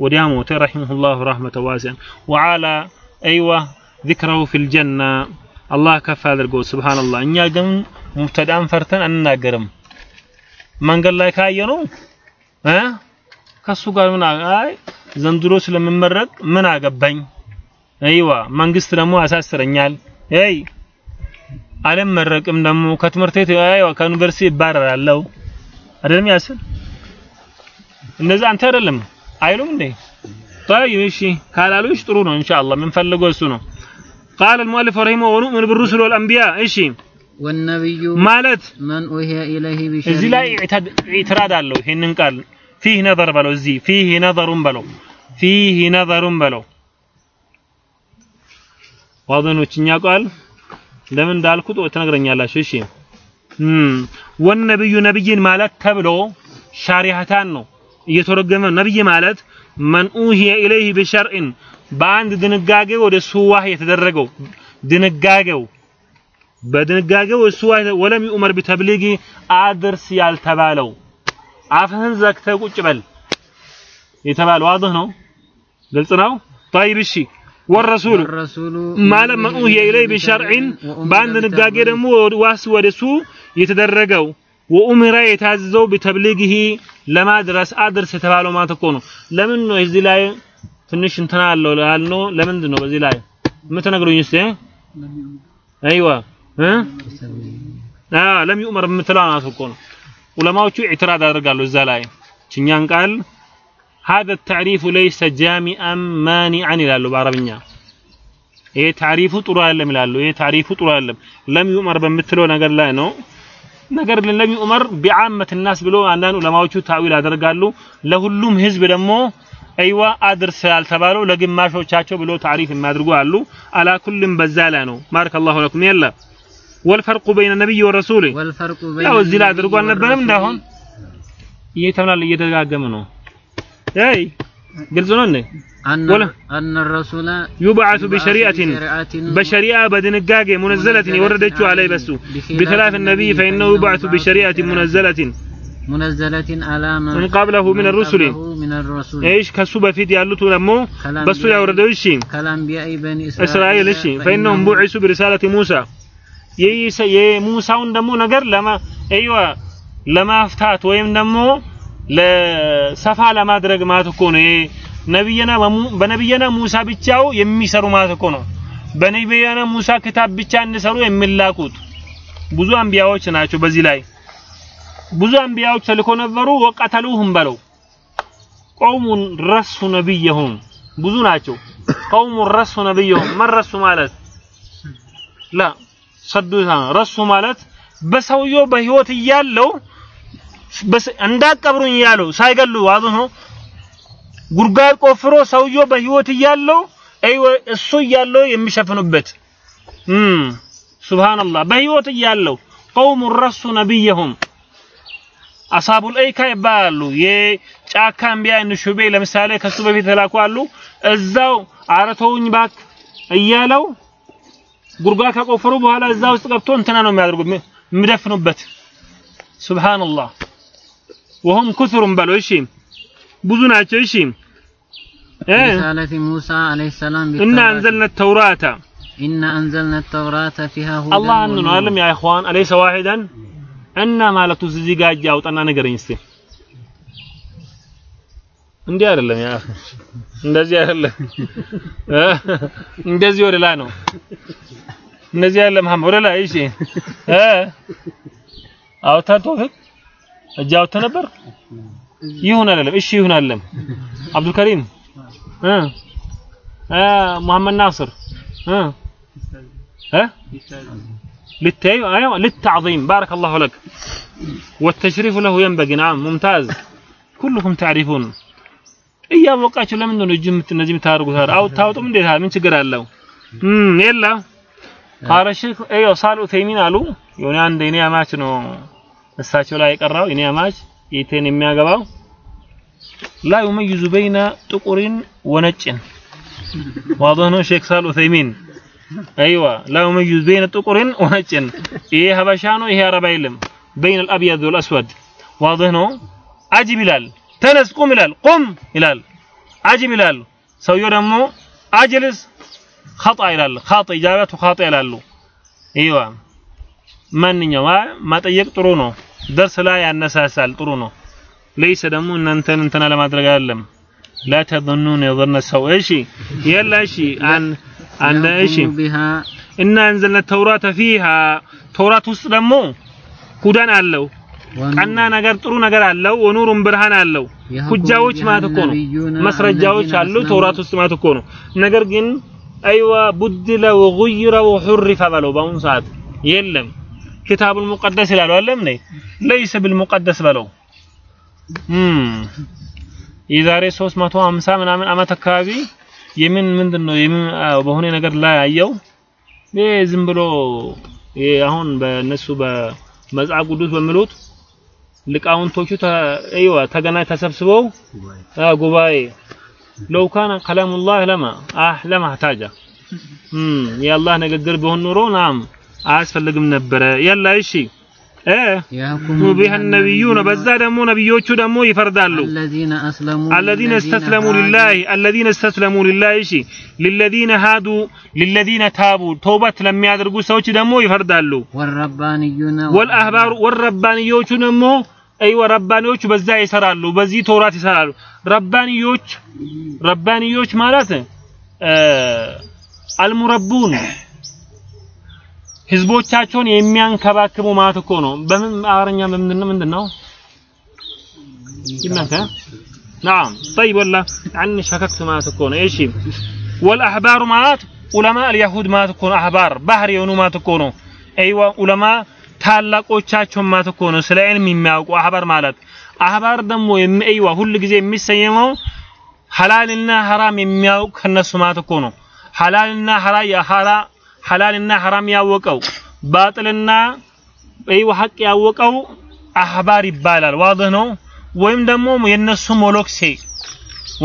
ወዲያ ሞተ رحمه الله رحمة واسعة وأعلى أيوا ذكره في الجنة አላህ ከፍ አድርገው سبحان الله እኛ ግን ሙብተዳን ፈርተን አንናገርም መንገድ ላይ ካየ ነው እ ከሱ ጋር ምን አይ ዘንድሮ ስለምመረቅ ምን አገባኝ አይዋ መንግስት ደግሞ ያሳስረኛል አይ አልመረቅም ደግሞ ከትምህርት ቤት አይዋ ከዩኒቨርሲቲ ይባረራለሁ አይደለም ያስል እንደዛ አንተ አይደለም አይሉም እንዴ طيب እሺ ካላሉሽ ጥሩ ነው ኢንሻአላህ የምንፈልገው እሱ ነው قال المؤلف رحمه ونؤمن بالرسل والانبياء እሺ والنبي ማለት من أوحي إليه እዚህ ላይ بشريعة ኢዕታድ- ኢዕትራድ አለው ይሄንን ቃል ፊህ ነዘር በለው እዚህ ፊህ ነዘሩን በለው ፊህ ነዘሩን በለው ወገኖች እኛ ቃል ለምን እንዳልኩት ትነግረኛላችሁ። እሺ። ወነብዩ ነብይን ማለት ተብሎ ሻሪሃታን ነው እየተረገመ ነብይ ማለት መን ኡሂየ ኢለይህ ቢሸርዕን በአንድ ድንጋጌ ወደ ሱዋህ የተደረገው ድንጋጌው በድንጋጌው ሱዋህ ወለም ይኡመር ቢተብሊጊ አድርስ ያልተባለው አፍህን ዘግተህ ቁጭ በል የተባለው። ዋድህ ነው፣ ግልጽ ነው። طيب እሺ። ወረሱሉ ማለት መኡህየ ኢለይ ቢሸርዕን በአንድ ድንጋጌ ደግሞ ዋስ ወደሱ የተደረገው ወኡምራ የታዘዘው ቢተብሊግሂ ለማድረስ አድርስ የተባለው ማለት እኮ ነው። ለምን ነው እዚህ ላይ ትንሽ እንትና አለው ያልነው? ለምንድን ነው በዚህ ላይ የምትነግሩኝ? እስቲ أيوا አ لم يؤمر የምትለው ናት እኮ ነው። ዑለማዎቹ اعتراض አደርጋለሁ እዛ ላይ ችኛን ቃል هذا التعريف ليس جامعا مانعا ይላሉ በአረብኛ። ይሄ ታሪፉ ጥሩ አይደለም ይላሉ። ይሄ ታሪፉ ጥሩ አይደለም። لم يؤمر በምትለው ነገር ላይ ነው። ነገር لم يؤمر بعامة الناس ብሎ አንዳንድ ዑለማዎቹ تأويل ያደርጋሉ። ለሁሉም ህዝብ ደግሞ አይዋ አድርስ ያልተባለው ለግማሾቻቸው ብሎ ታሪፍ የሚያደርጉ አሉ። አላ ኩልም በዛ ላይ ነው። ባረከ አላሁ ለኩም የለ ወልፈርቁ በይነ ነቢይ ወረሱል ያው እዚህ ላይ አድርጎ አልነበረም እንዳሁን ይሄ እየተደጋገመ ነው። أي قلزلوني أن ولا. أن الرسول يبعث بشريعة. بشريعة. بدنقاقة منزلة وردت عليه بس. بخلاف النبي فإنه يبعث بشريعة منزلة. منزلة على من, من قبله من الرسل. من الرسل. إيش كسب في ديالو تلمو بس يا كلام كالانبياء بني إسرائيل. إسرائيل فإنهم بعثوا برسالة موسى. يي موسى وندمو نجر لما أيوه لما أفتات ويم دمو ለሰፋ ለማድረግ ማለት እኮ ነው። ነብየና በነብየና ሙሳ ብቻው የሚሰሩ ማለት እኮ ነው። በነብየና ሙሳ ክታብ ብቻ እንሰሩ የሚላኩት ብዙ አንቢያዎች ናቸው። በዚህ ላይ ብዙ አንቢያዎች ተልኮ ነበሩ። ወቀተሉሁም በለው ቀውሙን ረሱ ነብየሁም ብዙ ናቸው። ቀውሙን ረሱ ነብየሁም መረሱ ማለት ላ ሰዱታ ረሱ ማለት በሰውየው በህይወት እያለው እንዳቀብሩኝ እያለው ሳይገሉ ነው ጉድጓድ ቆፍሮ ሰውየው በህይወት እያለው እሱ እያለው የሚሸፍኑበት ሱብሃንአላህ በህይወት እያለው ቀውሙ ረሱ ነብየሁም አሳቡል አይካ ይባላሉ። የጫካ አንቢያ እነ ሹቤ ለምሳሌ ከሱ በፊት የተላኩ አሉ። እዛው አረተውኝ ባክ እያለው ጉድጓድ ከቆፈሩ በኋላ እዛ ውስጥ ገብቶ እንትና ነው የሚያደርጉት የሚደፍኑበት። ሱብሃንአላህ ወሁም ኩቱሩም በለው እሺ፣ ብዙ ናቸው። እሺ እ رسالة موسى عليه السلام እና بالتوراة. አንዘልነ ተውራታ إن أنزلنا التوراة فيها هدى አላህ አንድ ነው ونور. አይደለም? ያ ኢኽዋን አለይሰ ዋሂደን እና ማለቱ እዚህ ጋር እጅ አውጣና ንገረኝ እስቲ። እንዲህ አይደለም ያ አኺ፣ እንደዚህ አይደለም እ እንደዚህ ወደ ላይ ነው። እንደዚህ አይደለም መሐመድ ወደ ላይ እሺ እ አውጥተህ ተውፊቅ እጅ አውጥተህ ነበር ይሁን አይደለም? እሺ ይሁን አይደለም? አብዱል ከሪም እ እ መሐመድ ናስር እ እ للتأي... أيوة للتعظيم بارك الله لك والتشريف له ينبغي نعم ممتاز كلكم تعرفون እያወቃችሁ ለምንድን ነው እጅ የምት- እነዚህ የምታደርጉት? ታዲያ አው ታውጡም እንዴት ምን ችግር አለው? እም የላ ቃለ ሼክ አዮ ሳሉ ተይሚን አሉ የሆነ አንድ የኔ አማች ነው እሳቸው ላይ የቀራው የኔ አማች ጌቴን የሚያገባው ላ ዩመይዙ በይነ ጥቁሪን ወነጭን ዋضح ነው ሼክ ሳል ኡሰይሚን አይዋ ላ ዩመይዙ በይነ ጥቁሪን ወነጭን ይሄ ሀበሻ ነው ይሄ አረብ አይልም በይነ አልአብያድ ወልአስወድ ዋضح ነው አጅብ ይላል ተነስ ቁም ይላል ቁም ይላል አጅብ ይላል ሰውየው ደግሞ አጅልስ خطأ ይላል خطأ ኢጃባቱ خطأ ይላሉ አይዋ ማንኛው ማጠየቅ ጥሩ ነው ደርስ ላይ ያነሳሳል ጥሩ ነው ለይሰ ደግሞ እናንተን እንትና ለማድረግ አይደለም لا تظنون يظن السوء እሺ የላ እሺ አን አንደ እሺ يحكم بها እና አንዘልነ ተውራተ ፊሃ ተውራት ውስጥ ደግሞ ሁዳን አለው ونور. ቀና ነገር ጥሩ ነገር አለው ወኑሩን ብርሃን አለው يحكم ሁጃዎች بها ማለት እኮ ነው النبيون መስረጃዎች الذين አሉ أسلموا. ተውራት ውስጥ ማለት እኮ ነው ነገር ግን አይዋ ቡድለ ወጉይረ ወሑሪፈ በለው በአሁኑ ሰዓት የለም ኪታቡል ሙቀደስ ይላሉ አለም ነይ ለይሰ ቢልሙቀደስ በለው። እም የዛሬ 350 ምናምን አመት አካባቢ የምን ምንድን ነው የምን በሆነ ነገር ላይ አየው። ይሄ ዝም ብሎ አሁን በእነሱ በመጽሐፍ ቅዱስ በሚሉት ሊቃውንቶቹ አይዋ ተገናኝ ተሰብስበው ጉባኤ ለው ካነ ከላሙላህ ለማ አህ ለማ ታጃ። እም የአላህ ንግግር ቢሆን ኑሮ ናም አያስፈልግም ነበረ የላ እሺ ሙቢህ ነቢዩነ በዛ ደግሞ ነቢዮቹ ደግሞ ይፈርዳሉ። አለዚነ እስተስለሙ ሊላሂ አለዚነ እስተስለሙ ሊላሂ እሺ፣ ሊለዚነ ሃዱ ሊለዚነ ታቡ ተውበት ለሚያደርጉ ሰዎች ደግሞ ይፈርዳሉ። ወልአህባሩ ወረባንዮቹ ደግሞ አይ ወረባንዮቹ በዛ ይሰራሉ፣ በዚህ ተውራት ይሰራሉ። ረባንዮች ረባንዮች ማለት አልሙረቡን ህዝቦቻቸውን የሚያንከባክቡ ማለት እኮ ነው በምን አማርኛ ምንድን ነው ምንድን ነው ይመከ نعم طيب والله عني شككت ما تكون ايش والاحبار مات علماء اليهود ما تكون احبار ባህር የሆኑ ما تكون ايوه علماء ታላቆቻቸው ما تكون ስለ ዒልም የሚያውቁ አህባር ማለት አህባር ደግሞ አይዋ ሁል ጊዜ የሚሰየመው ሐላልና ሐራም የሚያውቅ ከነሱ ማለት እኮ ነው ሐላልና ሐራ የሐራ ሐላልና ሐራም ያወቀው ባጥልና አይዋ ሐቅ ያወቀው አህባር ይባላል ዋድህ ነው ወይም ደግሞ የነሱ ሞሎክሴ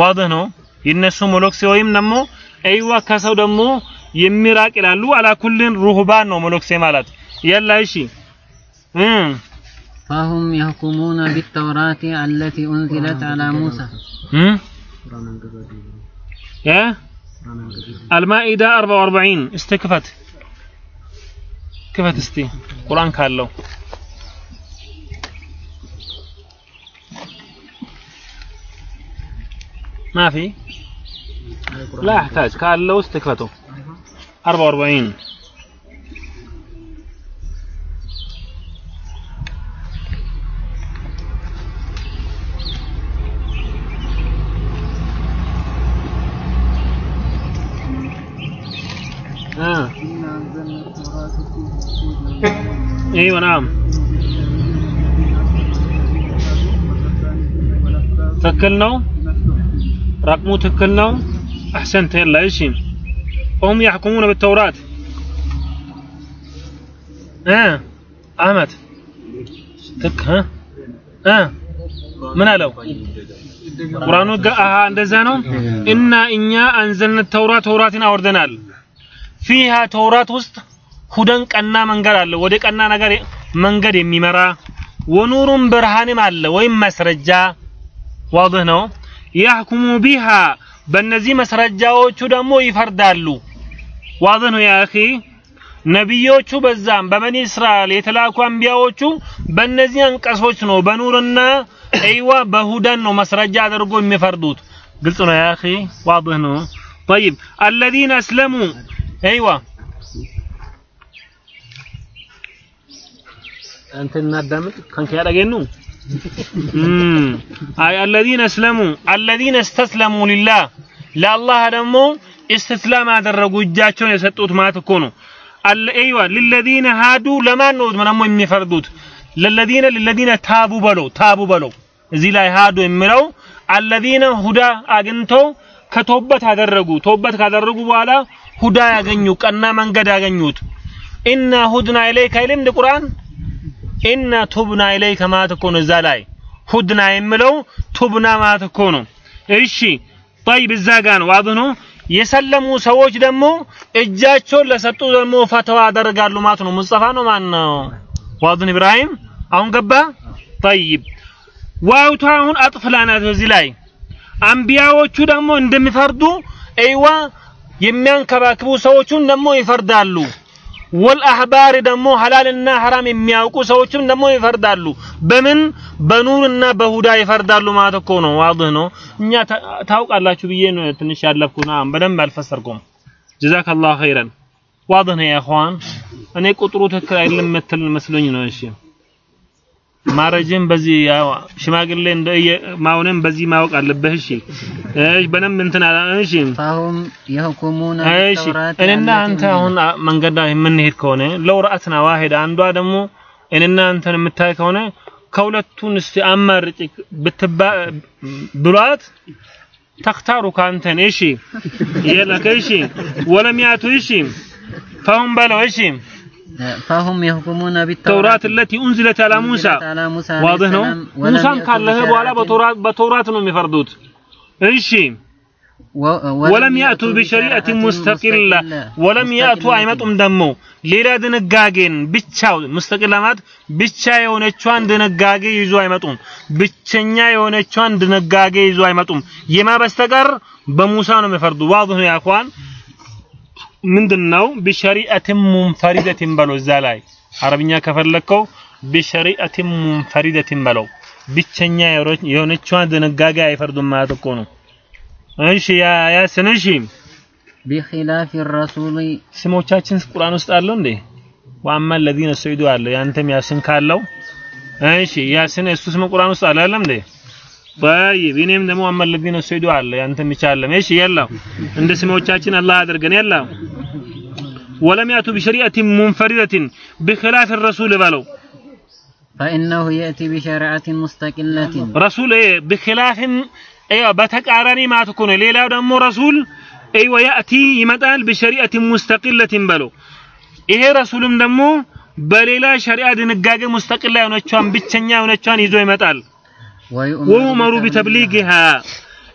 ዋድህ ነው የነሱ ሞሎክሴ ወይም ደግሞ አይዋ ከሰው ደግሞ የሚራቅ ይላሉ አላኩልን ሩህባን ነው ሞሎክሴ ማለት የላ እሺ እ فهم يحكمون بالتوراة التي أنزلت على موسى እ ያ المائدة 44 استكفت كفت استي قرآن كالو ما في لا احتاج كالو استكفته 44 آه. ايوه نعم ትክክል ነው ረቅሙ ትክክል ነው አሕሰንተ የላ እሺ هم يحكمون بالتوراة እ አህመድ ትክ እ እ ምን አለው ቁርአኑ ጋ- አሃ እንደዛ ነው እና እኛ አንዘልን ተውራት ተውራትን አወርደናል ፊሃ ተውራት ውስጥ ሁደን ቀና መንገድ አለ ወደ ቀና ነገር መንገድ የሚመራ ወኑሩን ብርሃንም አለ ወይም መስረጃ ዋድህ ነው ያህኩሙ ቢሃ በእነዚህ መስረጃዎቹ ደግሞ ይፈርዳሉ ዋድህ ነው ያ አኺ ነቢዮቹ በዛም በበኒ እስራኤል የተላኩ አንቢያዎቹ በእነዚህ አንቀሶች ነው በኑርና አይዋ በሁደን ነው መስረጃ አድርጎ የሚፈርዱት ግልጽ ነው ያ አኺ ዋድህ ነው طيب الذين اسلموا ايوه انت እናዳምጥ ከንከ ያደገኑ አይ الذين اسلموا الذين استسلموا لله ለአላህ ደግሞ استسلام አደረጉ እጃቸውን የሰጡት ማለት እኮ ነው አለ ايوه للذين هادوا ለማን ነው ደግሞ የሚፈርዱት للذين للذين ታቡ በለው ታቡ በለው እዚህ ላይ ሃዱ የሚለው الذين ሁዳ አግኝተው ከቶበት አደረጉ ቶበት ካደረጉ በኋላ ሁዳ ያገኙ ቀና መንገድ ያገኙት። ኢና ሁድና ኢለይከ አይልም ቁርአን ኢና ቱብና ኢለይከ ማለት እኮ ነው። እዛ ላይ ሁድና የሚለው ቱብና ማለት እኮ ነው። እሺ ጠይብ፣ እዛ ጋ ነው አብኖ የሰለሙ ሰዎች ደግሞ እጃቸውን ለሰጡ ደግሞ ፈተዋ ያደርጋሉ ማለት ነው። ሙስጠፋ ነው ማን ነው? ዋዱን ኢብራሂም አሁን ገባ። ጠይብ ዋውቷ አሁን አጥፍላናት በዚህ ላይ አንቢያዎቹ ደግሞ እንደሚፈርዱ አይዋ የሚያንከባክቡ ሰዎቹን ደግሞ ይፈርዳሉ። ወልአህባር ደግሞ ሐላልና ሐራም የሚያውቁ ሰዎችም ደግሞ ይፈርዳሉ። በምን? በኑርና በሁዳ ይፈርዳሉ ማለት እኮ ነው። ዋድህ ነው። እኛ ታውቃላችሁ ብዬ ነው ትንሽ ያለፍኩና በደንብ አልፈሰርኩም። ጀዛከላሁ ኸይረን። ዋድህ ነው ያ ኢኽዋን። እኔ ቁጥሩ ትክክል አይደለም መስሎኝ ነው። እሺ ማረጅም በዚህ ሽማግሌ እንደ ማሆንም በዚህ ማወቅ አለብህ። እሺ እሺ፣ በደንብ እንትን አላ እሺ። ፋሁም የሁኩሙና እሺ። እኔና አንተ አሁን መንገድ የምንሄድ ከሆነ ለውራአትና ዋሂድ አንዷ ደግሞ እኔና አንተን የምታይ ከሆነ ከሁለቱን እስቲ አማርጭ ብትባ ብሏት ተክታሩ ካንተን እሺ የለከ እሺ ወለም እሺ ፋሁም በለው እሺ فهم يحكمون بالتوراة التي أنزلت على موسى واضح ነው? ሙሳን ካለህ በኋላ በተውራት ነው የሚፈርዱት። እሺ። ወለም ያእቱ ቢሸሪአት ሙስተቂላ። ወለም ያእቱ አይመጡም ደግሞ ሌላ ድንጋጌን ብቻው ሙስተቂላ ማለት ብቻ የሆነቿን ድንጋጌ ይዞ አይመጡም። ብቸኛ የሆነቿን ድንጋጌ ይዞ አይመጡም። የማ በስተቀር በሙሳ ነው የሚፈርዱ። ዋضح ነው ያኳን ምንድነው ቢሸሪአት ሙንፈሪደትን በለው እዛ ላይ አረብኛ ከፈለከው ቢሸሪአት ሙንፈሪደትን በለው ብቸኛ የሆነቿን ድንጋጌ አይፈርዱም ማለት እኮ ነው እሺ ያ ያስን እሺ بخلاف الرسول ስሞቻችን ቁርአን ውስጥ አለው እንዴ ወአማ الذين سعدوا አለ ያንተም ያስን ካለው እሺ ያስን እሱ ስም ቁርአን ውስጥ አለ አይደለም እንዴ طيب እኔም ደግሞ ወአማ الذين سعدوا አለ ያንተም ይቻለም እሺ የላ እንደ ስሞቻችን አላህ አድርገን የላ ولم يأتوا بشريعة منفردة بخلاف الرسول بلو فإنه يأتي بشريعة مستقلة ረሱል بخلاف ايوه በተቃራኒ ማለት እኮ ነው ሌላው ደግሞ ረሱል ايوه يأتي ይመጣል بشريعة مستقلة በሎ ይሄ ረሱልም ደግሞ በሌላ ሸሪዓ ድንጋጌ ሙስተቅላ የሆነቿን ብቸኛ የሆነቿን ይዞ ይመጣል ወዩመሩ ቢተብሊግሃ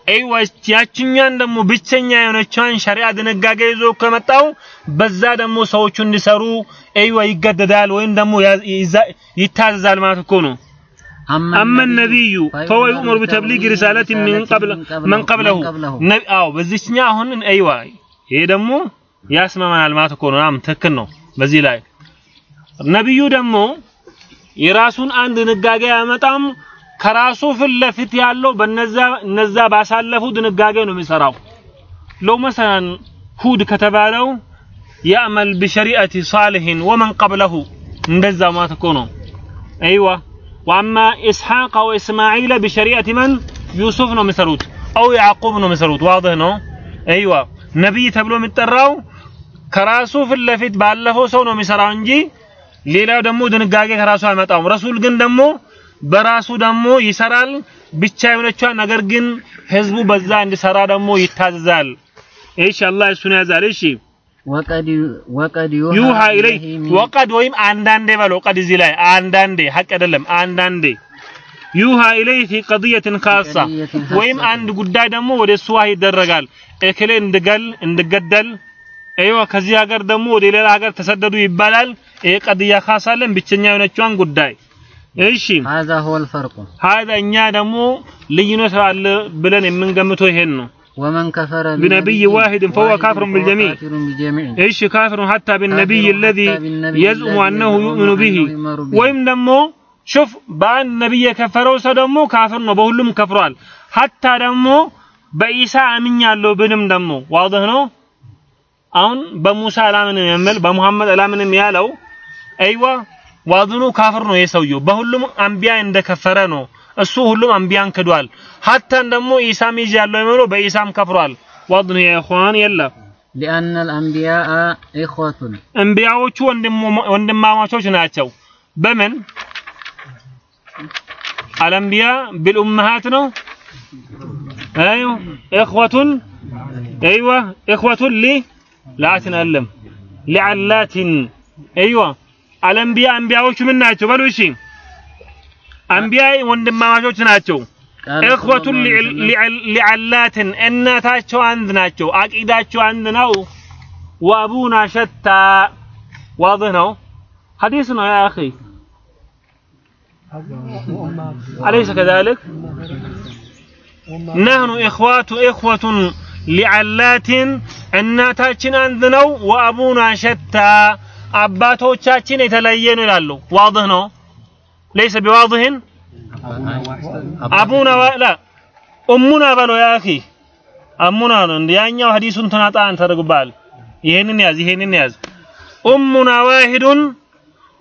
አይዋ ያችኛን ደግሞ ብቸኛ የሆነችዋን ሸሪዓ ድንጋጌ ይዞ ከመጣው በዛ ደግሞ ሰዎቹ እንዲሰሩ አይዋ ይገደዳል ወይም ደግሞ ይታዘዛል ማለት እኮ ነው። አመ ነቢዩ ፈወ ዩእመሩ ቢተብሊግ ሪሳለት መን ቀብለሁ አዎ በዚችኛ አሁን አይዋ ይሄ ደግሞ ያስማማናል ማለት እኮ ነው። ትክክል ነው። በዚህ ላይ ነቢዩ ደግሞ የራሱን አንድ ድንጋጌ አያመጣም። ከራሱ ፊት ለፊት ያለው በነዛ እነዛ ባሳለፉ ድንጋጌ ነው የሚሰራው። ለው መሰለን ሁድ ከተባለው ያዕመል ቢሸሪአቲ ሳሊሒን ወመን ቀብለሁ እንደዛ ማለት እኮ ነው። አይዋ ዋማ ኢስሐቅ ወእስማዒል ቢሸሪአቲ መን ዩሱፍ ነው የሚሰሩት አው ያዕቁብ ነው የሚሰሩት። ዋضح ነው። አይዋ ነብይ ተብሎ የሚጠራው ከራሱ ፊት ለፊት ባለፈው ሰው ነው የሚሰራው እንጂ ሌላው ደግሞ ድንጋጌ ከራሱ አይመጣውም። ረሱል ግን ደግሞ በራሱ ደግሞ ይሰራል ብቻ የሆነቿ ነገር ግን ህዝቡ በዛ እንዲሰራ ደግሞ ይታዘዛል። እሺ እሱን ያዛል። እሺ ዩሃ ኢለይ ወቀድ ወይም አንዳንዴ በለው ቀድ እዚህ ላይ አንዳንዴ ሀቅ አይደለም አንዳንዴ ዩሃ ኢለይ ፊ ቀድየትን ካሳ ወይም አንድ ጉዳይ ደግሞ ወደ እሱ ዋህ ይደረጋል። እክሌ እንድገል እንድገደል ይኸው ከዚህ ሀገር ደግሞ ወደ ሌላ ሀገር ተሰደዱ ይባላል። ይሄ ቀድያ ካሳለን ብቸኛ የሆነቿን ጉዳይ እሺ። هذا هو الفرق هذا እኛ ደግሞ ልዩነት አለ ብለን የምንገምተው ይሄን ነው። ومن كفر بنبي واحد فهو كافر بالجميع ايش كافر حتى بالنبي الذي يزعم انه يؤمن به ወይም ደግሞ شوف በአንድ ነብይ የከፈረው ሰው ደግሞ ካፍር ነው በሁሉም ከፍሯል። ሀታ ደግሞ በኢሳ አምኛለሁ ብንም ደግሞ ዋضህ ነው። አሁን በሙሳ አላምንም የሚል በሙሐመድ አላምንም ያለው አይዋ ዋዝኑ ካፍር ነው የሰውየው በሁሉም አንቢያ እንደከፈረ ነው። እሱ ሁሉም አንቢያን ክዷል። ሀታን ደግሞ ኢሳም ይዤ ያለው የሚሆነው በኢሳም ከፍሯል። ዋዝኑ የኢኹዋን የለም። ሊአነ አልአንቢያ ኢኹዋቱን አንቢያዎቹ ወንድማማቾች ናቸው። በምን? አልአንቢያ ቢልኡመሃት ነው? አዩ ኢኹዋቱን አይዋ ኢኹዋቱን ሊ ላትን አለም። ሊዓላትን አይዋ الأنبياء أنبياء وش من ناتو بلوشي أنبياء وندم ما وش ناتو إخوة لعلات إن تاتشو عند ناتو أكيداتشو عند ناو وأبونا شتى واضح نو حديثنا يا أخي أليس كذلك؟ نحن إخوة إخوة لعلات إن تاتشن عندنا وأبونا شتى አባቶቻችን የተለየ ነው ይላሉ። ዋድህ ነው ለይሰ ቢዋድህን አቡና ላ እሙና በለው ያ አሙና ነው እንደ ያኛው ሐዲሱን ተናጣን ተደርግባል። ይሄንን ያዝ፣ ይሄንን ያዝ። እሙና ዋሂዱን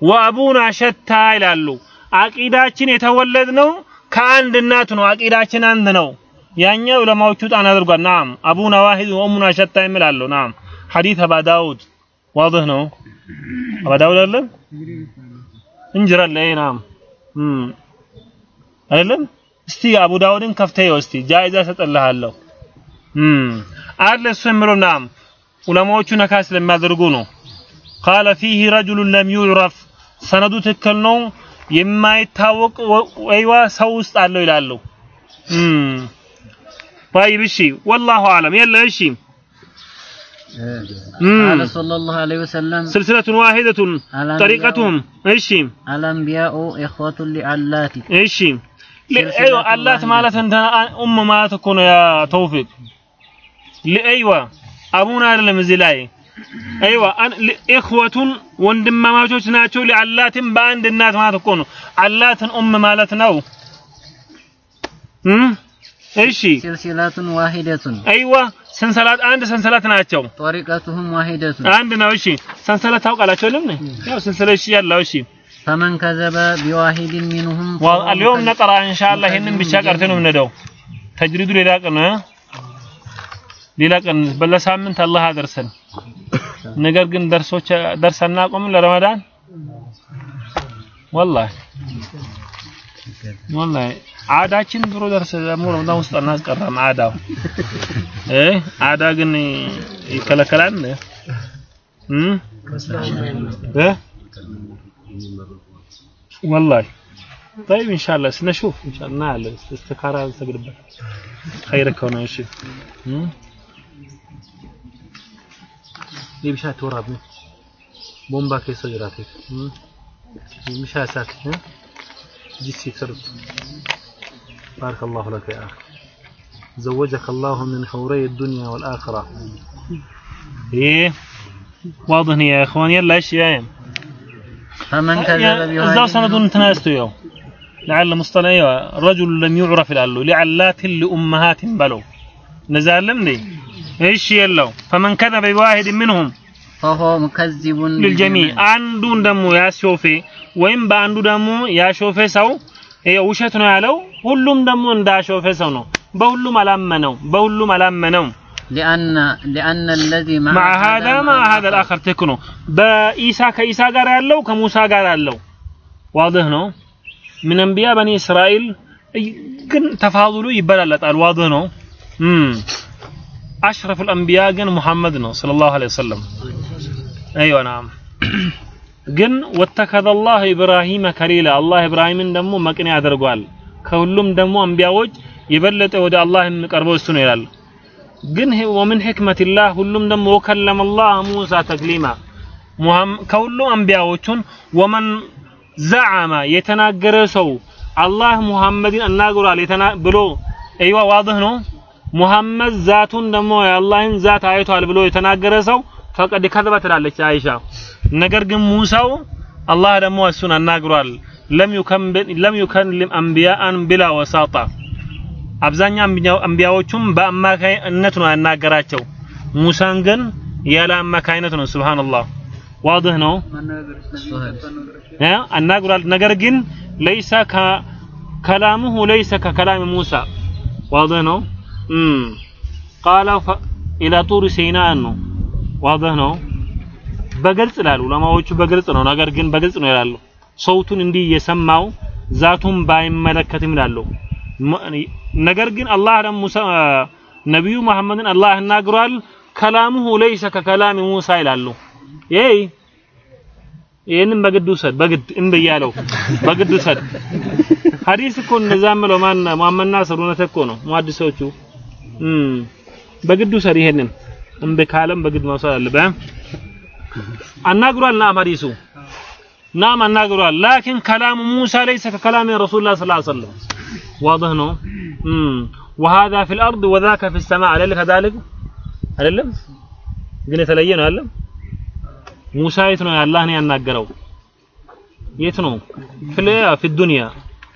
ወአቡና ሸታ ይላሉ። አቂዳችን የተወለድ ነው ከአንድ እናት ነው። አቂዳችን አንድ ነው። ያኛው ዑለማዎቹ ጣን አድርጓል። ናም አቡና ዋሂድ ወእሙና ሸታ ይምላሉ። ናም ሐዲስ አባ ዳውድ ዋድህ ነው። አባ ዳውድ አለ እንጅራ ላይ ናም እም አይደለም እስቲ አቡ ዳውድን ከፍተህ እስቲ ጃይዛ ሰጥልሃለሁ እም አለ እሱ የሚለው ናም ዑለማዎቹ ነካ ስለሚያደርጉ ነው ቃለ ፊህ ረጁሉን ለም ዩዕረፍ ሰነዱ ትክክል ነው የማይታወቅ ወ- ወይዋ ሰው ውስጥ አለው ይላሉ እም طيب እሺ والله اعلم يلا እሺ قال صلى الله عليه وسلم سلسلة واحدة طريقتهم. إيش؟ الأنبياء إخوة لعلات. إيش؟ أيوه علات مالت أم ما تكون يا توفيق. أيوه أبونا لمزلاي أيوه أن إخوة وندم ما جوش ناتو لعلات باند الناس ما تكون. علات أم مالت نو. هم ايشي سلسلة واحدة. أيوه. ሰንሰላት አንድ ሰንሰላት ናቸው طريقتهم واحدة አንድ ነው እሺ ሰንሰለት ታውቃላችሁ አይደል ያው ሰንሰለት እሺ ያለው እሺ فمن كذب بواحد منهم فهو واليوم مكذب. نقرا ان شاء الله ይሄንን ብቻ ቀርተን ነው የምንሄደው ተጅሪዱ ሌላ ቀን ነው ሌላ ቀን በለሳምንት አላህ አደርሰን ነገር ግን ደርሶች ደርስ አናቆምም ለረመዳን ወላሂ ወላሂ أنا ድሮ ደርሰ ደግሞ ረመዳን ውስጥ አናስቀራም። አዳው። እ? አዳ ግን ይከለከላል እንዴ? እም እ? والله طيب ان شاء الله سنشوف ان شاء الله على استخاره نسجدበት خيرك هنا እሺ ليه مش هتوربني بومبا كيسو جراتك مش بارك الله لك يا أخي. زوجك الله من حوري الدنيا والآخرة. إيه؟ واضح يا إخوان يلا إيش يا فمن كذب بهذه الزوج سند تناستو يوم. لعل مصطلح أيوه رجل لم يعرف لعل لعلات لأمهات بلو. نزال دي إيش يلا؟ فمن كذب بواحد منهم فهو مكذب للجميع. عندون دمو يا شوفي وين باندو دمو يا شوفي سو. اي وشتنا يالو ሁሉም ደግሞ እንዳሾፈ ሰው ነው። በሁሉም አላመነው በሁሉም አላመነው لأن لأن الذي مع, مع هذا مع هذا الآخر تكنو بإيسا كإيسا قال الله كموسى قال الله واضح نو من أنبياء بني إسرائيل كن تفاضلوا يبلا لا واضح نو أشرف الأنبياء كن محمد نو صلى الله عليه وسلم أيوة نعم كن واتخذ الله إبراهيم كريلا الله إبراهيم دمو ما كان ከሁሉም ደግሞ አንቢያዎች የበለጠ ወደ አላህ የሚቀርበው እሱ ነው ይላል። ግን ወምን ሕክመቲላህ ሁሉም ደግሞ ወከለመ ሙሳ ተክሊማ። ከሁሉም አንቢያዎቹን ወመን ዘዓመ የተናገረ ሰው አላህ ሙሐመድን አናግሯል ብሎ አይዋ ዋድህ ነው። ሙሐመድ ዛቱን ደግሞ የአላህን ዛት አይቷል ብሎ የተናገረ ሰው ፈቀድ ከዘበ ትላለች አይሻ። ነገር ግን ሙሳው አላህ ደግሞ እሱን አናግሯል ለም ዩከልም አንቢያአን ብላ ወሳጣ። አብዛኛው አንቢያ- አንቢያዎቹም በአማካይነት ነው ያናገራቸው። ሙሳን ግን ያለ አማካይነት ነው። ሱብሃንአላህ። ዋድህ ነው። አናግሯል። ነገር ግን ለይሰ ከላሙሁ ለይሰ ከከላም ሙሳ። ዋድህ ነው። ቃለ ኢላ ጡር ሲና ነው። ዋድህ ነው። በግልጽ ይላሉ። ዑለማዎቹ በግልጽ ነው። ነገር ግን በግልጽ ነው ይላሉ ሰውቱን እንዲህ የሰማው ዛቱን ባይመለከትም ም- ነገር ግን አላህ ደግሞ ነቢዩ መሐመድን አላህ ያናግሯል ከላሙሁ ለይሰ ከከላሚ ሙሳ ይላሉ። ይሄ ይህንን በግድ ውሰድ በግድ እምቢ እያለው በግድ ውሰድ። ሐዲስ እኮ እንደዛ ምለው ማን ሙሐመድ ናስር እውነት እኮ ነው። ሙሐዲሶቹ። በግድ ውሰድ ይሄንን። እምቢ ካለም በግድ መውሰድ አለብህ አናግሯል ናም ሐዲሱ ናም አናግሯል። ላኪን ከላሙ ሙሳ ለይሰ ከከላሚ ረሱሉላህ ሰለላሁ ዐለይሂ ወሰለም። ዋضح ነው። وهذا في الارض وذاك في السماء አይደል ከዛልክ አይደለም? ግን የተለየ ነው አይደለም ሙሳ የት ነው አላህ ነው ያናገረው። የት ነው? في الدنيا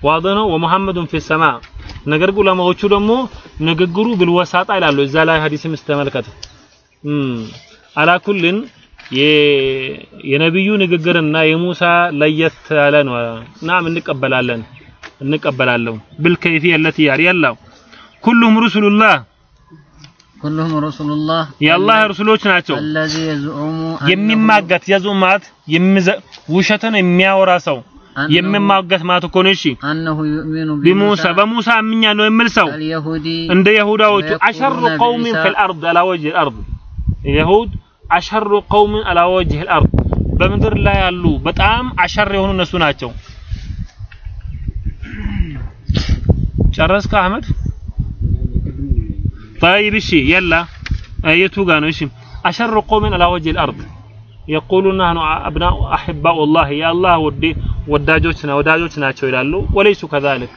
واضح ነው። ومحمد في السماء ነገር ግን ዑለማዎቹ ደግሞ ንግግሩ ብልወሳጣ ይላሉ። እዛ ላይ ሐዲስም ስተመልከተ አላኩልን የነብዩ ንግግርና የሙሳ ለየት ያለ ነው ናም እንቀበላለን እንቀበላለን بالكيفية التي يلا كلهم رسل الله كلهم رسول الله የአላህ ረሱሎች ናቸው الذي يزعم أنه- የሚማገት የዙማት ውሸትን የሚያወራ ሰው أنه- የሚማገት ማለት እኮ ነው እሺ أنه يؤمن ቢሙሳ በሙሳ አምኛለሁ የሚል ሰው اليهودي እንደ የሁዳዎቹ ويقولون አሸሩ ቀውም بعيسى- في الارض على وجه الارض የሁድ አሸሩ ቀውም على وجه الارض በምድር ላይ ያሉ በጣም አሸር የሆኑ እነሱ ናቸው ጨረስከ አህመድ طيب እሺ የላ የቱ ጋ ነው እሺ أشر قوم على وجه الأرض يقولون نحن أبناء أحباء الله يا الله ودي ወዳጆችና ወዳጆች ናቸው ይላሉ ወለይሱ ከዛልክ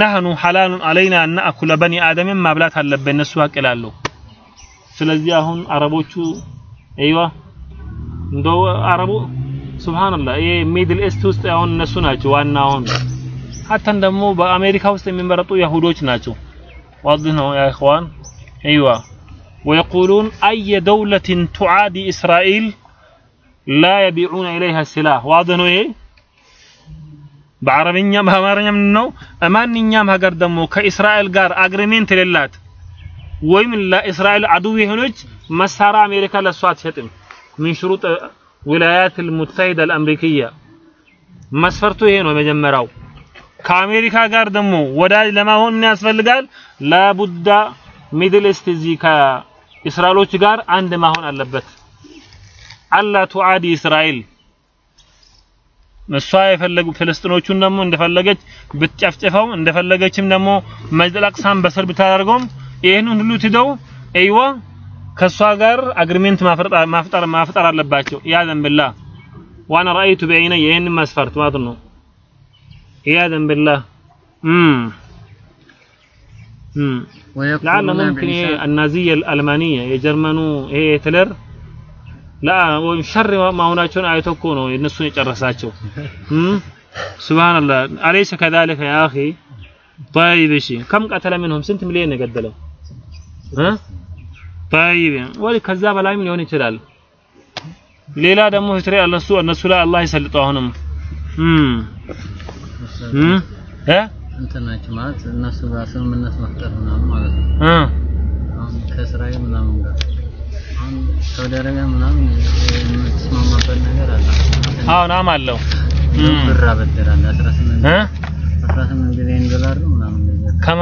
ነህኑ ሐላሉን አለይና እናእኩለ በኒ አደምን ማብላት አለብን እነሱ ሀቅ ይላሉ ስለዚህ አሁን አረቦቹ አይዋ እንደው አረቡ ሱብሃንአላህ ይሄ ሚድል ኢስት ውስጥ አሁን እነሱ ናቸው ዋና አሁን። ሀተን ደግሞ በአሜሪካ ውስጥ የሚመረጡ ያሁዶች ናቸው። ዋድህ ነው ያ ኢኽዋን። አይዋ ويقولون أي دولة تعادي إسرائيل لا يبيعون إليها السلاح واضح ነው ይሄ። በአረብኛም በአማርኛም ነው። ማንኛም ሀገር ደግሞ ከእስራኤል ጋር አግሪሜንት የሌላት ወይም ለእስራኤል عدو የሆነች መሳሪያ አሜሪካ ለሷ አትሸጥም። من شروط الولايات المتحدة الأمريكية መስፈርቱ ይሄ ነው የመጀመሪያው። ከአሜሪካ ጋር ደግሞ ወዳጅ ለማሆን ምን ያስፈልጋል? لا بد Middle East እዚህ ከእስራኤሎች ጋር አንድ ማሆን አለበት። ألا تعادي إسرائيل እሷ የፈለጉ ፍልስጥኖቹን ደግሞ እንደፈለገች ብትጨፍጭፈው እንደፈለገችም ደግሞ መስጂድ በስር ብታደርገውም ይህንን ሁሉ ትደው أيوا ከሷ ጋር agreement ማፍጠር ማፍጠር አለባቸው። ያዘን ብላ ዋና رأيت بعيني ይህን መስፈርት ማለት ነው። ያዘን ብላ لعل ممكن ይሄ النازية الألمانية የጀርመኑ ሂትለር ወይም ሸር መሆናቸውን አይቶ እኮ ነው እነሱን የጨረሳቸው። ሱብሃንአላህ አለይሰ ከዛሊከ ያ አኺ ጠይብ። እሺ ከም ቀተለ ምንሁም ስንት ሚሊዮን የገደለው ጠይብ። ወይ ከዛ በላይም ሊሆን ይችላል። ሌላ ደግሞ ሂጅራ እነሱ እነሱ ላይ አላህ ይሰልጠው አሁንም። እ? እንትናች አለው። ከማ?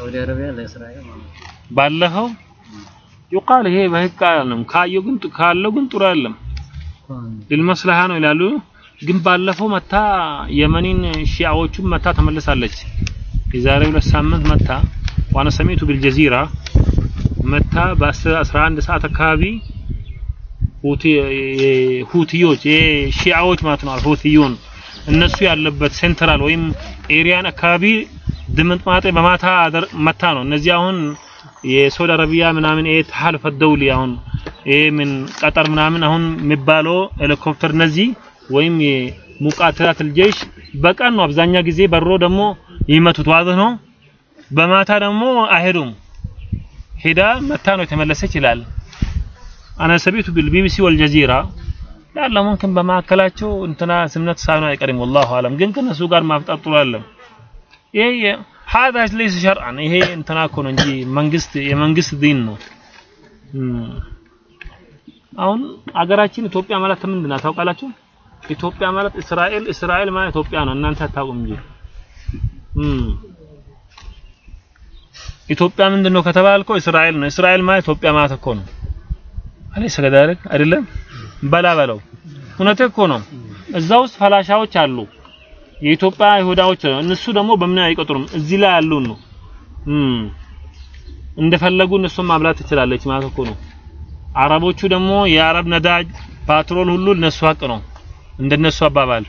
ሳውዲ አረቢያ ለእስራኤል ማለት ነው። ባለፈው ይቃል ይሄ በህግ አይደለም። ካየው ግን ካለው ግን ጥሩ አይደለም። ልልመስለሃ ነው ይላሉ። ግን ባለፈው መታ የመኒን ሺዓዎቹን መታ ተመልሳለች። የዛሬ ሁለት ሳምንት መታ ዋና ሰሚቱ ቢልጀዚራ መታ በ11 ሰዓት አካባቢ ሁቲ ሁቲዮች የሺዓዎች ማለት ነው። ሁቲዩን እነሱ ያለበት central ወይም area ን አካባቢ ድምጥማጤ በማታ መታ ነው። እነዚህ አሁን የሳውዲ አረቢያ ምናምን ይሄ تحالف دولي አሁን ይሄ ምን ቀጠር ምናምን አሁን የሚባለው ሄሊኮፕተር እነዚህ ወይም የ مقاتلات الجيش በቀን ነው። አብዛኛ ጊዜ በሮ ደግሞ ይመቱት ዋዝህ ነው። በማታ ደግሞ አይሄዱም። ሄዳ መታ ነው የተመለሰች ይላል። አና ሰቢቱ ቢልቢቢሲ ወልጀዚራ ላላ ሙምኪን በማዕከላቸው እንትና ስምነት ሳይሆን አይቀርም። ወላሁ አለም። ግን ከነሱ ጋር ማፍጣጥሩ አለም ይሄ هذا ليس شرعا ይሄ እንትና እኮ ነው እንጂ መንግስት የመንግስት ዲን ነው አሁን አገራችን ኢትዮጵያ ማለት ምንድን ናት ታውቃላችሁ ኢትዮጵያ ማለት እስራኤል እስራኤል ማለት ኢትዮጵያ ነው እናንተ አታውቁም እንጂ ኢትዮጵያ ምንድነው ከተባልከው እስራኤል ነው እስራኤል ማለት ኢትዮጵያ ማለት እኮ ነው አለይሰ ከዛልክ አይደለም በላ በለው እውነት እኮ ነው እዛ ውስጥ ፈላሻዎች አሉ የኢትዮጵያ ይሁዳዎች እነሱ ደግሞ በምን አይቆጥሩም? እዚህ ላይ ያሉ ነው። እንደፈለጉ እነሱን ማብላት ትችላለች ማለት እኮ ነው። አረቦቹ ደግሞ የአረብ ነዳጅ ፓትሮል ሁሉ እነሱ ሀቅ ነው። እንደነሱ አባባል።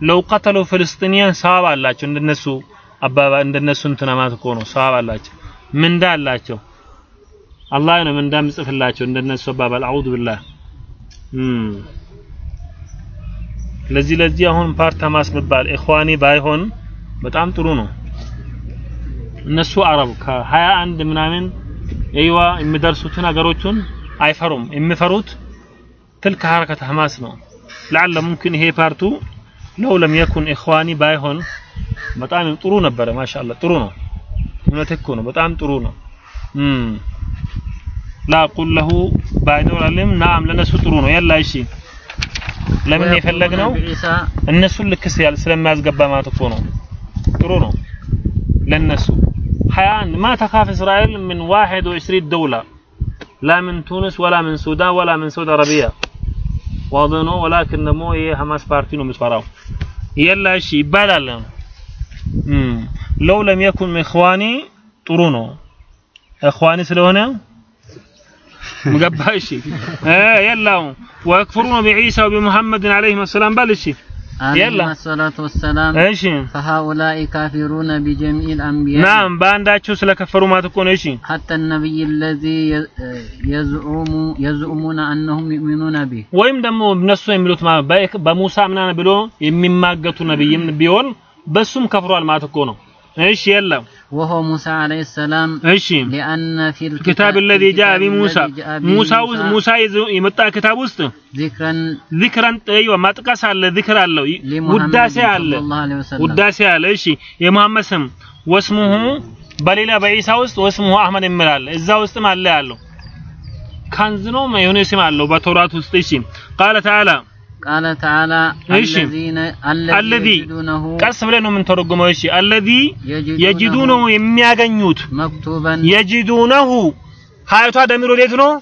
لو قتلوا ፍልስጤንያን ثواب አላቸው። እንደነሱ አባባ እንደነሱ እንትና ማለት እኮ ነው። ثواب አላቸው። ምንዳ አላቸው። አላህ ነው ምንዳ ምጽፍላቸው እንደነሱ አባባል። أعوذ بالله ለዚህ ለዚህ አሁን ፓርታማስ መባል ኢኽዋኒ ባይሆን በጣም ጥሩ ነው እነሱ አረብ ከ21 ምናምን አይዋ የሚደርሱትን ሀገሮቹን አይፈሩም የሚፈሩት ትልክ ሐረከት ሐማስ ነው لعل ممكن ይሄ ፓርቱ ለው ለም የኩን ኢኽዋኒ ባይሆን በጣም ጥሩ ነበረ ማሻአላ ጥሩ ነው እውነት እኮ ነው በጣም ጥሩ ነው እም ላ ቁል ለሁ ባይኖር አለም ናም ለነሱ ጥሩ ነው ያላ እሺ ለምን የፈለግነው እነሱን ልክስ ያል ስለሚያስገባ ማለት እኮ ነው ጥሩ ነው ለነሱ 21 ما تخاف اسرائيل من 21 دولة لا من تونس ولا من السودان ولا من سعودي عربية واضح ነው ولكن ደግሞ ይሄ ሐማስ ፓርቲ ነው የምትፈራው የላ እሺ ይባላል እም ለው ለም የኩን ኢኽዋኒ ጥሩ ነው ኢኽዋኒ ስለሆነ مقبهشي إيه يلا. ويكفرون بعيسى وبمحمد عليهم السلام. بلشي يلا. الصلاة والسلام. إيش؟ فهؤلاء كافرون بجميع الأنبياء. نعم بان دا تشوس لكفروا ما تكون إيش؟ حتى النبي الذي يزعم يزعمون أنهم يؤمنون به. ويم دمو بنسو يملوت ما بموسى من أنا بلو يمماغتو نبي يم بيون بسهم كفروا ما تكونوا إيش يلا وهو موسى عليه السلام እሺ لأن في كتاب الذي جاء بموسى الذي جاء به موسى ሙሳ ይዞ- የመጣ ክታብ ውስጥ ذكرا ዚክረን ጠይዋ ማጥቀስ አለ ዚክር አለው لمحمد ውዳሴ አለ صلى الله عليه وسلم ውዳሴ አለ እሺ የመሐመድ ስም ወስሙሁ በሌላ በኢሳ ውስጥ ወስሙሁ አህመድ ይምላል እዛ ውስጥም አለ ያለው ካንዝ ነው የሆነ ስም አለው በተውራት ውስጥ እሺ ቃለ ተዓላ قال تعالى قال تعالى الذي ቀስ ብለን ነው የምንተረጉመው። እሺ። الذي يجدونه የሚያገኙት። يجدونه ሀያቷ ደሚሮ ሌት ነው።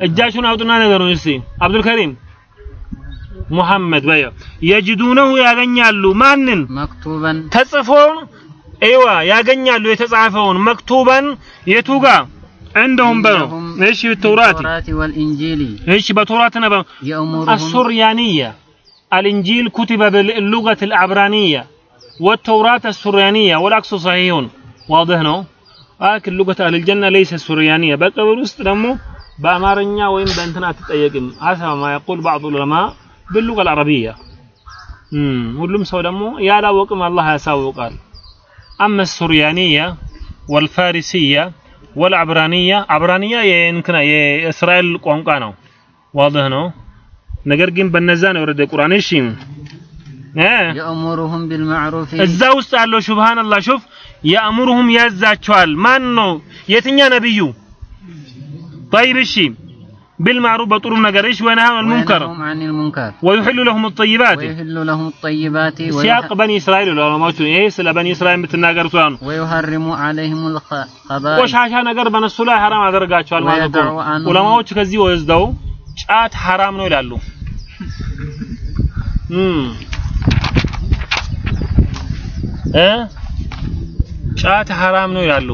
እጃችሁን አውጡና ነገሩ እስቲ አብዱል ከሪም ሙሐመድ በያ የጅዱነሁ ያገኛሉ። ማንን? ተጽፎ ይዋ ያገኛሉ የተጻፈውን። መክቱበን የቱጋ عندهم እሺ ተውራት التوراة والإنجيل እሺ በተውራት ነው يأمرهم السريانية الإنجيل كتب باللغة العبرانية والتوراة السريانية والعكس صحيح واضح ነው لكن لغة أهل الجنة ليس السريانية በቀብር ውስጥ ደግሞ በአማርኛ ወይም በእንትና አትጠየቅም حسب ما يقول بعض العلماء باللغة العربية እም ሁሉም ሰው ደግሞ ያላወቅም አላህ ያሳውቃል أما السريانية ወል አብራንያ አብራንያ የእንክና የእስራኤል ቋንቋ ነው። ዋضح ነው። ነገር ግን በነዛ ነው የወረደ ቁርአን። እሺ የአሙሩሁም ቢልማዕሩፍ እዛ ውስጥ አለው። ሱብሃንአላህ ሹፍ የአሙሩሁም ያዛቸዋል። ማን ነው? የትኛ ነብዩ? طيب እሺ بالمعروف በጥሩ ነገር እሺ ወነሃ المنكر وينهاهم عن المنكر ويحل لهم الطيبات ويحل لهم الطيبات ሲያቅ ويح- በኒ እስራኤል ይላሉ ዑለማዎቹ ይሄ ስለ በኒ እስራኤል የምትናገር ሱራ ነው ويحرم عليهم الخبائث ቆሻሻ ነገር በነሱ ላይ ሐራም አደርጋቸዋል ማለት ነው ወየድዑ አንሁም- ዑለማዎች ከዚህ ወስደው ጫት ሐራም ነው ይላሉ እም እ ጫት ሐራም ነው ይላሉ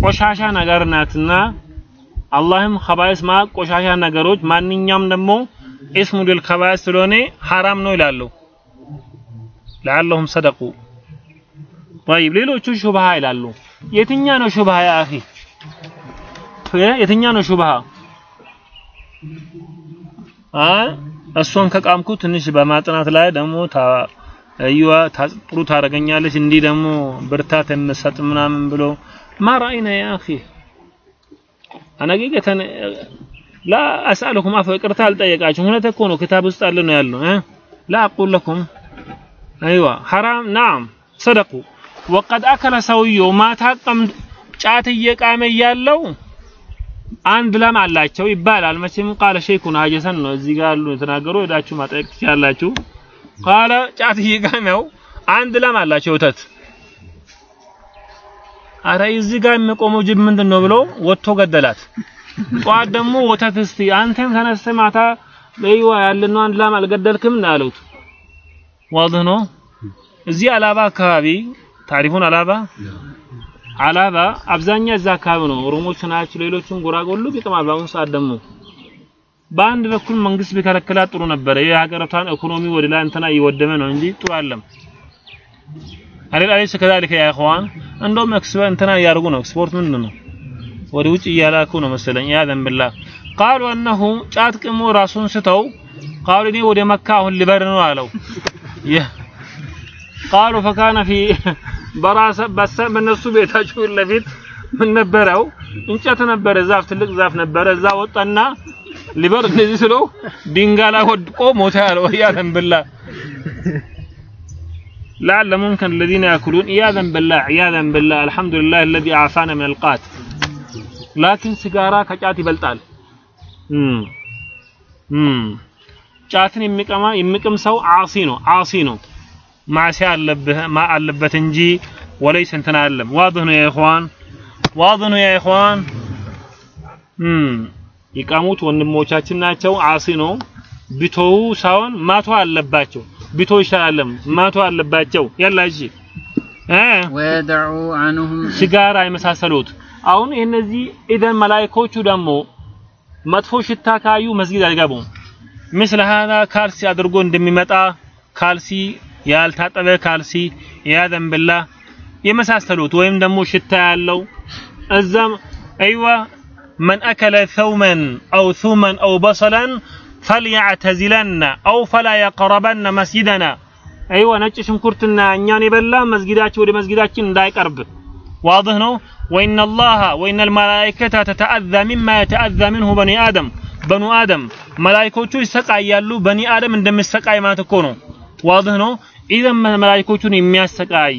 ቆሻሻ ነገር ናትና አላህም ኸባይስ ማ ቆሻሻ ነገሮች ማንኛውም ደግሞ እስሙ ሊል ኸባይስ ስለሆነ ሐራም ነው ይላሉ ለዓለሁም ሰደቁ طيب ሌሎቹ ሹብሃ ይላሉ የትኛ ነው ሹብሃ ያ አኺ እ የትኛ ነው ሹብሃ አ እሷን ከቃምኩ ትንሽ በማጥናት ላይ ደግሞ ታ አይዋ ታ- ጥሩ ታደርገኛለች እንዲህ ደግሞ ብርታት የምሰጥ ምናምን ብሎ ማ ረአይና ያ አኺ አና ጌገተን ላ አስአልኩም አፈ ይቅርታ አልጠየቃችሁም እውነት እኮ ነው ክታብ ውስጥ አለ ነው ያለው ላ አቁል ለኩም አይዋ ሐራም ናም ሰደቁ ወቀድ አከለ ሰውየው ማታ ቀም ጫት እየቃመ እያለው አንድ ላም አላቸው ይባላል። መቼም ቃለ ሸይኹን ሀጀሰን ነው እዚህ ጋር ያሉ የተናገሩ ሄዳችሁ ማጠየቅ ትችላላችሁ። ቃለ ጫት እየቃመው አንድ ላም አላቸው ወተት። አረ እዚህ ጋር የሚቆመው ጅብ ምንድን ነው ብሎ ወጥቶ ገደላት። ጠዋት ደግሞ ወተት እስቲ አንተም ተነስተህ ማታ ለይዋ ያለነው አንድ ላም አልገደልክም ነው ያሉት። ዋضح ነው። እዚህ አላባ አካባቢ ታሪፉን አላባ አላባ አብዛኛ እዛ አካባቢ ነው። ኦሮሞች ናቸው፣ ሌሎችም ጉራጌ ሁሉ ይቅማል። በአሁኑ ሰዓት ደግሞ በአንድ በኩል መንግስት ቢከለክላት ጥሩ ነበረ። የሀገሪቷን ኢኮኖሚ ወደ ላይ እንትና እየወደመ ነው እንጂ ጥሩ አይደለም። አለል أليس كذلك يا إخوان እንደውም expo- እንትና እያደረጉ ነው። ኤክስፖርት ምንድን ነው ወደ ውጭ እያላኩ ነው መሰለኝ። ያ ዘንብላ ቃሉ እነሁ ጫት ቅሞ ራሱን ስተው ቃሉ እኔ ወደ መካ አሁን ልበር ነው አለው። ቃሉ ፈካነ ፊ በራሰ በሰ በነሱ ቤታቸው ፊት ለፊት ምን ነበረው? እንጨት ነበረ፣ ዛፍ ትልቅ ዛፍ ነበረ። እዛ ወጣና ሊበር እንደዚህ ስለው ድንጋይ ላይ ወድቆ ሞተ ያለው ኢያዘን ብላ لعل ممكن الذين يأكلون. عياذا بالله عياذا بالله. الحمد لله الذي أعفانا من القات. لكن سيجارة كجات بلطال امم امم ጫትን የሚቀማ የሚቅም ሰው አሲ ነው አሲ ነው ማሲያ አለብህ ማ አለበት እንጂ ወለይ እንትን አለም ዋድህ ነው የኢኽዋን ዋድህ ነው የኢኽዋን እም ይቃሙት ወንድሞቻችን ናቸው አሲ ነው ቢተው ሳይሆን ማቶ አለባቸው بتوش عالم ما تو على باتجو يلا جي آه ويدعوا عنهم. سيجارة مساسلوت أون إن زي إذا ملايكو تشودامو ما تفوش التاكايو مسجد الجابو. مثل هذا كارسي أدرجون دمي متى. كارسي يا التات أبي كارسي. يا ذنب الله يمساسلوت. وين دمو شتا لو أزم أيوة. من أكل ثوما أو ثوما أو بصلا ፈልያዕተዚለነ አው ፈላ የቀረበነ መስጂደና አይዋ ነጭ ሽንኩርትና እኛን የበላ መስጊዳችን ወደ መስጊዳችን እንዳይቀርብ። ዋضህ ነው። ወኢነ ላሀ ወኢነ ልመላይከተ ተተአዛ ሚማ የተአዛ ምንሁ በኒ አደም። በኑ አደም መላይኮቹ ይሰቃያሉ በኒ አደም እንደሚሰቃይ ማለት እኮ ነው። ዋضህ ነው። ኢዘን መላይኮቹን የሚያሰቃይ።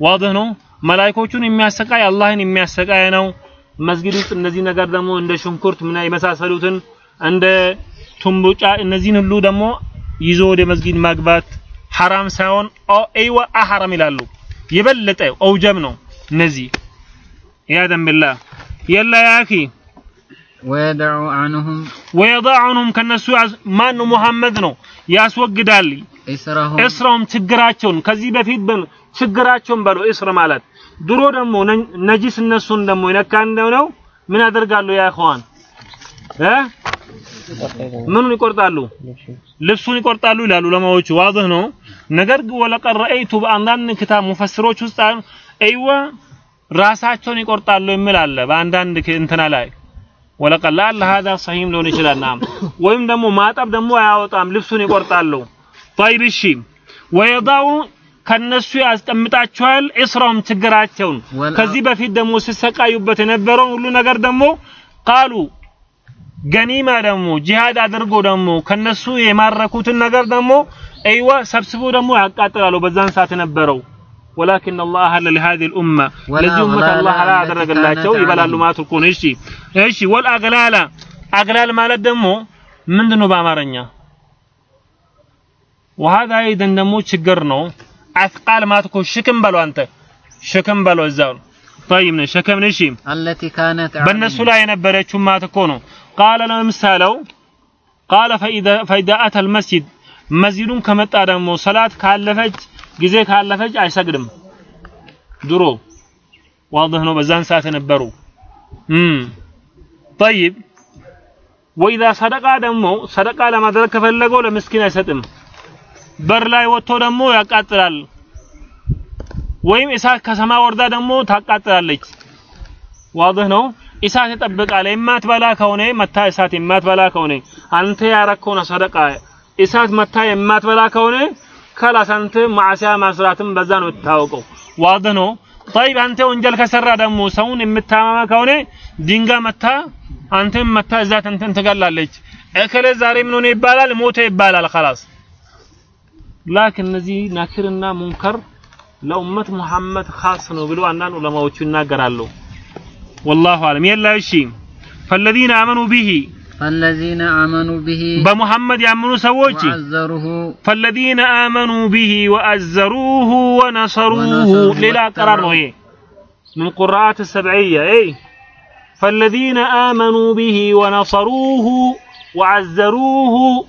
ዋضህ ነው። መላይኮቹን የሚያሰቃይ አላህን የሚያሰቃይ ነው። መስጊድ ውስጥ እነዚህ ነገር ደግሞ እንደ ሽንኩርት ምና የመሳሰሉትን እንደ ቱንቡጫ፣ እነዚህን ሁሉ ደግሞ ይዞ ወደ መስጊድ ማግባት ሐራም ሳይሆን አይወ አሐራም ይላሉ። የበለጠ ኦውጀብ ነው እነዚህ። ያ ደምላ የላ ያኺ ወየደዑ አንሁም። ወየደዑ ከነሱ ማን ሙሐመድ ነው። ያስወግዳል። እስራሁም። ችግራቸውን ከዚህ በፊት ችግራቸውን በለው እስር ማለት ድሮ ደግሞ ነጂስ እነሱን ደግሞ ይነካ እንደው ነው። ምን ያደርጋሉ ያ ኢኽዋን እ? ምኑን ይቆርጣሉ? ልብሱን ይቆርጣሉ ይላሉ ለማዎቹ ዋዝህ ነው። ነገር ግን ወለቀድ ረአይቱ በአንዳንድ ክታብ ሙፈስሮች ውስጥ አይዋ ራሳቸውን ይቆርጣሉ የሚል አለ። በአንዳንድ እንትና ላይ ወለቀድ ላለ ሀዛ ሰሂም ሊሆን ይችላል። ናም ወይም ደግሞ ማጠብ ደግሞ አያወጣም ልብሱን ይቆርጣሉ። ጠይብ እሺ ወየዳው ከነሱ ያስቀምጣቸዋል እስራም ችግራቸውን ከዚህ በፊት ደግሞ ሲሰቃዩበት የነበረውን ሁሉ ነገር ደግሞ ቃሉ ገኒማ ደግሞ ጂሃድ አድርጎ ደግሞ ከነሱ የማረኩትን ነገር ደግሞ አይዋ ሰብስቦ ደግሞ ያቃጥላሉ። በዛን ሰዓት ነበረው ወላኪን አላህ ለሃዚህ ልኡማ ለዚህ ኡመት አላህ ላ ያደረገላቸው ይበላሉ ማለት እኮ ነው። እሺ እሺ። ወልአግላላ አግላል ማለት ደግሞ ምንድነው በአማርኛ? ወሃዛ አይደን ደግሞ ችግር ነው። አስቃል ማለት እኮ ሽክም በለው አንተ ሽክም በለው እዛው ጠይብ ነሽ ሸከም ነሽ በእነሱ ላይ የነበረችው ማለት እኮ ነው ቃለ ለምሳለው ቃለ ፈኢዳ አልመስጂድ መስጂዱን ከመጣ ደግሞ ሰላት ካለፈች ጊዜ ካለፈች አይሰግድም። ድሮ ዋضح ነው በዛን ሰዓት ነበሩ። ጠይብ ወኢዛ ሰደቃ ደግሞ ሰደቃ ለማድረግ ከፈለገው ለምስኪን አይሰጥም። በር ላይ ወጥቶ ደግሞ ያቃጥላል። ወይም እሳት ከሰማይ ወርዳ ደግሞ ታቃጥላለች። ዋضح ነው። እሳት ይጠብቃል። የማትበላ ከሆነ መታ እሳት የማትበላ ከሆነ አንተ ያረከውና ሰደቃ እሳት መታ የማትበላ ከሆነ ከላስ አንተ ማዕሲያ ማስራትም በዛ ነው የምታወቀው። ዋድ ነው። ጠይብ አንተ ወንጀል ከሰራ ደግሞ ሰውን የምታማማ ከሆነ ድንጋይ መታ አንተም መታ እዛ እንትን ትገላለች። እከለ ዛሬ ምን ሆነ ይባላል፣ ሞተ ይባላል። خلاص ላክ እነዚህ ነክርና ሙንከር ለኡመት ሙሐመድ ኻስ ነው ብሎ አንዳንድ ዑለማዎቹ ይናገራሉ። والله أعلم. يلا شيء فالذين آمنوا به. فالذين آمنوا به. بمحمد يأمنوا سووتي فالذين آمنوا به وأزروه ونصروه. للا قرار له من القراءات السبعية. أي فالذين آمنوا به ونصروه وعزروه.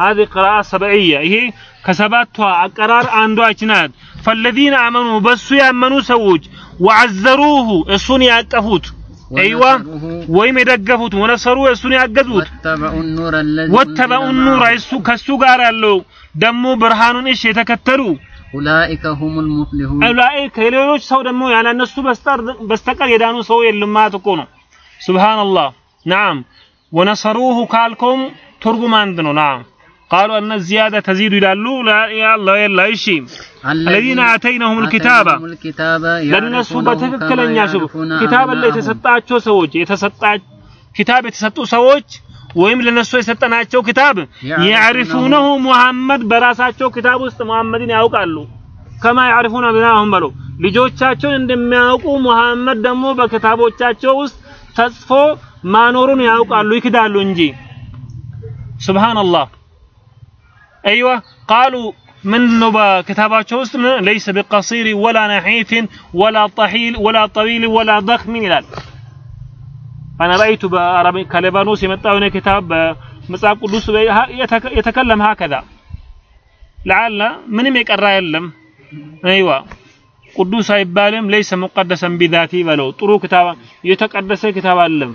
هذه قراءة سبعية. إيه. كسبتها أقرار عن أجناد فالذين آمنوا. بس يأمنوا سووتي ወዐዘሩሁ እሱን ያቀፉት። አይዋ ወይም የደገፉት ወነሰሩ እሱን ያገዙት። ወተበኡ ኑር እሱ ከሱ ጋር ያለው ደግሞ ብርሃኑን እሽ የተከተሉ። ኡላኢከ ሁሙል ሙፍሊሁን። ኡላኢከ ሌሎች ሰው ደግሞ ያላነሱ በስተቀር የዳኑ ሰው የለም ማለት እኮ ነው። ሱብሃንአላህ ናም። ወነሰሩሁ ካልኩም ትርጉም አንድ ነው። ናም። ቃሉ እነ ዚያዳ ተዚዱ ይላሉ ያላ የላ እሺ አለዚነ አተይናሁም ልኪታባ ለእነሱ በትክክለኛ ሽቡ ኪታብ ላይ የተሰጣቸው ሰዎች የተሰጣ ኪታብ የተሰጡ ሰዎች ወይም ለነሱ የሰጠናቸው ኪታብ ያዕሪፉነሁ ሙሐመድ በራሳቸው ኪታብ ውስጥ ሙሐመድን ያውቃሉ። ከማ ያዕሪፉነ አብናአሁም በሉ ልጆቻቸውን እንደሚያውቁ ሙሐመድ ደግሞ በክታቦቻቸው ውስጥ ተጽፎ ማኖሩን ያውቃሉ፣ ይክዳሉ እንጂ ሱብሃንአላህ ايوه قالوا من نبا كتابات ውስጥ ምን ليس بقصير ولا نحيف ولا طحيل ولا طويل ولا ضخم ይላል انا رايت بعربي ከሊባኖስ የመጣው ነው ክታብ በመጽሐፍ ቅዱስ ላይ ሀ- የተከ- የተከለም هكذا ለዓለ ምንም የቀራ የለም አይዋ ቅዱስ አይባልም ለይሰ ሙቀደሰን ቢዛቲ በለው ጥሩ ክታብ የተቀደሰ ክታብ አለም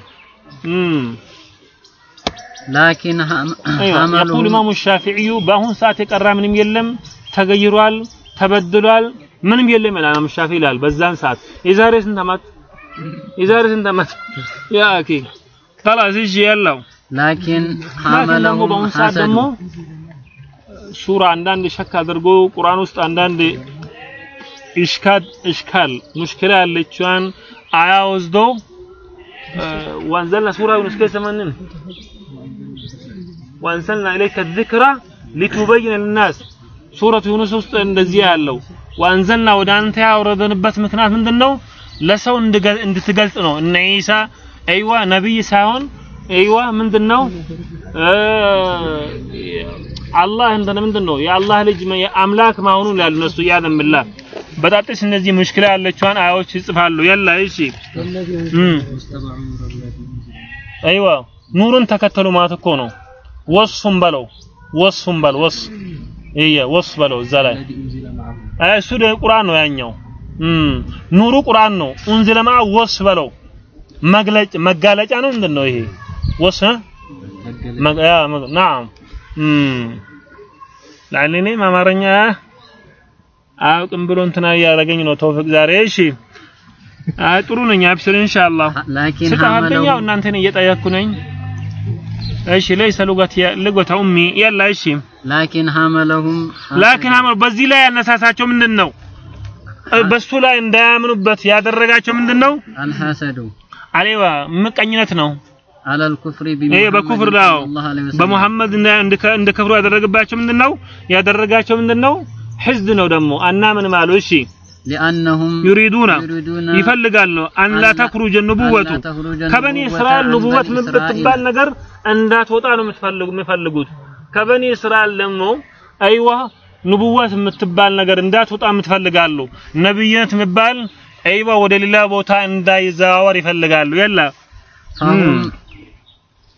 ላኪን አይዋ የቁል ሐመሉሁ ኢማሙ ሻፊዒዩ በአሁን ሰዓት የቀራ ምንም የለም ተገይሯል ተበድሏል ምንም የለም ይላል ኢማሙ ሻፊዒ ይላል በዛን ሰዓት የዛሬ ስንት ዓመት የዛሬ ስንት ዓመት ያ አኪ خلاص እሺ ያለው ላኪን ላኪን ደግሞ ሐመለሁም በአሁን ሰዓት ደግሞ ሐሰዱ ሱራ አንዳንድ ሸክ አድርጎ ቁርአን ውስጥ አንዳንድ ኢሽካል ኢሽካል ሙሽኪላ ያለችዋን አያ ወስዶ ወንዘልና ሱራ ዩኑስ ከይሰ መንን وأنزلنا إليك الذكر لتبين للناس ሱረቱ ዩኑስ ውስጥ እንደዚህ ያለው وأنزلنا ወደ አንተ ያወረደንበት ምክንያት ምንድን ነው? ለሰው እንድትገልጽ ነው። እነ ኢሳ አይዋ ነብይ ሳይሆን አይዋ ምንድን ነው አላህ እንደ ምንድን ነው የአላህ ልጅ አምላክ መሆኑን ያሉ እነሱ ያዘን ብላህ በጣጥስ እነዚህ ሙሽኪላ ያለችዋን አያዎች ይጽፋሉ። የላ እሺ አይዋ ኑርን ተከተሉ ማለት እኮ ነው። ወስፉን በለው ወስፉን በል ወስ እየ ወስ በለው እዛ ላይ። አይ እሱ ቁርአን ነው ያኛው። ኑሩ ቁርአን ነው። ኡንዝለ ማ ወስ በለው። መግለጭ መጋለጫ ነው ምንድን ነው ይሄ? ወስ ናም። እም ለአለኔ አማርኛ አያውቅም ብሎ እንትና እያደረገኝ ነው። ተውፊቅ ዛሬ። እሺ። አይ ጥሩ ነኝ አብሽር ኢንሻአላህ። ስጠሀብኝ ያው እናንተን እየጠየቅኩ ነኝ እሺ ለይሰ ሉገት ልጎተ ኡሚ የላ እሺ። ላኪን ሐመለሁም ላኪን አመር በዚህ ላይ ያነሳሳቸው ምንድን ነው በሱ ላይ እንዳያምኑበት ያደረጋቸው ምንድን ነው አልሐሰዱ። አሌዋ ምቀኝነት ነው። አለል ኩፍሪ ይሄ በኩፍር ነው በሙሐመድ ክፍሩ ያደረገባቸው ምንድን ነው ያደረጋቸው ምንድን ነው ሕዝድ ነው ደግሞ። አናምንም አሉ እሺ لأنهم يريدون. يفلقالو أن لا تخرج النبوة. كبني إسرائيل نبوة مبتبال نجر أن لا توطانو مفلقوت كبني إسرائيل لمنو أيوة نبوة متبال نجر أن لا توطان متفلقالو نبيات مبال أيوة ودليلا بوتا أن دا يزاور يفلقالو يلا فهم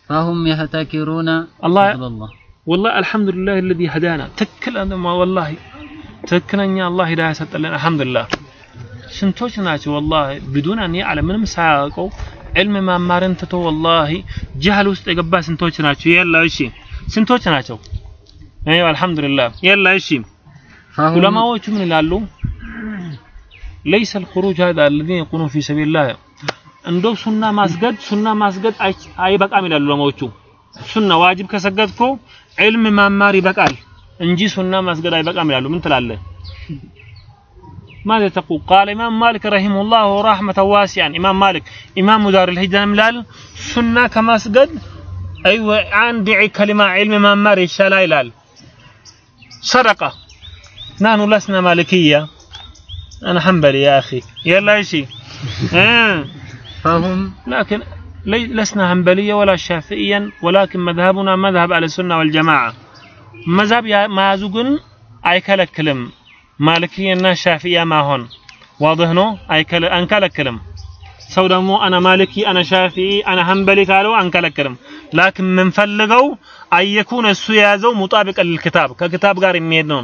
فهم يحتكرون الله, الله. والله الحمد لله الذي هدانا. تكل أنا ما والله ትክክለኛ አላህ ሂዳያ ሰጠልን። አልহামዱሊላህ ስንቶች ናቸው ወላሂ። بدون ان يعلم ምንም ሳያውቁ ዕልም ማማርን ትቶ ወላሂ ጀህል ውስጥ የገባ ስንቶች ናቸው። የላ እሺ ስንቶች ናቸው። አይዋ አልহামዱሊላህ የላ እሺ። ዑለማዎቹ ምን ይላሉ? ليس الخروج هذا الذين يقولون في سبيل الله ሱና ማስገድ ሱና ማስገድ አይበቃም ይላሉ ዑለማዎቹ። ሱና ዋጅብ ከሰገድኮ ዕልም ማማር ይበቃል። እንጂ ሱና ማስገድ አይበቃም ይላሉ ምን ትላለህ ماذا تقول قال إمام مالك رحمه الله رحمة واسعا إمام مالك إمام دار الهجرة ملال سنة كما سجد أيوة عندي كلمة علم مامار الشلا يلال صدقة نحن لسنا مالكية أنا حنبلي يا أخي يلا شيء آه. فهم لكن لي- لسنا حنبلية ولا شافعيا ولكن مذهبنا مذهب على السنة والجماعة መዛብ መያዙ ግን አይከለክልም። ማልክዬና ሻፊያ ማሆን ዋضح ነው። አንከለክልም። ሰው ደግሞ አነ ማልኪ አነ ሻፊዒ አነ ሐንበሊ ካለው አንከለክልም። ላክን የምንፈልገው አየኩን እሱ የያዘው ሙጣቢቅ ልክታብ ከክታብ ጋር የሚሄድ ነው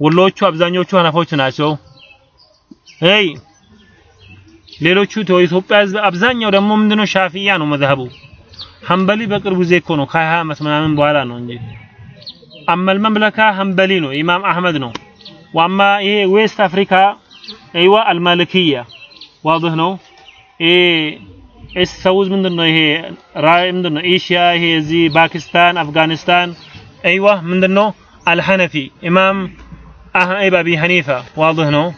ወሎቹ አብዛኞቹ አናፎች ናቸው። አይ ሌሎቹ የኢትዮጵያ ሕዝብ አብዛኛው ደግሞ ምንድነው ሻፊያ ነው መዝሀቡ። ሐንበሊ በቅርብ ጊዜ እኮ ነው ከ20 ዓመት ምናምን በኋላ ነው እንጂ أما المملكة هم بلينو إمام أحمد نو. وأما إيه ويست أفريكا أيوة المالكية. واضح نو؟ إيه السوز من دنو إيه رأي من دنو إيشيا هي زي باكستان أفغانستان. أيوة من دنو الحنفي. إمام أه أي بابي حنيفة. واضح نو؟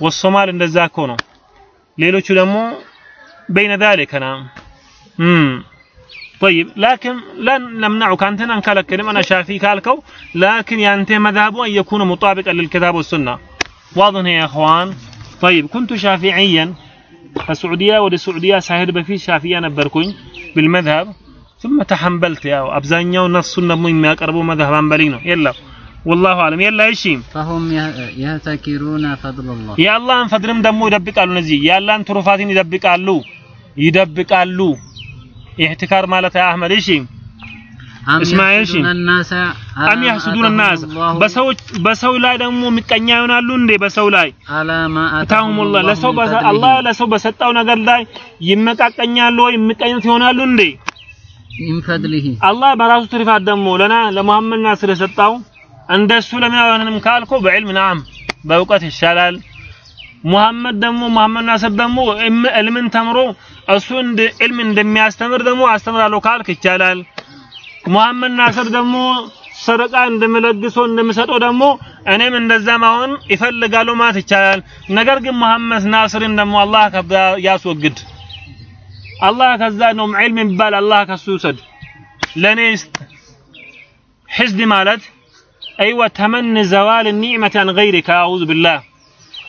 والصومال إن እኮ ليلو ሌሎቹ بين በይነ ذلك نعم. طيب لكن لا نمنعك. أنت أن قال الكلمة أنا شافي كالكو. لكن أنت مذهبه أن يكون مطابقا للكتاب والسنة. واضح يا إخوان؟ طيب كنت شافعيا. السعودية ودسعودية ساهر بفي شافية نبركوين بالمذهب. ثم تحملت يا أبزانيا ونص السنة مهم يقربوا مذهب أنبلينو يلا. والله أعلم. يلا إيشي فهم يهتكرون فضل الله. يا الله أن فضلهم دمو يدبك على نزي. يا الله أن تروفاتين يدبك قالوا يدبك قالوا ኢህቲካር ማለት ያ አህመድ እሺ አም እስማኤል እሺ የሕሱዱነ الناس على አም ما ያህሱዱን آتاهم ናስ الله በሰዎች በሰው ላይ ደግሞ ምቀኛ ይሆናሉ እንዴ በሰው ላይ على ما آتاهم ታሁሙላ الله ለሰው من በሰ- فضله አላህ ለሰው በሰጠው ነገር ላይ ይመቃቀኛሉ ወይ ምቀኝት ይሆናሉ እንዴ من فضله አላህ በራሱ ትሪፋት ደግሞ ለና ለሙሐመድ ናስር የሰጣው እንደሱ ለምን አይሆንም ካልኮ በዕልም ናም በእውቀት ይሻላል ሙሐመድ ደግሞ ሙሐመድ ናስር ደግሞ እም- ዕልምን ተምሮ እሱ እንደ ዕልም እንደሚያስተምር ደግሞ አስተምራለሁ ካልክ ይቻላል ሙሐመድ ናስር ደግሞ ሰደቃ እንደምለግሰው እንደምሰጠው ደግሞ እኔም እንደዛ መሆን ይፈልጋለሁ ማለት ይቻላል ነገር ግን ሙሐመድ ናስርን ደግሞ አላህ ከዛ ያስወግድ አላህ ከዛ ነው ዕልም የሚባል አላህ ከሱ ይውሰድ ለኔ ይስጥ ሕዝድ ማለት አይወ ተመን ዘዋል ኒዕመት አን ገይሪከ አዑዙ ቢላህ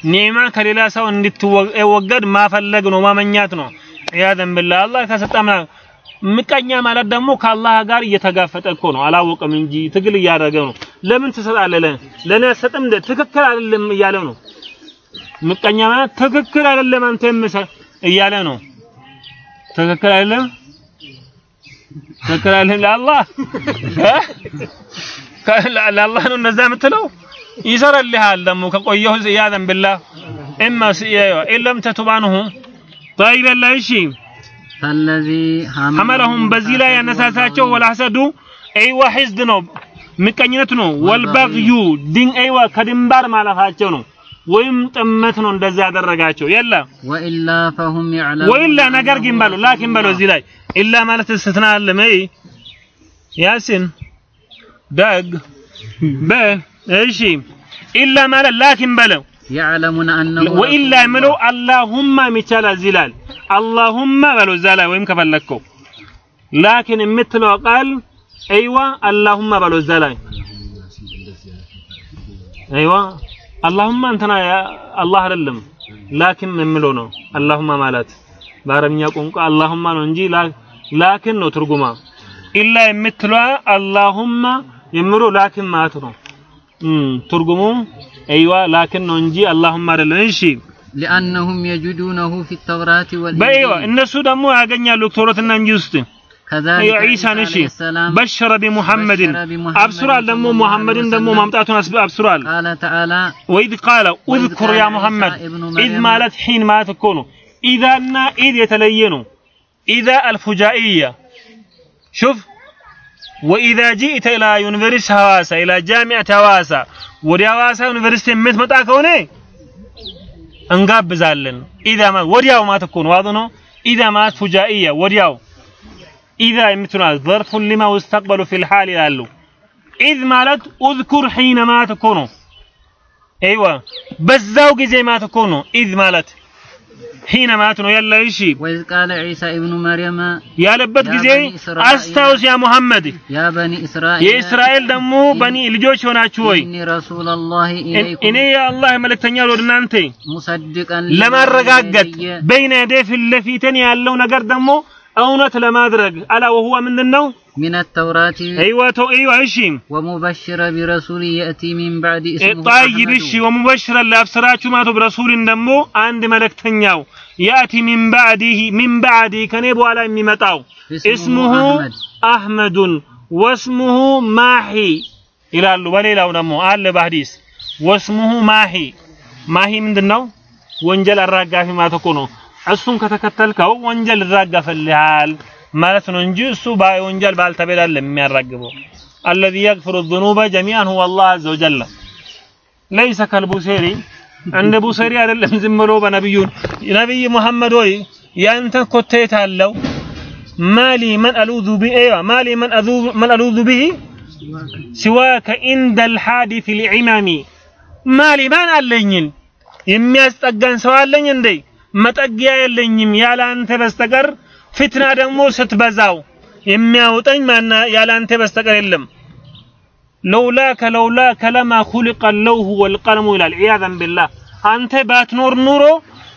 ኒዕማ ከሌላ ሰው እንድትወገድ ማፈለግ ነው ማመኛት ነው። ዒያዘን ቢላህ አላህ ከሰጠ ምቀኛ ማለት ደግሞ ከአላህ ጋር እየተጋፈጠ እኮ ነው። አላወቀም እንጂ ትግል እያደረገ ነው። ለምን ትሰጣለህ? ለ- ለእኔ አትሰጥም ትክክል አይደለም እያለ ነው። ምቀኛ ማለት ትክክል አይደለም አንተ የምሰ- እያለ ነው። ትክክል አይደለም? ትክክል አይደለም ለአላህ? ለአላህ ነው እንደዛ የምትለው ይዘረልሃል ደግሞ ከቆየሁ እያዘን ብላ እማ ስያዩ ኢለም ተቱባንሁ ታይበላ እሺ ሐመለሁም በዚህ ላይ ያነሳሳቸው ወላሐሰዱ አይዋ ሒዝድ ነው ምቀኝነት ነው። ወልበግዩ ድን አይዋ ከድንባር ማለፋቸው ነው ወይም ጥመት ነው እንደዛ ያደረጋቸው የለ ወኢላ ፈሁም ያዕለሙ ወኢላ ነገር ግን በሉ ላኪን በሉ እዚህ ላይ ኢላ ማለት እስትናለም ያሲን ደግ በል እሺ ኢላ ማለት ላኪን በለው ያዕለሙና አነሁ ወኢላ የምለው አላሁማ የሚቻላል እዚህ ይላል። አላሁማ በለው እዛ ላይ ወይም ከፈለግከው ላኪን የምትለው ቃል አይዋ አላሁማ በለው እዛ ላይ አይዋ አላሁማ እንትና አላህ አይደለም ላኪን የምለው ነው። አላሁማ ማለት በአረብኛ ቋንቋ አላሁማ ነው እንጂ ላኪን ነው ትርጉማ። ኢላ የምትለዋ አላሁማ የምለው ላኪን ማለት ነው። ترجمون أيوة لكن ننجي. اللهم رلنشي لأنهم يجدونه في التوراة والإنجيل. أيوة الناس دمو أغنيا لكتورة كذلك أيوة عيسى نشي. بشر بمحمد. أبصرال دمو محمد دمو ممتعتنا أبصرال قال تعالى وإذ قال اذكر يا محمد. إذ مالت حين ما تكون إذا إذ يتلينوا إذا الفجائية. شوف. وإذا جئت إلى يونيفرس هواسا إلى جامعة هواسا ودي هواسا يونيفرس تمت متى كوني؟ انقاب بزالن. إذا ما ودياو ما تكون واضنو إذا ما فجائية ودياو. إذا يمتنا ظرف لما استقبل في الحال لالو. إذ مالت أذكر حينما ما تكونو. أيوة. بس زوجي زي ما تكونو. إذ مالت ሂነ ማለት ነው ያለ እሺ ወይዝ ቃለ ዒሳ ኢብኑ መርየም ያለበት ጊዜ አስታውስ ያ ሙሐመድ። ያ በኒ እስራኤል የእስራኤል ደግሞ በኒ ልጆች ሆናችሁ ወይ? እኒ ረሱላላህ ኢለይኩም እኔ የአላህ መልእክተኛ ወደ እናንተ። ሙሰድቀን ለማረጋገጥ በይነ የደይ ፊት ያለው ነገር ደግሞ እውነት ለማድረግ አላ ወሁዋ ምንድን ነው ሚነ ተውራት አይዋ ተው አይዋ እሺ ወሙበሽረ ቢረሱል የእቲ ሚን ባዕድ እስሙሁ ጣይብ አሕመዱ እሺ ወሙበሽረን ለአብስራችሁ ማለት ብረሱልን ደግሞ አንድ መልእክተኛው ያእቲ ሚን ባዕዲህ ሚን ባዕዲ ከኔ በኋላ የሚመጣው እስሙሁ አሕመድ አሕመዱን ወስሙሁ ማሂ ይላሉ በሌላው ደግሞ አለ በሐዲስ ወስሙሁ ማሂ ማሂ ምንድን ነው ወንጀል አራጋፊ ማለት እኮ ነው እሱን ከተከተልከው ወንጀል ይራገፍልሃል ማለት ነው እንጂ እሱ ወንጀል ባልተቤት አይደለም የሚያራግበው الذي يغفر الذنوب جميعا هو الله عز وجل ليس كالبوسيري عند بوسيري አይደለም ዝም ብሎ በነብዩን ነብይ መሐመድ ሆይ ያንተ ኮቴት አለው ማሊ መን አሉዙ ቢ ايوه مالي من اذوب من الوذ به سواك عند الحادث العمام ማሊ ማን አለኝን የሚያስጠጋን ሰው አለኝ እንዴ መጠጊያ የለኝም ያለ አንተ በስተቀር ፊትና ደግሞ ስትበዛው የሚያውጠኝ ማና ያለ አንተ በስተቀር የለም። ለውላከ ለውላከ ለማ ኹሊቀ ለውሁ ወልቀለሙ ይላል። ዒያዘን ቢላህ። አንተ ባትኖር ኑሮ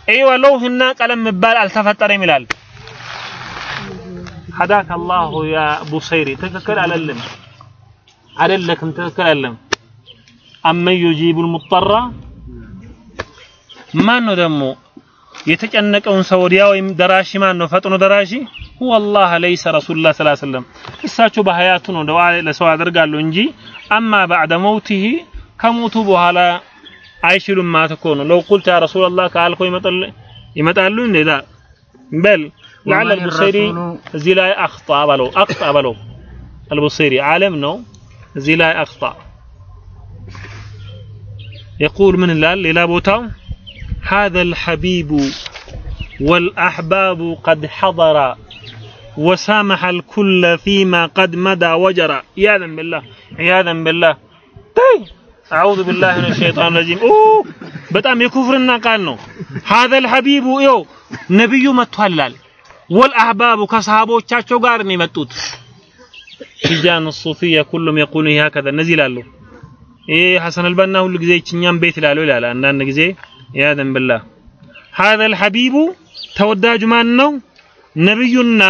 አይዋ ለውህና ቀለም የሚባል አልተፈጠረም ይላል። ሀዳከ አላሁ ያ ቡሰይሪ። ትክክል አይደለም። አይደለክም ትክክል አይደለም። አመን ዩጂቡ ልሙጠራ ማን ነው ደግሞ يتجنك أن سوريا ودراشي ما نفطن دراشي هو الله ليس رسول الله صلى الله عليه وسلم الساتو بحياتنا دعاء لسوا درج اللنجي أما بعد موته كموته بحالا عيش لما تكون لو قلت يا رسول الله قال كوي مطل يمطالون لا بل لعل البصيري زلا اخطا بلو اخطا بلو البصيري عالم نو زلا اخطا يقول من لا لا بوتاو هذا الحبيب والأحباب قد حضر وسامح الكل فيما قد مدى وجرى عياذا بالله عياذا بالله طيب أعوذ بالله من الشيطان الرجيم أوه በጣም የኩፍርና ቃል ነው هذا الحبيب ይኸው ነብዩ መጥቷላል والأحباب ከሰሃቦቻቸው ጋር ነው የመጡት ቲጃን الصوفية كلهم يقولون هكذا እነዚህ ይላሉ ይሄ ሐሰን አልበና ሁሉ ጊዜ እኛም ቤት ይላሉ ይላል አንዳንድ ጊዜ ያዘን ብላ ሀዘል ሐቢቡ ተወዳጁ ማን ነው? ነብዩና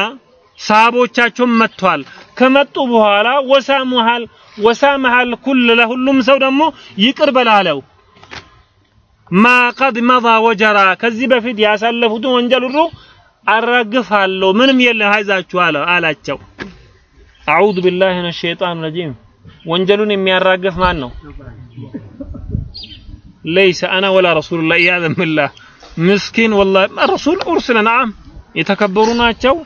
ሰሃቦቻቸውን መጥቷል። ከመጡ በኋላ ወሳሙሃል ወሳመሃል ኩል ለሁሉም ሰው ደግሞ ይቅር በላለው ማ ቀድ መዛ ወጀራ ከዚህ በፊት ያሳለፉትን ወንጀል ሁሉ አራግፋለሁ፣ ምንም የለም አይዛችሁ አላቸው። አዑዙ ቢላሂ ሚነ ሸይጣን ረጂም። ወንጀሉን የሚያራግፍ ማን ነው? ليس أنا ولا رسول الله يعلم بالله. مسكين والله. الرسول أرسل نعم. يتكبرون أتشو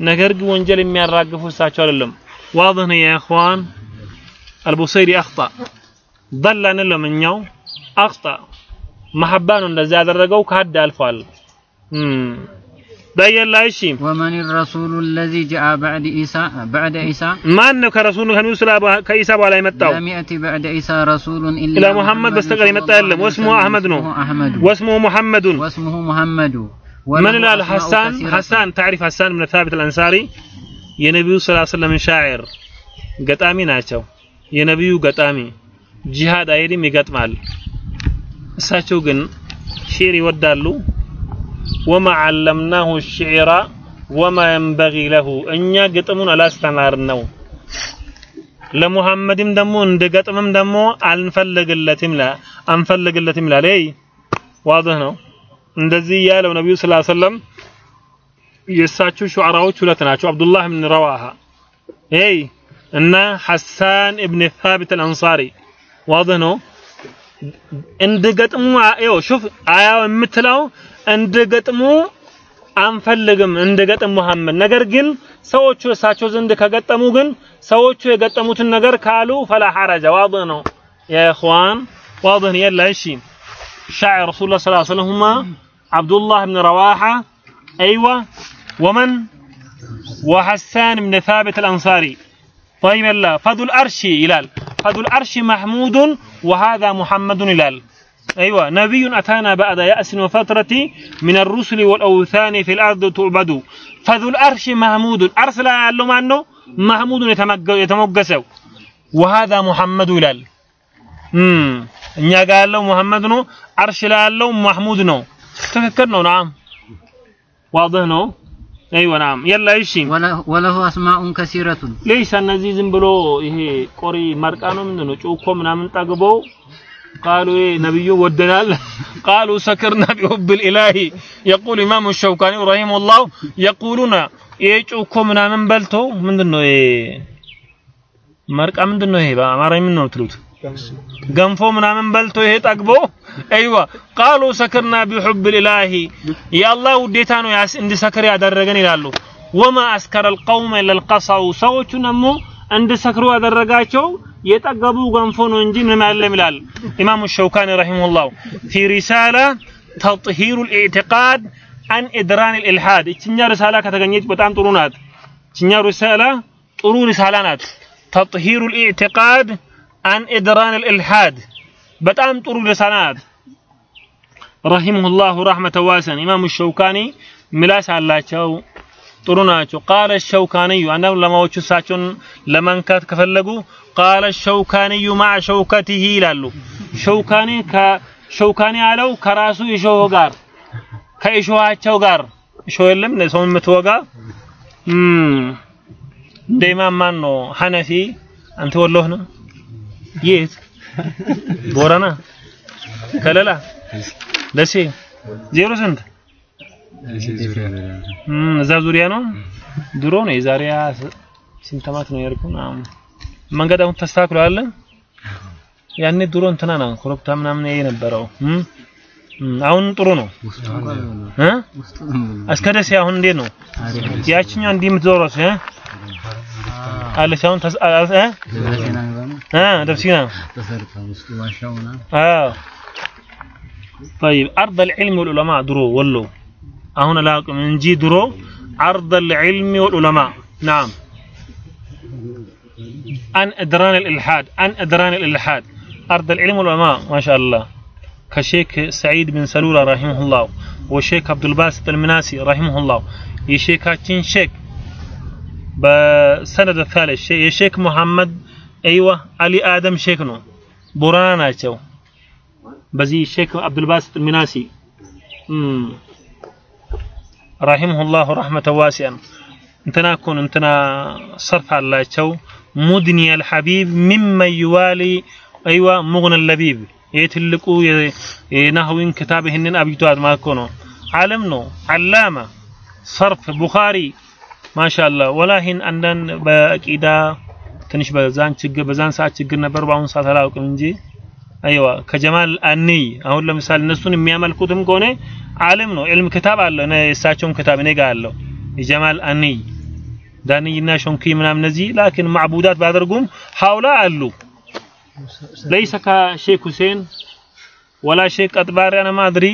نقرق وانجل ميان راقفوا ساتشو للم واضح يا إخوان؟ البصيري أخطأ. ضل نلم نيو أخطأ. محبان لزاد الرقو كهد ألفال. አልፏል በየላ እሺ ومن الرسول الذي جاء بعد عيسى بعد عيسى ማን ነው ከረሱሉ ከሙሳ ከኢሳ በኋላ የመጣው لم يأتي بعد عيسى رسول إلا إلى محمد بستقر صلى يمتع الله لهم عليه واسمه وسلم. أحمد نو. اسمه أحمد واسمه محمد واسمه محمد من وله الال أسماء حسان كثيرة. حسان تعرف حسان من ثابت الأنصاري የነቢዩ ሰለላሁ ዐለይሂ ወሰለም ሻዕር ገጣሚ ናቸው የነቢዩ ገጣሚ ጂሃድ አይሄድም ይገጥማል እሳቸው ግን ሺዕር ይወዳሉ وما علمناه الشعر وما ينبغي له. إنيا يقتمون على استنار النوم لمحمد دمو عند قتمم دمو أنفلق التي ملا أنفلق التي ملا لي واضح نو عند الزيالة النبي صلى الله عليه وسلم يساتشو شعراو تلتنا شو عبد الله من رواها أي أن حسان ابن ثابت الأنصاري واضح نو عند قتمو شوف آية مثله እንደ ገጥሙ አንፈልግም محمد ገጥም መሐመድ። ነገር ግን ሰዎቹ እሳቸው ዘንድ ከገጠሙ ግን ሰዎቹ የገጠሙትን ነገር ካሉ فلا حرج واضح ነው። اخوان واضح የለ እሺ። شاعر رسول الله صلى الله عليه وسلم عبد الله بن رواحة أيوة ومن وحسان بن ثابت الأنصاري طيب الله فذو الأرش إلال فذو الأرش محمود وهذا محمد إلال أيوة. نبي أتانا بعد يأس وفترة من الرسل والأوثان في الأرض تعبدوا فذو الأرش محمود. أرسل يعلم عنه. محمود يتمقسه وهذا محمد لال. مم. إن قال له محمد نو. أرش له محمود نو. تذكرنا نعم. واضح نو. أيوة. نعم. يلا إيش؟ وله أسماء كثيرة. ليس النزيز بلو؟ هي قري مركانو من نو شو كم نعم تقبو ቃሉ ነቢዩ ወደናል። ቃሉ ሰክርና ቢሁብል ኢላሂ የቁል ኢማሙ ሸውካኒ ረሂመሁላሁ የቁሉና ይሄ ጩኮ ምናምን በልቶ ምንድን ነው ይሄ መርቃ ምንድን ነው ይሄ? በአማርኛ ምን ነው ገንፎ ምናምን በልቶ ይሄ ጠግቦ አይዋ ቃሉ ሰክርና ቢሁብል ኢላሂ የአላህ ውዴታ ነው እንዲሰክር ያደረገን ይላሉ። ወማ አስከረ አልቀውመ ኢላ ሰዎቹ ደግሞ እንዲሰክሩ ያደረጋቸው የጠገቡ ገንፎ ነው እንጂ ምንም አይደለም ይላል ኢማሙ ሸውካኒ ረሂመሁላህ في رسالة تطهير الاعتقاد عن إدران الإلحاد እችኛ ሪሳላ ከተገኘች በጣም ጥሩ ናት እችኛ ሪሳላ ጥሩ ሪሳላ ናት تطهير الاعتقاد عن إدران الإلحاد በጣም ጥሩ ሪሳላ ናት رحمه الله رحمة واسعة إمام الشوكاني ምላስ አላቸው ጥሩ ናቸው ቃለ ሸውካንዩ አንዳንድ ለማዎቹ እሳቸውን ለመንካት ከፈለጉ ቃለ ሸውካንዩ ማዕ ሸውከቲሂ ይላሉ። ሸውካኒ ከሸውካኒ ያለው ከራሱ እሾህ ጋር ከእሾሃቸው ጋር። እሾህ የለም ሰው የምትወጋ። እንደ ኢማም ማን ነው? ሐነፊ። አንተ ወሎህ ነው የት? ቦረና? ከለላ? ደሴ? ዜሮ ስንት? እዛ ዙሪያ ነው? ድሮ ነው የዛሬ ሀያ ስንት ዓመት ነው የሄድኩት አሁን መንገድ አሁን ተስተካክሏል ያኔ ድሮ እንትና ነው ኮረብታ ምናምን ይሄ ነበረው እም እም አሁን ጥሩ ነው እ እስከ ደሴ አሁን እንዴት ነው ያችኛው እንዲህ የምትዞረው እ አለች አሁን ተስ አ- እ እ ደብሲና ተሰርታ ውስጡ ዋሻው ምናምን አዎ طيب عرض العلم والعلماء درو ولو هنا لا نجي درو عرض العلم والعلماء نعم أن أدران الإلحاد أن أدران الإلحاد. أرض العلم والعلماء ما شاء الله. كشيك سعيد بن سلولة رحمه الله وشيك عبد الباسط المناسي رحمه الله. يشيك هاتين شيك بسند الثالث يشيخ محمد أيوة علي آدم شيكنو بورانا شو بزي الشيخ عبد الباسط المناسي. مم. رحمه الله رحمة واسعة. انتنا كون انتنا صرف على الله ሙድኒ አልሐቢብ ሚመን ዩዋሊ አይዋ ሙግነ ለቢብ ይህ ትልቁ የናህዊን ክታብ ይህንን አብጅቷት ማለት ነው። ዓለም ነው። ዓላማ ሰርፍ ቡኻሪ። ማሻአላህ። ወላሂን አንዳንድ በአቂዳ ትንሽ በዛን ችግር በዛን ሰዓት ችግር ነበር። በአሁኑ ሰዓት አላውቅም እንጂ አይዋ ከጀማል አንይ አሁን ለምሳሌ እነሱን የሚያመልኩትም ከሆነ ዓለም ነው። ዕልም ክታብ አለ እኔ የእሳቸውም ክታብ እኔ ጋር አለው። የጀማል አንይ ዳንይና ሾንኪ ምናምን እነዚህ ላኪን ማዕቡዳት ባያደርጉም ሐውላ አሉ። ለይሰ ከሼክ ሁሴን ወላ ሼክ ቀጥባሪ ማድሪ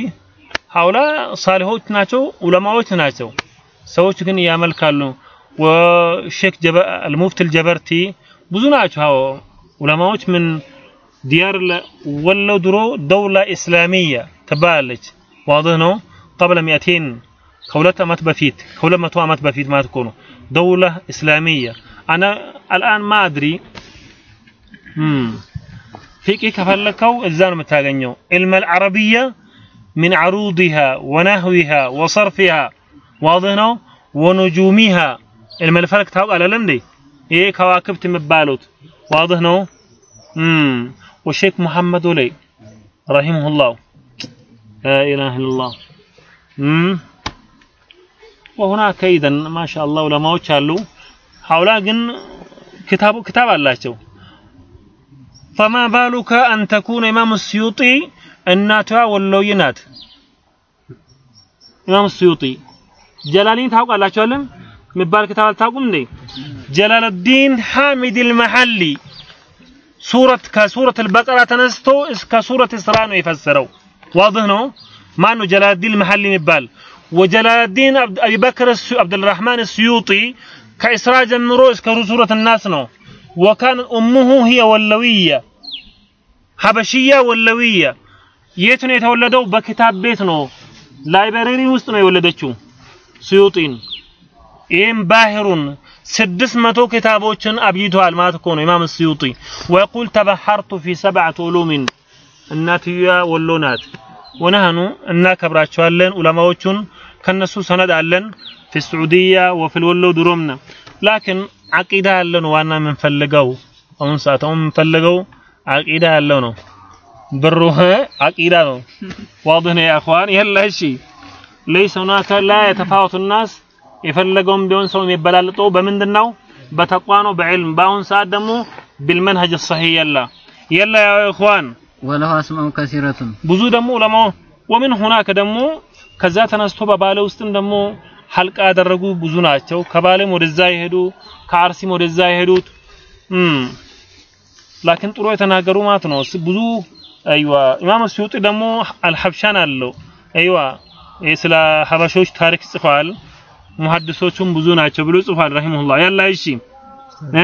ሐውላ ሳሊሆች ናቸው፣ ዑለማዎች ናቸው። ሰዎች ግን ያመልካሉ። ወሼክ አልሙፍቲ አልጀበርቲ ብዙ ናቸው ዑለማዎች ምን ዲያር ወሎ ድሮ ደውላ ኢስላሚያ ትባላለች። ዋድህ ነው ቀብለ ሚአቴን ከሁለት ዓመት በፊት ከሁለት መቶ ዓመት በፊት ማለት እኮ ነው دولة إسلامية. أنا الآن ما أدري. مم. فيك كفلكو إزان متاغنيو. علم العربية من عروضها ونهوها وصرفها. واضح نو؟ ونجومها. علم الفلك تاوق على لندي. إيه كواكب مبالوت واضح نو؟ والشيخ محمد ولي. رحمه الله. لا إله إلا الله. مم. ወሁናከ ኢዘን ማሻአላህ ዑለማዎች አሉ። ሐውላ ግን ክታቡ ክታብ አላቸው። ፈማ ባሉከ አን ተኩነ ኢማሙ ስዩጢ እናቷ ወሎይ ናት። ኢማሙ ስዩጢ ጀላሊን ታውቃላችኋልን? የሚባል ክታብ አልታውቁም እንዴ? ጀላልዲን ሐሚድ አልመሐሊ ሱረት ከሱረት አልበቀራ ተነስቶ እስከ ሱረት እስራ ነው የፈሰረው። ዋድህ ነው። ማን ነው ጀላልዲን አልመሐሊ የሚባል ወጀላልዲን አቢ በክር عبد الرحمن السيوطي ከኢስራ ጀምሮ እስከ ሱረት الناس ነው وكان امه هي ولويه ሀበሽያ ወለዊያ የት ነው የተወለደው በክታብ ቤት ነው ላይብረሪ ውስጥ ነው የወለደችው ስዩጢን ይህም ባህሩን ስድስት መቶ ክታቦችን አብይተዋል ማለት እኮ ነው ኢማም ስዩጢ ወየቁል ተበሐርቱ ፊ ሰብዐት ዑሉሚን እናትያ ወሎ ናት ወነህኑ እናከብራቸዋለን። ዑለማዎቹን ከነሱ ሰነድ አለን። ፊ ስዑድያ ወፊል ወሎ ድሮምነ ላኪን አቂዳ ያለው ነው ዋና የምንፈልገው። አሁን ሰዓት አሁን የምንፈልገው አቂዳ ያለው ነው። ብሩ አቂዳ ነው። ዋድህ ነው ያ ይሄላ እሺ ለይሰ ሁናከ ላ የተፋወቱ ናስ የፈለገውም ቢሆን ሰው የሚበላልጠው በምንድን ነው? በተቋ ነው፣ በዕልም። በአሁን ሰዓት ደግሞ ቢልመንሀጅ ሰሂህ የላ የላ ያ እኽዋን ወለሁ አስማው ከሲረቱን። ብዙ ደግሞ ዑለማው ወምን ሁናከ ደግሞ ከዛ ተነስቶ በባለ ውስጥም ደግሞ ሐልቃ ያደረጉ ብዙ ናቸው። ከባሌም ወደዛ የሄዱ ከአርሲም ወደዛ የሄዱት ላኪን ጥሩ የተናገሩ ማለት ነው። ብዙ አይዋ ኢማም ስዩጢ ደግሞ አልሐብሻን አለው። አይዋ ስለ ሀበሾች ታሪክ ጽፏል። ሙሐድሶቹም ብዙ ናቸው ብሎ ጽፏል ረሂመሁላህ። ያላ እሺ እ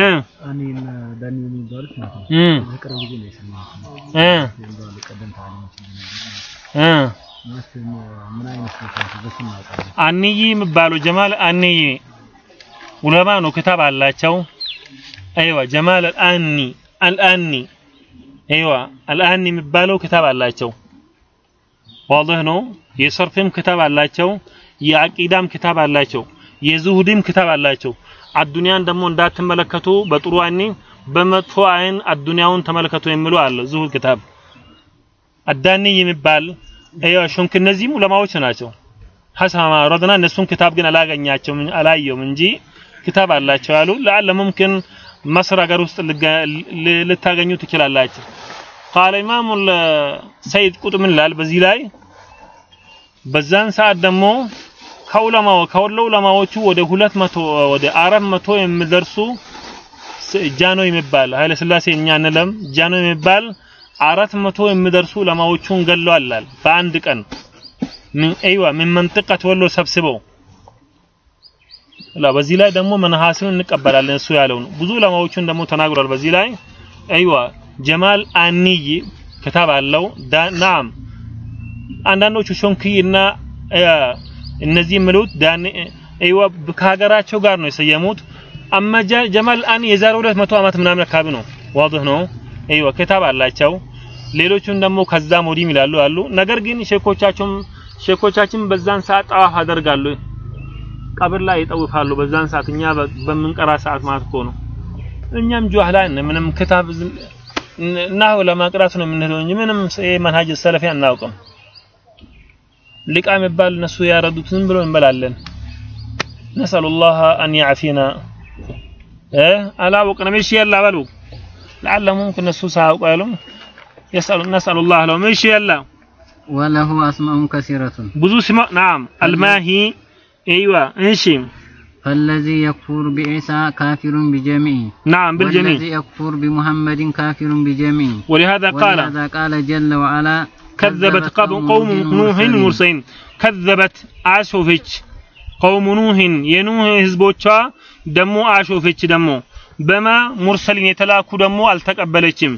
እኔና ዳኒ የሚባሉት ማለት ነው። በቅርብ ጊዜ የሰማሁት። የሚባሉ ቀደምት ምን አይነት አንይ የሚባለው ጀማል አንይ ዑለማ ነው ክታብ አላቸው። አይዋ ጀማል አልአኒ አልአኒ አይዋ አልአኒ የሚባለው ክታብ አላቸው። ዋضح ነው። የሰርፍም ክታብ አላቸው። የአቂዳም ክታብ አላቸው። የዙሁድም ክታብ አላቸው አዱንያን ደግሞ እንዳትመለከቱ በጥሩ አይን በመጥፎ አይን አዱንያውን ተመለከቱ የሚሉ አለ ዙሁድ ክታብ አዳኒ የሚባል ሾንክ እነዚህም ዑለማዎች ናቸው። حسب ما وردنا እነሱን كتاب ግን አላገኛቸውም አላየውም እንጂ كتاب አላቸው አሉ لعل ممكن መስር ሀገር ውስጥ ልታገኙ ትችላላችሁ። قال إمام ሰይድ ቁጥብ ምን ይላል በዚህ ላይ? በዛን ሰዓት ደግሞ ከዑለማው ከወሎ ዑለማዎቹ ወደ ሁለት መቶ ወደ አራት መቶ የሚደርሱ ስ- ጃኖ የሚባል ኃይለ ሥላሴ እኛ እንለም ጃኖ የሚባል አራት መቶ የሚደርሱ ዑለማዎቹን ገለዋል በአንድ ቀን። ምን አይዋ ምን መንጥቀት ወሎ ሰብስበው ላ በዚህ ላይ ደግሞ መነሐስን እንቀበላለን እሱ ያለውን ብዙ ዑለማዎቹን ደግሞ ተናግሯል በዚህ ላይ አይዋ ጀማል አንይ ክታብ አለው ናም አንዳንዶቹ ሾንክይና እነዚህ የሚሉት አይዋ ከሀገራቸው ጋር ነው የሰየሙት። አማ ጀማል አን የዛሬ 200 ዓመት ምናምን አካባቢ ነው ዋضح ነው። አይዋ ክታብ አላቸው። ሌሎቹን ደግሞ ከዛም ወዲህም ይላሉ አሉ። ነገር ግን ሼኮቻቸውም ሼኮቻችን በዛን ሰዓት ጠዋፍ አደርጋሉ ቀብር ላይ ይጠውፋሉ። በዛን ሰዓት እኛ በምንቀራ ሰዓት ማለት እኮ ነው። እኛም ጁህላ ነን። ምንም ክታብ ናሁ ለማቅራት ነው የምንሄደው እንጂ ምንም ይሄ ሰለፊ አናውቅም ሊቃ የሚባል እነሱ ያረዱት ዝም ብሎ እንበላለን ነስአሉ ላህ አን ያዕፊና እ አላወቅንም እሺ የላ በሉ ለዓለ ሙምኪን እነሱ ሳያውቁ አይሉም የስአሉ ነስአሉ ላህ ለሁም እሺ የላ وله أسماء كثيرة ብዙ ስማ ናም አልማሂ አይዋ እሺ فالذي يكفر بعيسى كافر بجميع نعم بالجميع والذي يكفر بمحمد كافر بجميع ولهذا قال ولهذا قال جل وعلا ከዘበት ቀውሙ ኑህን ሙርሰይን። ከዘበት አሾፈች ቀውሙ ኑህን። የኑህ ህዝቦቿ ደግሞ አሾፈች ደግሞ በማ ሙርሰሊን የተላኩ ደግሞ አልተቀበለችም።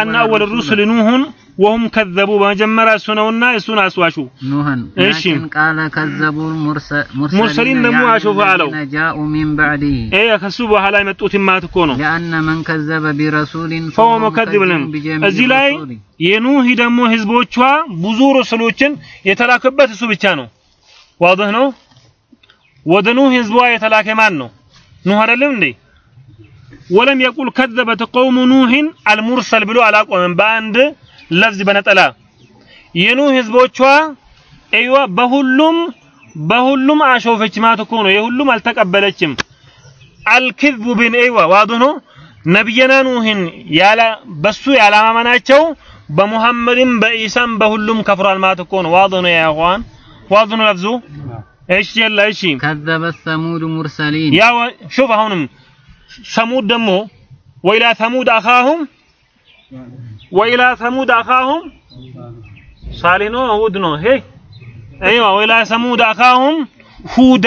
አና አወለ ሩስል ኑሁን وهم كذبوا مجمرا سنونا سنا سواشو نوحا إيش؟ قال كذبوا المرسلين مرسلين دمو عاشو فعلوا جاءوا من بعده اي خسبوا هلا يمتوت ما تكونوا. لأن من كذب برسول فهو مكذب لهم. أزي لاي የኑህ ደግሞ ህዝቦቿ ብዙ رسلوچن የተላከበት እሱ ብቻ ነው። ዋضح ነው? ወደ ኑህ ህዝቧ የተላከ ማን ነው? ኑህ አይደለም እንዴ? ወለም የቁል ከዘበት ቀውሙ ኑህን አልሙርሰል ብሎ ለፍዝ በነጠላ የኑህ ህዝቦቿ እዩዋ በሁሉም በሁሉም አሾፈች ማለት እኮ ነው። የሁሉም አልተቀበለችም። አልክዝቡ ቢን እዩዋ ዋዱ ነው። ነቢየና ኑህን ያላ በሱ ያላማመናቸው በሙሐመድም በኢሳም በሁሉም ከፍሯል ማለት እኮ ነው። ዋዱ ነው ያዋን ዋዱ ነው ለፍዙ እሺ የለ እሺ ከዘበ ሰሙድ ሙርሰሊን ያው ሹፍ አሁንም ሰሙድ ደግሞ ወይላ ሰሙድ አኻሁም ወኢላ ሰሙድ አኻሁም ሳሊህ ነው ሁድ ነው። ሄ አይዋ ወኢላ ሰሙድ አኻሁም ሁዳ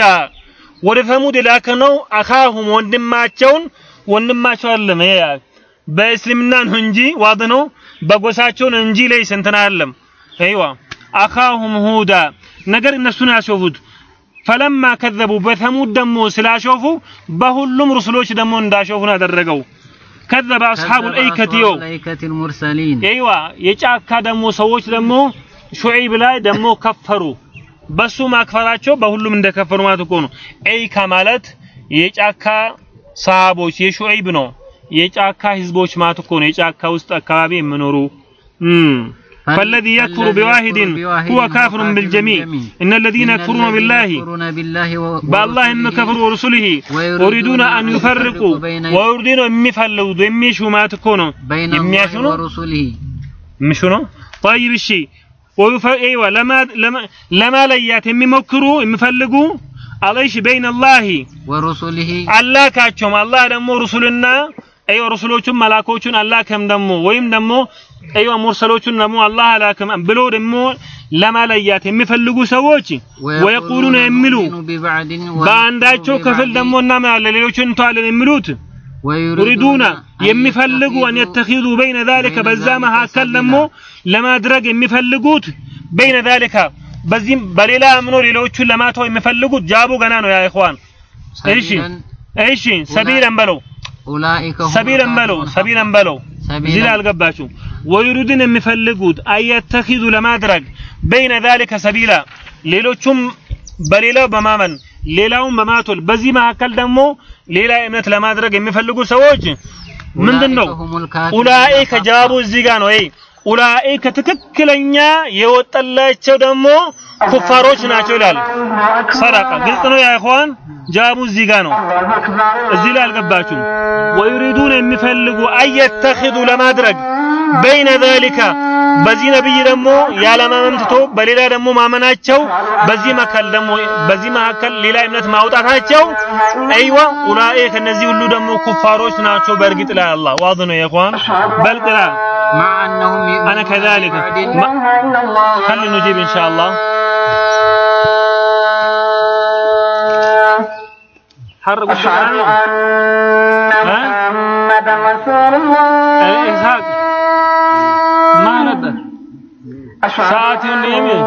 ወደ ሰሙድ የላከነው አኻሁም ወንድማቸውን ወንድማቸው አይደለም ይሄ በእስልምና ነው እንጂ ዋድ ነው በጎሳቸው ነው እንጂ ላይ እንትን አይደለም አይዋ አኻሁም ሁዳ ነገር እነሱን ያሾፉት። ፈለማ ከዘቡ በተሙድ ደግሞ ስላሾፉ በሁሉም ሩስሎች ደግሞ እንዳሾፉን አደረገው ከዘበ አስሐቡል አይከትዮ ይዋ የጫካ ደግሞ ሰዎች ደግሞ ሹዒብ ላይ ደግሞ ከፈሩ። በሱ ማክፈራቸው በሁሉም እንደከፈሩ ማለት እኮ ነው። አይካ ማለት የጫካ ሰሃቦች የሹዒብ ነው። የጫካ ህዝቦች ማለት እኮ ነው። የጫካ ውስጥ አካባቢ የሚኖሩ فالذي يكفر بواحد هو كافر بالجميع إن الذين يكفرون بالله يكفرون بالله و- بالله إن كفروا ورسله ويريدون أن يفرقوا ويريدون أن يفلوا يمشوا ما تكونوا بين يمشوا الله ورسله مش ነው طيب እሺ ወይፈ ايوه ለማ ለማ ለማ ለያት የሚሞክሩ የሚፈልጉ አለሽ በይን አላህ ورسله አላካቸውም አላህ ደግሞ ሩሱልና አይዋ ሩሱሎቹን መላኮቹን አላከም ደግሞ ወይም ደግሞ እዮ ሙርሰሎቹን ነሙ አላህ አላክም ብሎ ደግሞ ለማለያት የሚፈልጉ ሰዎች ወየቁሉነ የሚሉ በአንዳቸው ክፍል ደግሞ እናምናለን ሌሎችን እንተዋለን የሚሉት ዩሪዱና የሚፈልጉ አን የተኪዙ በይነ ዛሊከ በዛ መካከል ደግሞ ለማድረግ የሚፈልጉት በይነ ዛሊካ በዚህም በሌላ አምኖ ሌሎቹን ለማተው የሚፈልጉት ጃቡ ገና ነው ያ ይኸዋን እሺ እሺ ሰቢለን በለው ሰቢለን በለው ሰቢለን በለው سبيلا زلال قباشو. ويردن مفلقود أن يتخذوا لمادرق بين ذلك سبيلا. ليلو تشم بليلا بماما ليلاهم بماتول. بزي ما أكل دمو. ليلا إمنت لمادرق مفلقو سووج من دنو أولئك جابوا الزيقان وإيه ኡላኢከ ትክክለኛ የወጠላቸው ደግሞ ኩፋሮች ናቸው ይላል። ሰደቀ ግልጽ ነው ያ ኢኽዋን። ጃቡ እዚህ ጋር ነው። እዚህ ላይ አልገባችሁም። ወዩሪዱን የሚፈልጉ አየተኺዙ ለማድረግ በይነ ዛሊከ በዚህ ነብይ ደግሞ ያለማመን ትቶ በሌላ ደግሞ ማመናቸው በዚህ መካከል ደግሞ በዚህ መካከል ሌላ እምነት ማውጣታቸው አይዋ ኡላኢከ እነዚህ ሁሉ ደግሞ ኩፋሮች ናቸው። በእርግጥ ላይ አላህ ዋዝ ነው የኢኽዋን በልቅላ مع أنهم يؤمنون أنا كذلك بعد- ما خلي نجيب إن شاء الله حرقوا أشهد الشيطان أن ها؟ محمدا رسول الله إيه، إسحاق معنى ساعة نيمي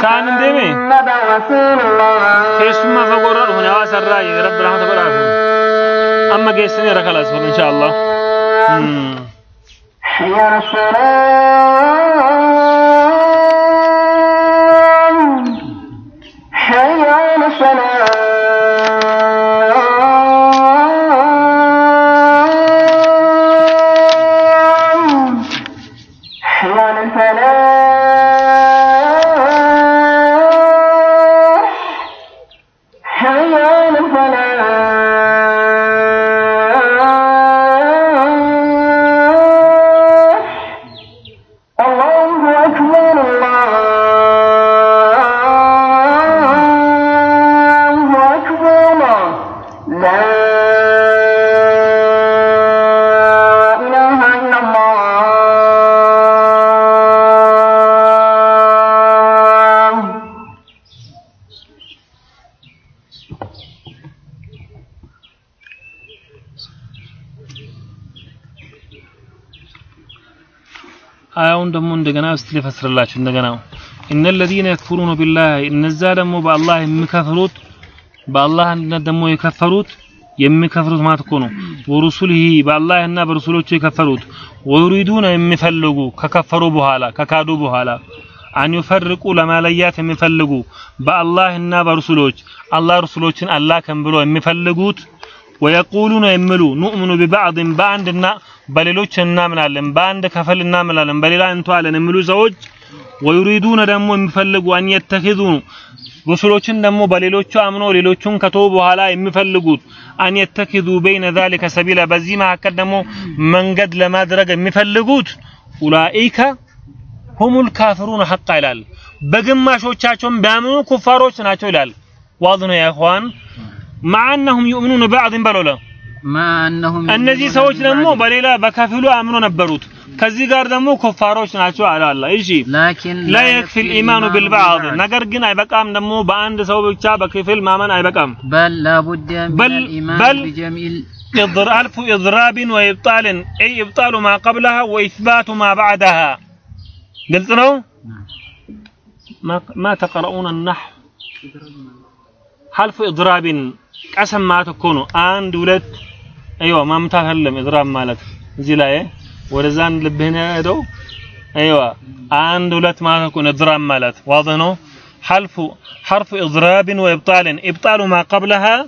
ساعة ندمي اسم فقرر هنا واسر رأي رب رحمة قرار أما قيسني ركال أسفل إن شاء الله حير hmm. hmm. السلام حير السلام አያውን ደግሞ እንደገና እስቲ ልፈስርላችሁ እንደገና እነ الذين يكفرون بالله እነዛ ደግሞ በአላህ የሚከፍሩት በአላህ አንድነት ደግሞ የከፈሩት የሚከፍሩት ማለት እኮ ነው ወሩሱልህ በአላህና በረሱሎቹ የከፈሩት ወዩሪዱነ የሚፈልጉ ከከፈሩ በኋላ ከካዱ በኋላ አን ይፈርቁ ለማለያት የሚፈልጉ በአላህና በረሱሎች አላህ ረሱሎችን አላከም ብሎ የሚፈልጉት ወየቁሉነ የሚሉ ኑእምኑ ቢባዕድን በአንድና በሌሎች እናምናለን፣ በአንድ ክፍል እናምናለን፣ በሌላ እንተዋለን የሚሉ ሰዎች ويريدون ደግሞ የሚፈልጉ أن يتخذوا ሩሱሎችን ደግሞ በሌሎቹ አምኖ ሌሎቹን ከተው በኋላ የሚፈልጉት أن يتخذوا بين ذلك سبيلا በዚህ መካከል ደግሞ መንገድ ለማድረግ የሚፈልጉት أولئك هم الكافرون حقا ይላል። በግማሾቻቸውም ቢያምኑ ኩፋሮች ናቸው ይላል። واضح ነው يا إخوان መዓ አነሁም ዩእሚኑነ ቢበዕድን ما انهم انذي سوچ دمو بليلا بكفلو امنو نبروت. الله. إيجي. لكن لا يكفي الإيمان بالبعض. نغر جن أي بقام دمو بأند سو بچا بكفل ما من أي بقام. بل لا بد من الإيمان بجميل اضر ألف إضراب وإبطال. أي إبطال ما قبلها وإثبات ما بعدها. قلت له نعم. ما ما تقرؤون النحو؟ حلف إضراب. قسم ما آن دولت. النحو حلف إضراب قسم ما تكونوا عند ولد أيوة ما متهلم إضراب مالك زي لا إيه ولزان لبهنا يدو أيوة عند ولد ما تكون إضراب مالك واضح نو حلف حرف إضراب وإبطال إبطال ما قبلها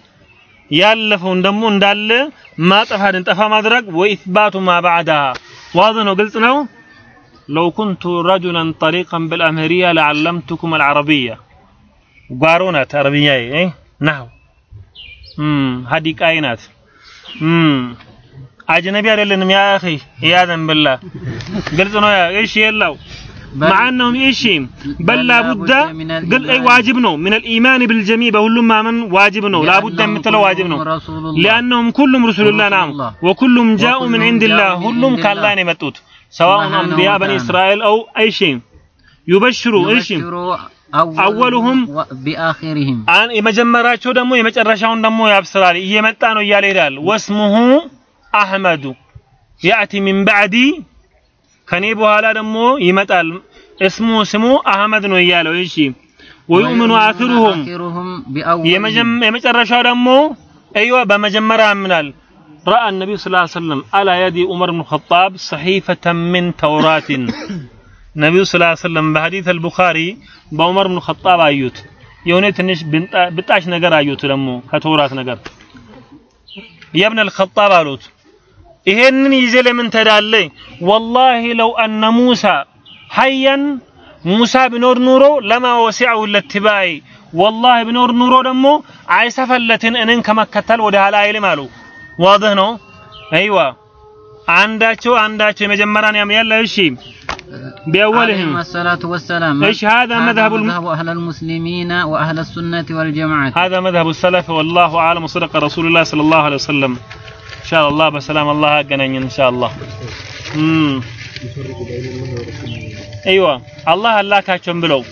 ያለፈውን ደግሞ እንዳለ ማጥፋት እንጠፋ ማድረግ ወኢስባቱ ማ ባዕዳሃ ዋዝ ነው ግልጽ ነው ለው ኩንቱ ረጁላን ጠሪቀን ብልአምህሪያ ለዓለምቱኩም አልዓረቢያ ጓሮ ናት አረብያዬ እ ናሁ ሀዲቃይ ናት አጅነቢ አይደለንም ያ አኺ ኢያዘን ብላ ግልጽ ነው ያ እሺ የላው بل- مع انهم ايش بل لا بد من قل اي الإيمان. واجب نو من الايمان بالجميع بهلم ما من واجب نو لا بد لأنهم من تلو واجب نو كلهم رسول الله. لانهم كلهم رسول الله رسول نعم الله. وكلهم جاءوا من وكلهم عند الله جاءوا من كلهم عند كالله الله. يمتوت سواء سبحانه انبياء بني وتعالى. اسرائيل او اي شيء يبشروا ايش يبشر أولهم و- بآخرهم አን የመጀመራቸው ደግሞ የመጨረሻውን ደግሞ ያብስራል እየመጣ ነው እያለ ይላል ወስሙሁ አህመዱ ያእቲ ሚን ባዕዲ ከኔ በኋላ ደግሞ ይመጣል እስሙ ስሙ አህመድ ነው እያለው እሺ ወዩእምኑ አክሩሁም آخرهم بأولهم የመጀመ- የመጨረሻው ደግሞ እይዋ በመጀመሪያ ያምናል ረአ ነቢዩ ስ ሰለም አላ የዲ ዑመር ብን ኸጣብ ሰሒፈተን ምን ተውራትን ነቢዩ ስ ሰለም በሐዲት አልቡኻሪ በዑመር ብን ኸጣብ አዩት። የሆነ ትንሽ ብንጣ- ብጣሽ ነገር አዩት ደግሞ ከተውራት ነገር። የብን አልኸጣብ አሉት። ይሄንን ይዜ ለምን ትሄዳለህ ወላሂ ለው አነ ሙሳ ሐያን ሙሳ ቢኖር ኑሮ ለማ ወሲዐሁ ለትባይ ወላሂ ቢኖር ኑሮ ደግሞ አይሰፈለትን እኔን ከመከተል ወደ ኋላ አይልም አሉ። ዋድህ ነው። አይዋ። አንዳቸው አንዳቸው የመጀመሪያን ያም ያለ እሺ بأولهم. الصلاة والسلام. إيش هذا, هذا مذهب, مذهب أهل المسلمين وأهل السنة والجماعة. هذا مذهب السلف والله أعلم صدق رسول الله صلى الله عليه وسلم. إن شاء الله بسلام الله قنين إن شاء الله. امم أيوة. الله الله كاتشم بلو.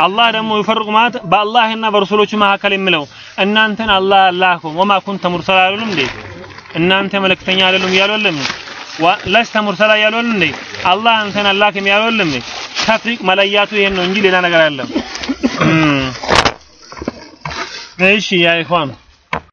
الله دمو يفرق مات. بالله إن برسوله ما هكلم ملو إن أنتن الله الله وما كنت مرسل لهم دي. إن أنت ملكتني على لهم يالو لهم ለስተ ሙርሰላ አይደለም እንዴ አላህ አንተን አይደለም እንዴ ተፍሪቅ መለያቱ ይሄን ነው እንጂ ሌላ ነገር እም። እሺ ያ ኢኽዋን